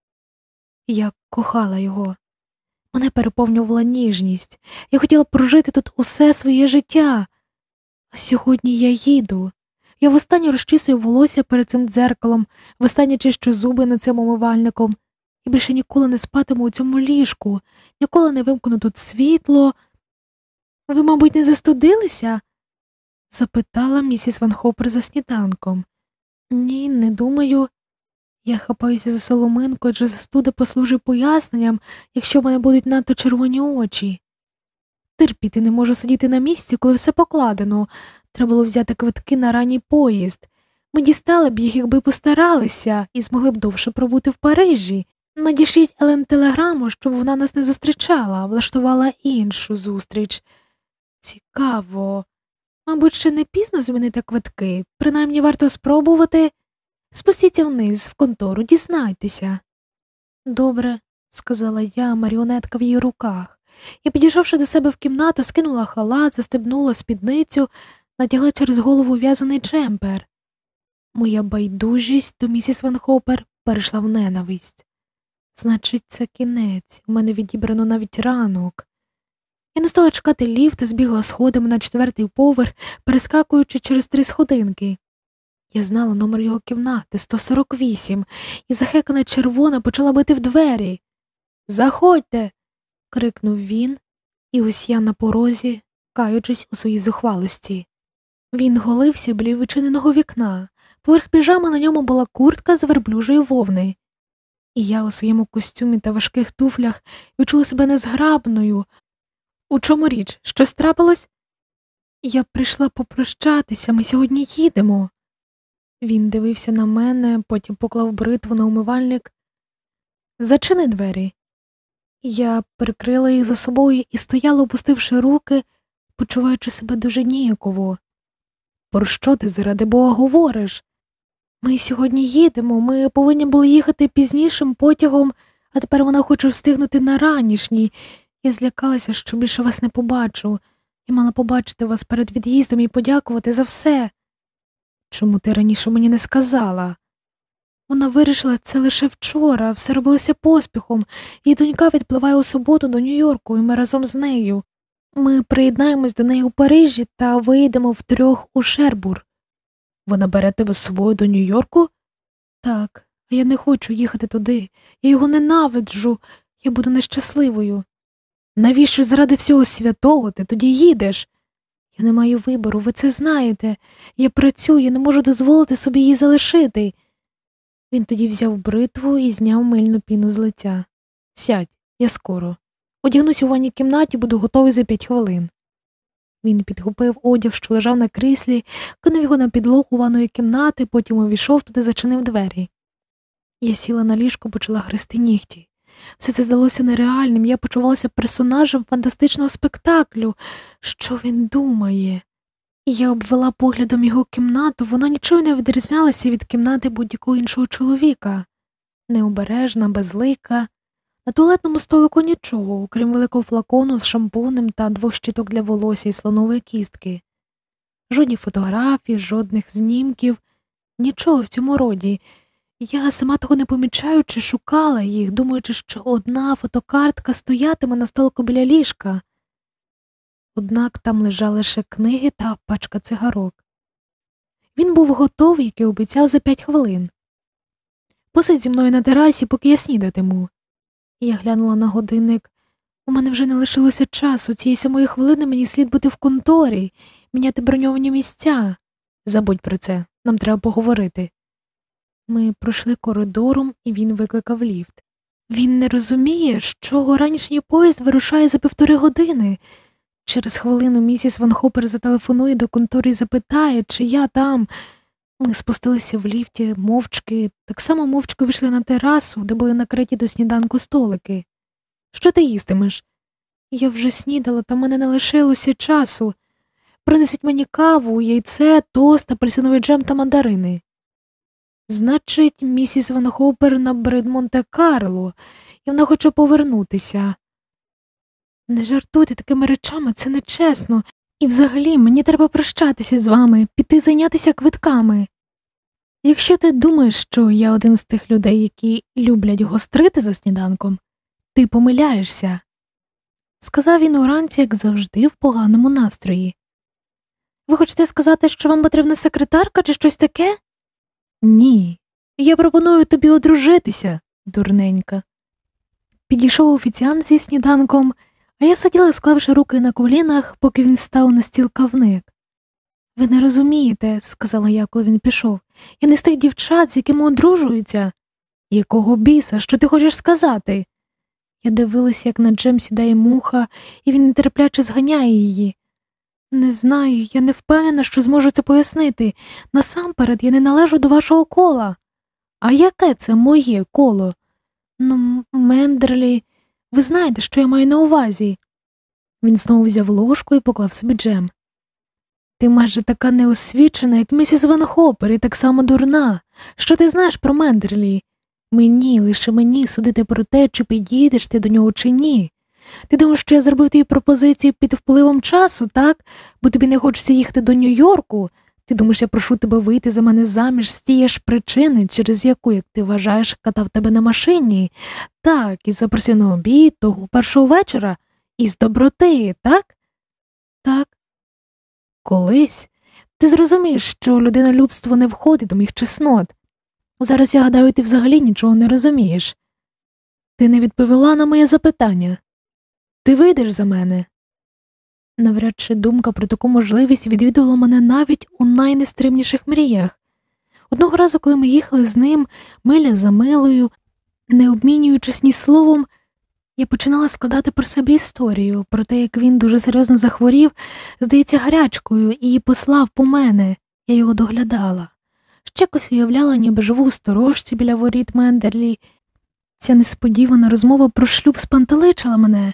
Я кохала його. Мене переповнювала ніжність. Я хотіла прожити тут усе своє життя. А сьогодні я їду. Я востаннє розчісую волосся перед цим дзеркалом, востаннє чищу зуби над цим омивальником, і більше ніколи не спатиму у цьому ліжку, ніколи не вимкну тут світло. Ви, мабуть, не застудилися? Запитала місіс Ван Хопер за сніданком. Ні, не думаю. Я хапаюся за соломинку, адже застуда послужить поясненням, якщо в мене будуть надто червоні очі. Терпіти не можу сидіти на місці, коли все покладено. Треба було взяти квитки на ранній поїзд. Ми дістали б їх, якби постаралися, і змогли б довше пробути в Парижі. Надішліть Елен телеграму, щоб вона нас не зустрічала, влаштувала іншу зустріч. Цікаво. Мабуть, ще не пізно змінити квитки, принаймні варто спробувати. Спустіться вниз, в контору, дізнайтеся. Добре, сказала я, маріонетка в її руках, і, підійшовши до себе в кімнату, скинула халат, застебнула спідницю, натягла через голову в'язаний джемпер. Моя байдужість до місіс Ван Хопер перейшла в ненависть. Значить, це кінець, у мене відібрано навіть ранок. Я не стала чекати ліфт, збігла сходами на четвертий поверх, перескакуючи через три сходинки. Я знала номер його кімнати 148, і захекана червона почала бити в двері. Заходьте. крикнув він, і ось я на порозі, каючись у своїй зухвалості. Він голився біля відчиненого вікна, поверх піжами на ньому була куртка з верблюжої вовни. І я у своєму костюмі та важких туфлях відчула себе незграбною. У чому річ? Щось трапилось? Я прийшла попрощатися, ми сьогодні їдемо. Він дивився на мене, потім поклав бритву на умивальник. Зачини двері. Я прикрила їх за собою і стояла, опустивши руки, почуваючи себе дуже ніяково. Про що ти заради бога говориш? Ми сьогодні їдемо, ми повинні були їхати пізнішим потягом, а тепер вона хоче встигнути на ранішній. Я злякалася, що більше вас не побачу, і мала побачити вас перед від'їздом і подякувати за все. Чому ти раніше мені не сказала? Вона вирішила це лише вчора, все робилося поспіхом, її донька відпливає у суботу до Нью-Йорку, і ми разом з нею. Ми приєднаємось до неї у Парижі та виїдемо втрьох у Шербур. Вона бере тебе з собою до Нью-Йорку? Так, а я не хочу їхати туди. Я його ненавиджу, я буду нещасливою. Навіщо заради всього святого ти тоді їдеш? Я не маю вибору, ви це знаєте. Я працюю, не можу дозволити собі її залишити. Він тоді взяв бритву і зняв мильну піну з лиця. Сядь, я скоро. Одягнусь у ванній кімнаті, буду готовий за п'ять хвилин. Він підхопив одяг, що лежав на кріслі, кинув його на підлогу ванної кімнати, потім увійшов туди, зачинив двері. Я сіла на ліжко, почала гризти нігті. Все це здалося нереальним, я почувалася персонажем фантастичного спектаклю. Що він думає? Я обвела поглядом його кімнату, вона нічого не відрізнялася від кімнати будь-якого іншого чоловіка, необережна, безлика. На туалетному столику нічого, окрім великого флакону з шампунем та двох щиток для волосся і слонової кістки. Жодні фотографій, жодних знімків, нічого в цьому роді. Я сама того не помічаючи, шукала їх, думаючи, що одна фотокартка стоятиме на столику біля ліжка. Однак там лежали лише книги та пачка цигарок. Він був готовий, як і обіцяв за п'ять хвилин. Посидь зі мною на терасі, поки я снідатиму. Я глянула на годинник. У мене вже не лишилося часу. Цієї самої хвилини мені слід бути в конторі, міняти броньовані місця. Забудь про це, нам треба поговорити. Ми пройшли коридором, і він викликав ліфт. Він не розуміє, що ранішній поїзд вирушає за півтори години. Через хвилину місіс Ван Хопер зателефонує до контори і запитає, чи я там. Ми спустилися в ліфті мовчки, так само мовчки вийшли на терасу, де були накриті до сніданку столики. Що ти їстимеш? Я вже снідала, та мене не лишилося часу. Принесіть мені каву, яйце, тост, апельсиновий джем та мандарини. Значить, місіс Ван Хопер набрид Монте Карло, і вона хоче повернутися. Не жартуйте такими речами, це нечесно. І взагалі мені треба прощатися з вами, піти зайнятися квитками. Якщо ти думаєш, що я один з тих людей, які люблять гострити за сніданком, ти помиляєшся, сказав він уранці, як завжди, в поганому настрої. Ви хочете сказати, що вам потрібна секретарка чи щось таке? Ні. Я пропоную тобі одружитися, дурненька. Підійшов офіціант зі сніданком. А я сиділа, склавши руки на колінах, поки він став на стіл кавник. Ви не розумієте, сказала я, коли він пішов. Я не з тих дівчат, з якими одружуються. Якого біса, що ти хочеш сказати? Я дивилася, як на Джем сідає муха, і він нетерпляче зганяє її. Не знаю, я не впевнена, що зможу це пояснити. Насамперед я не належу до вашого кола. А яке це моє коло? Ну, Мендерлі. Ви знаєте, що я маю на увазі. Він знову взяв ложку і поклав собі джем. Ти майже така неосвічена, як місіс Ван Хопер, і так само дурна. Що ти знаєш про Мендерлі? Мені, лише мені судити про те, чи підійдеш ти до нього, чи ні. Ти думаєш, що я зробив тобі пропозицію під впливом часу, так? Бо тобі не хочеться їхати до Нью-Йорку. Ти думаєш, я прошу тебе вийти за мене заміж з тієї ж причини, через яку, як ти вважаєш, катав тебе на машині, так, і запросив на обід того першого вечора, із доброти, так? Так. Колись ти зрозумієш, що людинолюбство не входить до моїх чеснот. Зараз я гадаю, ти взагалі нічого не розумієш. Ти не відповіла на моє запитання. Ти вийдеш за мене. Навряд чи думка про таку можливість відвідувала мене навіть у найнестримніших мріях. Одного разу, коли ми їхали з ним миля за милою, не обмінюючись ні словом, я починала складати про себе історію, про те, як він дуже серйозно захворів, здається, гарячкою, і послав по мене, я його доглядала. Ще якось уявляла, ніби живу у сторожці біля воріт Мендерлі. Ця несподівана розмова про шлюб спантеличила мене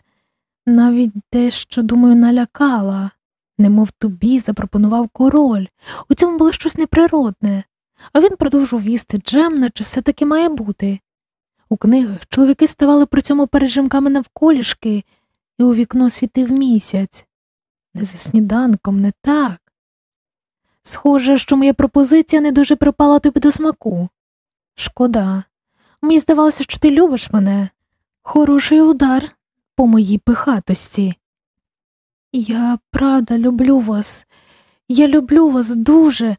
навіть дещо, думаю, налякала, немов тобі запропонував король. У цьому було щось неприродне. а він продовжував їсти джем, наче все таки має бути. У книгах чоловіки ставали при цьому пережимками навколішки, і у вікно світив місяць. Не за сніданком, не так. Схоже, що моя пропозиція не дуже припала тобі до смаку. Шкода. Мені здавалося, що ти любиш мене. Хороший удар по моїй пихатості. Я правда люблю вас. Я люблю вас дуже.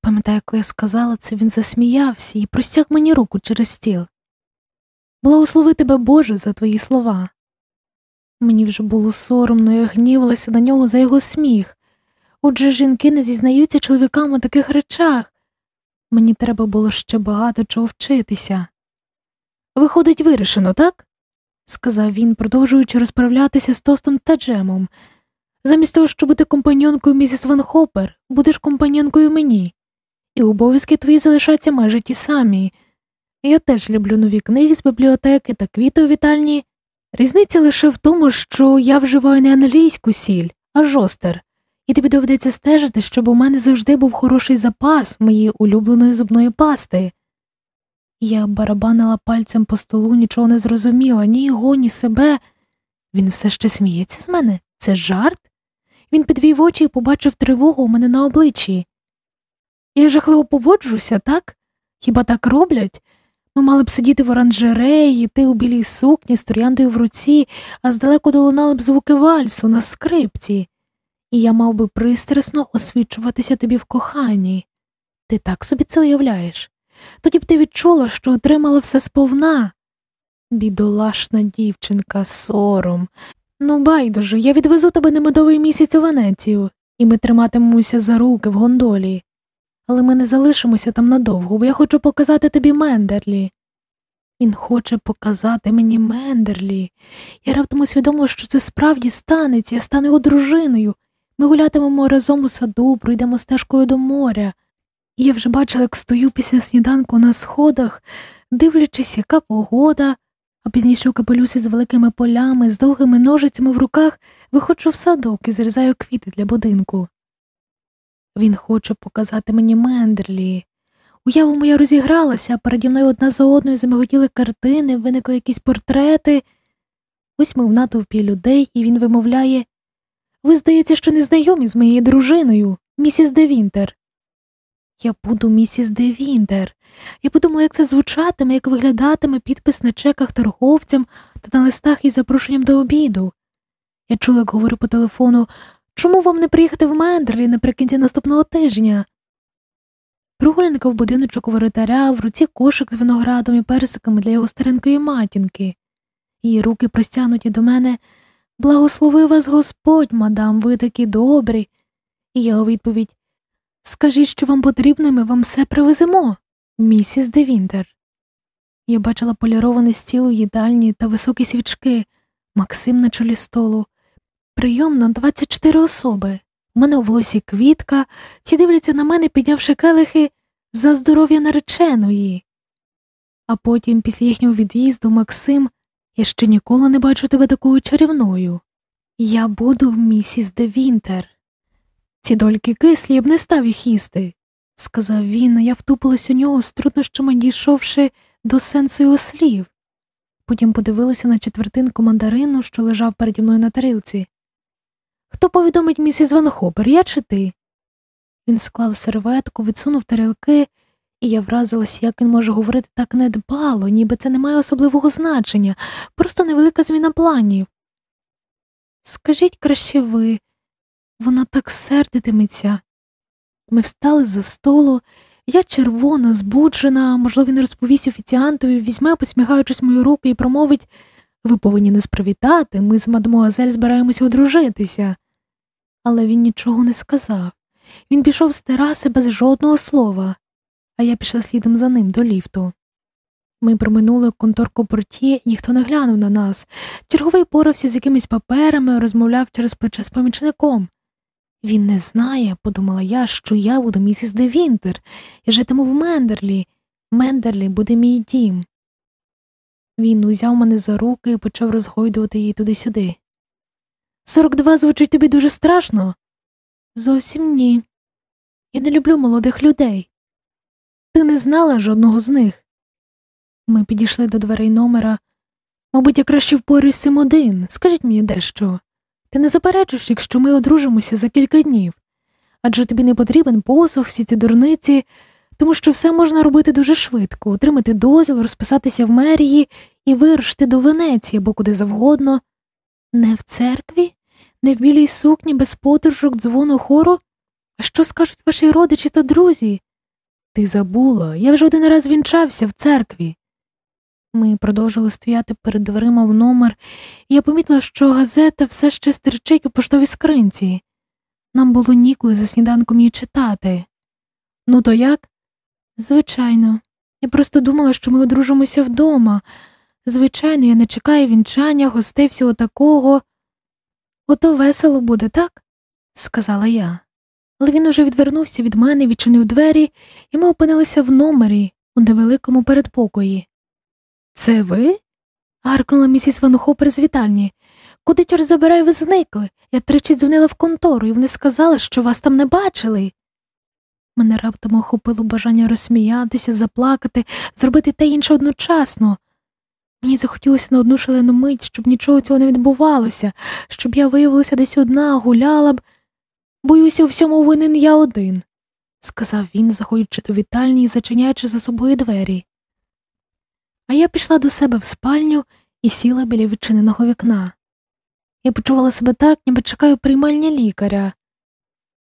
Пам'ятаю, коли я сказала це, він засміявся і простяг мені руку через стіл. Благослови тебе, Боже, за твої слова. Мені вже було соромно, я гнівалася на нього за його сміх. Отже, жінки не зізнаються чоловікам у таких речах. Мені треба було ще багато чого вчитися. Виходить, вирішено, так? Сказав він, продовжуючи розправлятися з тостом та джемом. Замість того, щоб бути компаньонкою місіс Ван Хопер, будеш компаньонкою мені, і обов'язки твої залишаться майже ті самі. Я теж люблю нові книги з бібліотеки та квіти у вітальні. Різниця лише в тому, що я вживаю не англійську сіль, а жостер, і тобі доведеться стежити, щоб у мене завжди був хороший запас моєї улюбленої зубної пасти. Я барабанила пальцем по столу, нічого не зрозуміла, ні його, ні себе. Він все ще сміється з мене. Це жарт? Він підвів очі і побачив тривогу у мене на обличчі. Я жахливо поводжуся, так? Хіба так роблять? Ми мали б сидіти в оранжереї, йти у білій сукні з трояндою в руці, а здалеку долунали б звуки вальсу на скрипці, і я мав би пристрасно освічуватися тобі в коханні. Ти так собі це уявляєш? Тоді б ти відчула, що отримала все сповна. Бідолашна дівчинка, сором. Ну, байдуже, я відвезу тебе на медовий місяць у Венецію, і ми триматимемося за руки в гондолі. Але ми не залишимося там надовго, бо я хочу показати тобі Мендерлі. Він хоче показати мені Мендерлі. Я раптом усвідомила, що це справді станеться, я стану його дружиною. Ми гулятимемо разом у саду, пройдемо стежкою до моря. Я вже бачила, як стою після сніданку на сходах, дивлячись, яка погода, а пізніше у капелюсі з великими полями, з довгими ножицями в руках виходжу в садок і зрізаю квіти для будинку. Він хоче показати мені Мендерлі. Уява моя розігралася, переді мною одна за одною замиготіли картини, виникли якісь портрети. Ось ми в натовпі людей, і він вимовляє Ви, здається, що не знайомі з моєю дружиною, місіс Девінтер. Я буду місіс Девінтер. Я подумала, як це звучатиме, як виглядатиме підпис на чеках торговцям та на листах із запрошенням до обіду. Я чула, як говорю по телефону чому вам не приїхати в Мендерлі наприкінці наступного тижня? Прогулянка в будиночок воротаря, в руці кошик з виноградом і персиками для його старенької матінки. Її руки простягнуті до мене. Благослови вас Господь, мадам, ви такі добрі. І його відповідь Скажіть, що вам потрібно, ми вам все привеземо, місіс Девінтер. Я бачила полірований стіл у їдальні та високі свічки, Максим на чолі столу. Прийом на 24 особи. У мене у волосі квітка, всі дивляться на мене, піднявши келихи за здоров'я нареченої. А потім, після їхнього від'їзду, Максим, я ще ніколи не бачу тебе такою чарівною. Я буду місіс Девінтер. Ці дольки кислі б не став їх їсти, сказав він, а я втупилась у нього з труднощами дійшовши до сенсу його слів. Потім подивилася на четвертинку мандарину, що лежав переді мною на тарілці. Хто повідомить місіс Ван Хопер, я чи ти? Він склав серветку, відсунув тарілки, і я вразилась, як він може говорити так недбало, ніби це не має особливого значення, просто невелика зміна планів. Скажіть краще ви, вона так сердитиметься. Ми встали за столу, я червона, збуджена, можливо, він розповість офіціантові, візьме, посміхаючись мою руку, і промовить ви повинні нас привітати, ми з мадмуазель збираємося одружитися. Але він нічого не сказав. Він пішов з тераси без жодного слова, а я пішла слідом за ним до ліфту. Ми проминули конторку порті, ніхто не глянув на нас. Черговий порався з якимись паперами, розмовляв через плече з помічником. Він не знає, подумала я, що я буду місіс Девінтер і житиму в Мендерлі. Мендерлі буде мій дім. Він узяв мене за руки і почав розгойдувати її туди-сюди. Сорок два звучить тобі дуже страшно? Зовсім ні. Я не люблю молодих людей. Ти не знала жодного з них. Ми підійшли до дверей номера. Мабуть, я краще впорюсь цим один. Скажіть мені дещо. Ти не заперечуєш, якщо ми одружимося за кілька днів, адже тобі не потрібен посух, всі ці дурниці, тому що все можна робити дуже швидко, отримати дозвіл, розписатися в мерії і вирушити до Венеції або куди завгодно. Не в церкві, не в білій сукні, без подорожок, дзвону хору. А що скажуть ваші родичі та друзі? Ти забула, я вже один раз вінчався в церкві. Ми продовжили стояти перед дверима в номер, і я помітила, що газета все ще стерчить у поштовій скринці. Нам було ніколи за сніданком її читати. Ну, то як? Звичайно, я просто думала, що ми одружимося вдома. Звичайно, я не чекаю вінчання, гостей всього такого. Ото весело буде, так? сказала я. Але він уже відвернувся від мене, відчинив двері, і ми опинилися в номері у невеликому передпокої. Це ви? гаркнула місіс Ванухопер з вітальні. Куди чор забирай, ви зникли? Я тричі дзвонила в контору, і вони сказали, що вас там не бачили. Мене раптом охопило бажання розсміятися, заплакати, зробити те інше одночасно. Мені захотілося на одну шалену мить, щоб нічого цього не відбувалося, щоб я виявилася десь одна, гуляла б. Боюся, у всьому винен я один, сказав він, заходячи до вітальні і зачиняючи за собою двері. А я пішла до себе в спальню і сіла біля відчиненого вікна. Я почувала себе так, ніби чекаю приймальня лікаря.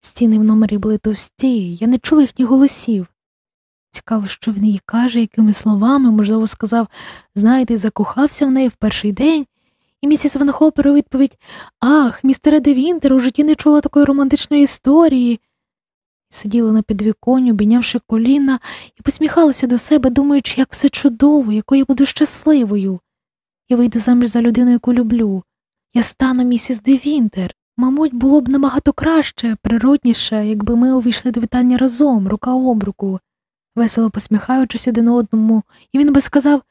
Стіни в номері були товсті, я не чула їхніх голосів. Цікаво, що він їй каже, якими словами, можливо, сказав, знаєте, закохався в неї в перший день, і місіс Ванхопер у відповідь Ах, містере Девінтер, у житті не чула такої романтичної історії. Сиділа на підвіконні, обійнявши коліна, і посміхалася до себе, думаючи, як все чудово, якою я буду щасливою. Я вийду заміж за людину, яку люблю. Я стану місіс Девінтер. Мабуть, було б набагато краще, природніше, якби ми увійшли до вітання разом, рука об руку, весело посміхаючись один одному, і він би сказав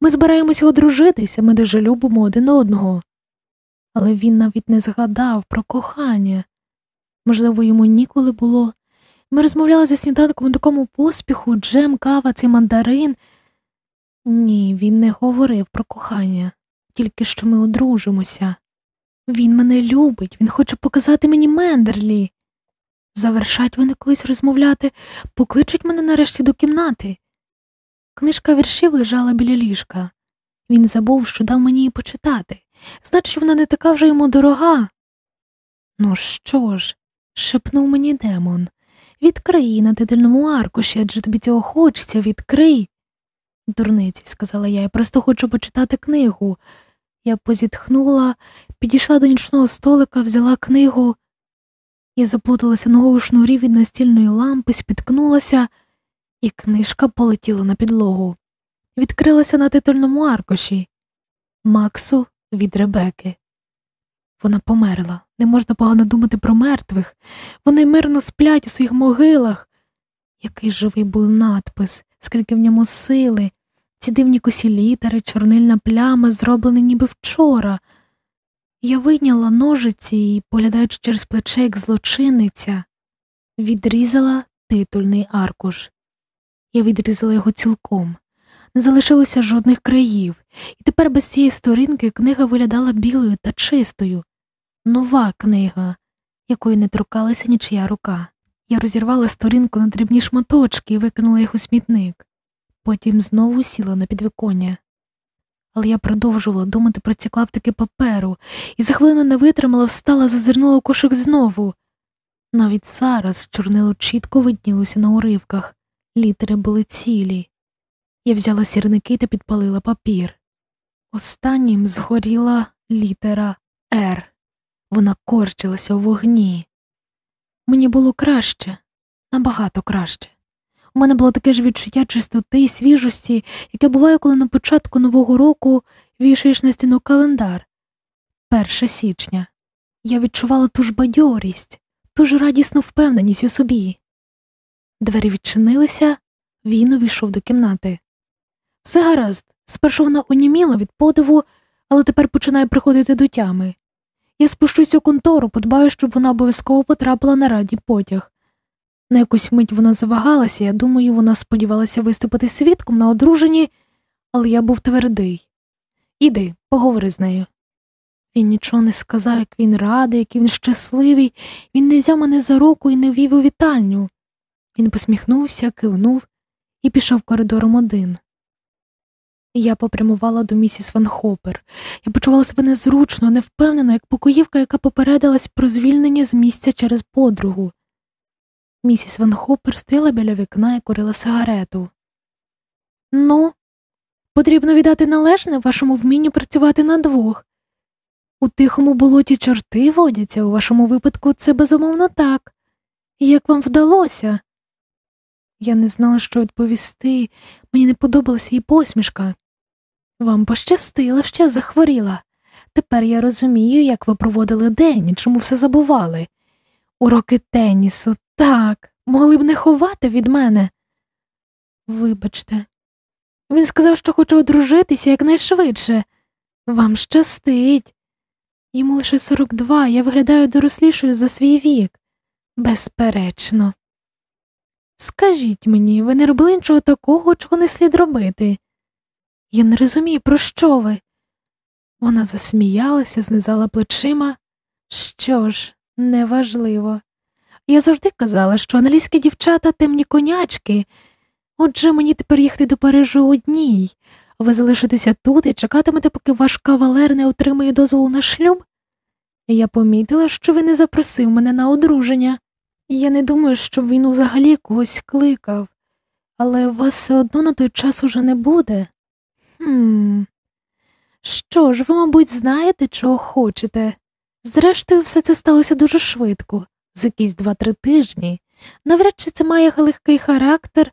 ми збираємося одружитися, ми дуже любимо один одного. Але він навіть не згадав про кохання. Можливо, йому ніколи було. Ми розмовляли за сніданком у такому поспіху, джем, кава, цей мандарин. Ні, він не говорив про кохання, тільки що ми одружимося. Він мене любить, він хоче показати мені Мендерлі. Завершать вони колись розмовляти, покличуть мене нарешті до кімнати. Книжка віршів лежала біля ліжка. Він забув, що дав мені її почитати. Значить, вона не така вже йому дорога. Ну що ж, шепнув мені демон, відкрий її на титульному аркуші, адже тобі цього хочеться, відкрий. Дурниці, сказала я, я просто хочу почитати книгу. Я позітхнула, підійшла до нічного столика, взяла книгу. Я заплуталася ногою у шнурі від настільної лампи, спіткнулася і книжка полетіла на підлогу. Відкрилася на титульному аркуші Максу від Ребеки. Вона померла. Не можна погано думати про мертвих. Вони мирно сплять у своїх могилах. Який живий був надпис, скільки в ньому сили, ці дивні косі літери, чорнильна пляма, зроблені ніби вчора. Я вийняла ножиці і, поглядаючи через плече, як злочинниця, відрізала титульний аркуш. Я відрізала його цілком, не залишилося жодних країв, і тепер без цієї сторінки книга виглядала білою та чистою. Нова книга, якої не торкалася нічия рука. Я розірвала сторінку на дрібні шматочки і викинула їх у смітник, потім знову сіла на підвиконня. Але я продовжувала думати про ці клаптики паперу і за хвилину не витримала, встала, зазирнула в кошик знову. Навіть зараз чорнило чітко виднілося на уривках літери були цілі. Я взяла сірники та підпалила папір. Останнім згоріла літера Р. Вона корчилася у вогні. Мені було краще, набагато краще. У мене було таке ж відчуття чистоти і свіжості, яке буває, коли на початку нового року вішаєш на стіну календар. Перше січня. Я відчувала ту ж бадьорість, ту ж радісну впевненість у собі. Двері відчинилися, він увійшов до кімнати. Все гаразд, спершу вона оніміла від подиву, але тепер починає приходити до тями. Я спущусь у контору, подбаю, щоб вона обов'язково потрапила на раді потяг. На якусь мить вона завагалася, я думаю, вона сподівалася виступити свідком на одруженні, але я був твердий. Іди, поговори з нею. Він нічого не сказав, як він радий, як він щасливий, він не взяв мене за руку і не ввів у вітальню. Він посміхнувся, кивнув і пішов коридором один. Я попрямувала до місіс Ван Хопер. Я почувала себе незручно, невпевнено, як покоївка, яка попередилась про звільнення з місця через подругу. Місіс Ван Хопер стояла біля вікна і курила сигарету. Ну, потрібно віддати належне вашому вмінню працювати на двох. У тихому болоті чорти водяться, у вашому випадку це безумовно так. Як вам вдалося? Я не знала, що відповісти, мені не подобалася її посмішка. Вам пощастило, що захворіла. Тепер я розумію, як ви проводили день і чому все забували. Уроки тенісу, так, могли б не ховати від мене. Вибачте, він сказав, що хоче одружитися якнайшвидше. Вам щастить. Йому лише 42, я виглядаю дорослішою за свій вік. Безперечно. Скажіть мені, ви не робили нічого такого, чого не слід робити? Я не розумію, про що ви? Вона засміялася, знизала плечима. Що ж, неважливо. Я завжди казала, що англійські дівчата темні конячки. Отже, мені тепер їхати до Парижу одній, ви залишитеся тут і чекатимете, поки ваш кавалер не отримає дозволу на шлюб? Я помітила, що ви не запросив мене на одруження. Я не думаю, щоб він взагалі когось кликав, але вас все одно на той час уже не буде. Хм. Що ж, ви, мабуть, знаєте, чого хочете. Зрештою, все це сталося дуже швидко, за якісь два-три тижні. Навряд чи це має легкий характер,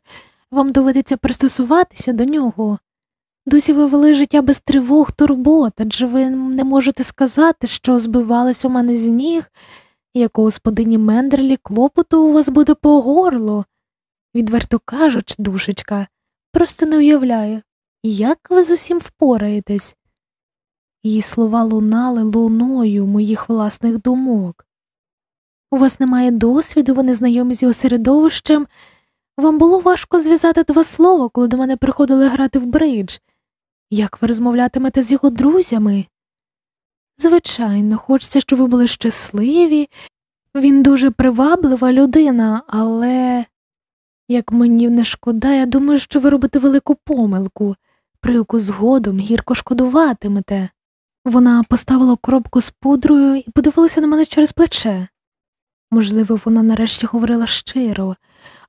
вам доведеться пристосуватися до нього. Досі ви вели життя без тривог, турбот, адже ви не можете сказати, що збивалось у мене з ніг, як у господині Мендерлі клопоту у вас буде по горло. Відверто кажучи, душечка, просто не уявляю, як ви з усім впораєтесь. Її слова лунали луною моїх власних думок. У вас немає досвіду, ви не знайомі з його середовищем. Вам було важко зв'язати два слова, коли до мене приходили грати в бридж. Як ви розмовлятимете з його друзями? Звичайно, хочеться, щоб ви були щасливі. Він дуже приваблива людина, але, як мені не шкода, я думаю, що ви робите велику помилку, про яку згодом гірко шкодуватимете. Вона поставила коробку з пудрою і подивилася на мене через плече. Можливо, вона нарешті говорила щиро,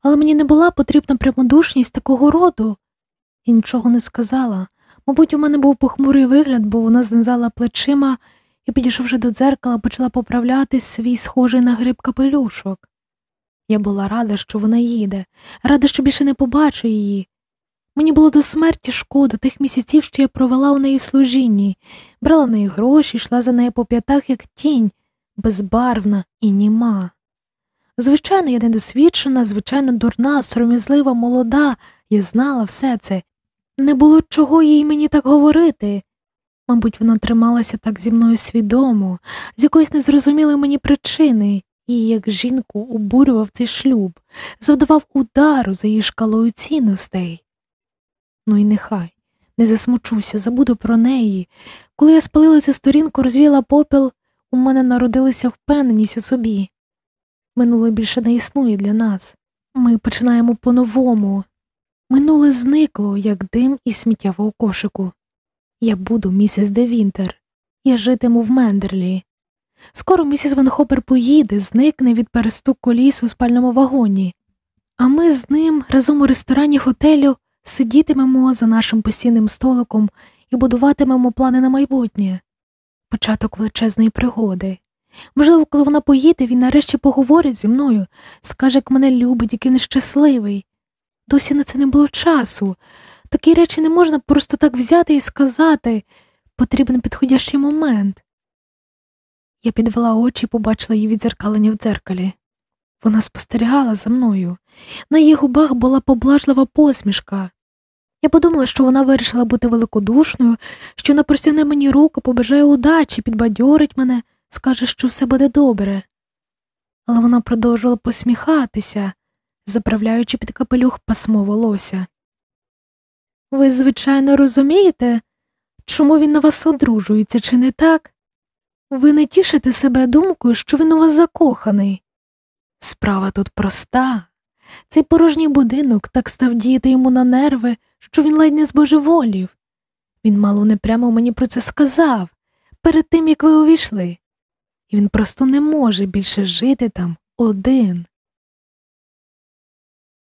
але мені не була потрібна прямодушність такого роду і нічого не сказала. Мабуть, у мене був похмурий вигляд, бо вона знизала плечима і, підійшовши до дзеркала, почала поправляти свій схожий на гриб капелюшок. Я була рада, що вона їде, рада, що більше не побачу її. Мені було до смерті шкода тих місяців, що я провела у неї в служінні, брала в неї гроші, йшла за нею по п'ятах, як тінь, безбарвна і німа. Звичайно, я недосвідчена, звичайно, дурна, сором'язлива, молода, я знала все це. Не було чого їй мені так говорити. Мабуть, вона трималася так зі мною свідомо, з якоїсь незрозумілої мені причини, і як жінку обурював цей шлюб, завдавав удару за її шкалою цінностей. Ну і нехай, не засмучуся, забуду про неї. Коли я спалила цю сторінку, розвіяла попіл, у мене народилася впевненість у собі. Минуле більше не існує для нас. Ми починаємо по-новому. Минуле зникло, як дим із сміттєвого кошику. Я буду місіс де Вінтер. Я житиму в Мендерлі. Скоро місіс Ванхопер поїде, зникне від перестук коліс у спальному вагоні, а ми з ним разом у ресторані готелю сидітимемо за нашим постійним столиком і будуватимемо плани на майбутнє, початок величезної пригоди. Можливо, коли вона поїде, він нарешті поговорить зі мною, скаже, як мене любить, який нещасливий. Досі на це не було часу. Такі речі не можна просто так взяти і сказати потрібен підходящий момент. Я підвела очі і побачила її відзеркалення в дзеркалі. Вона спостерігала за мною. На її губах була поблажлива посмішка. Я подумала, що вона вирішила бути великодушною, що вона простягне мені руку, побажає удачі, підбадьорить мене, скаже, що все буде добре. Але вона продовжувала посміхатися, заправляючи під капелюх пасмо волосся. Ви, звичайно, розумієте, чому він на вас одружується, чи не так? Ви не тішите себе думкою, що він у вас закоханий. Справа тут проста. Цей порожній будинок так став діяти йому на нерви, що він ледь не збожеволів. Він мало не прямо мені про це сказав перед тим, як ви увійшли, і він просто не може більше жити там один.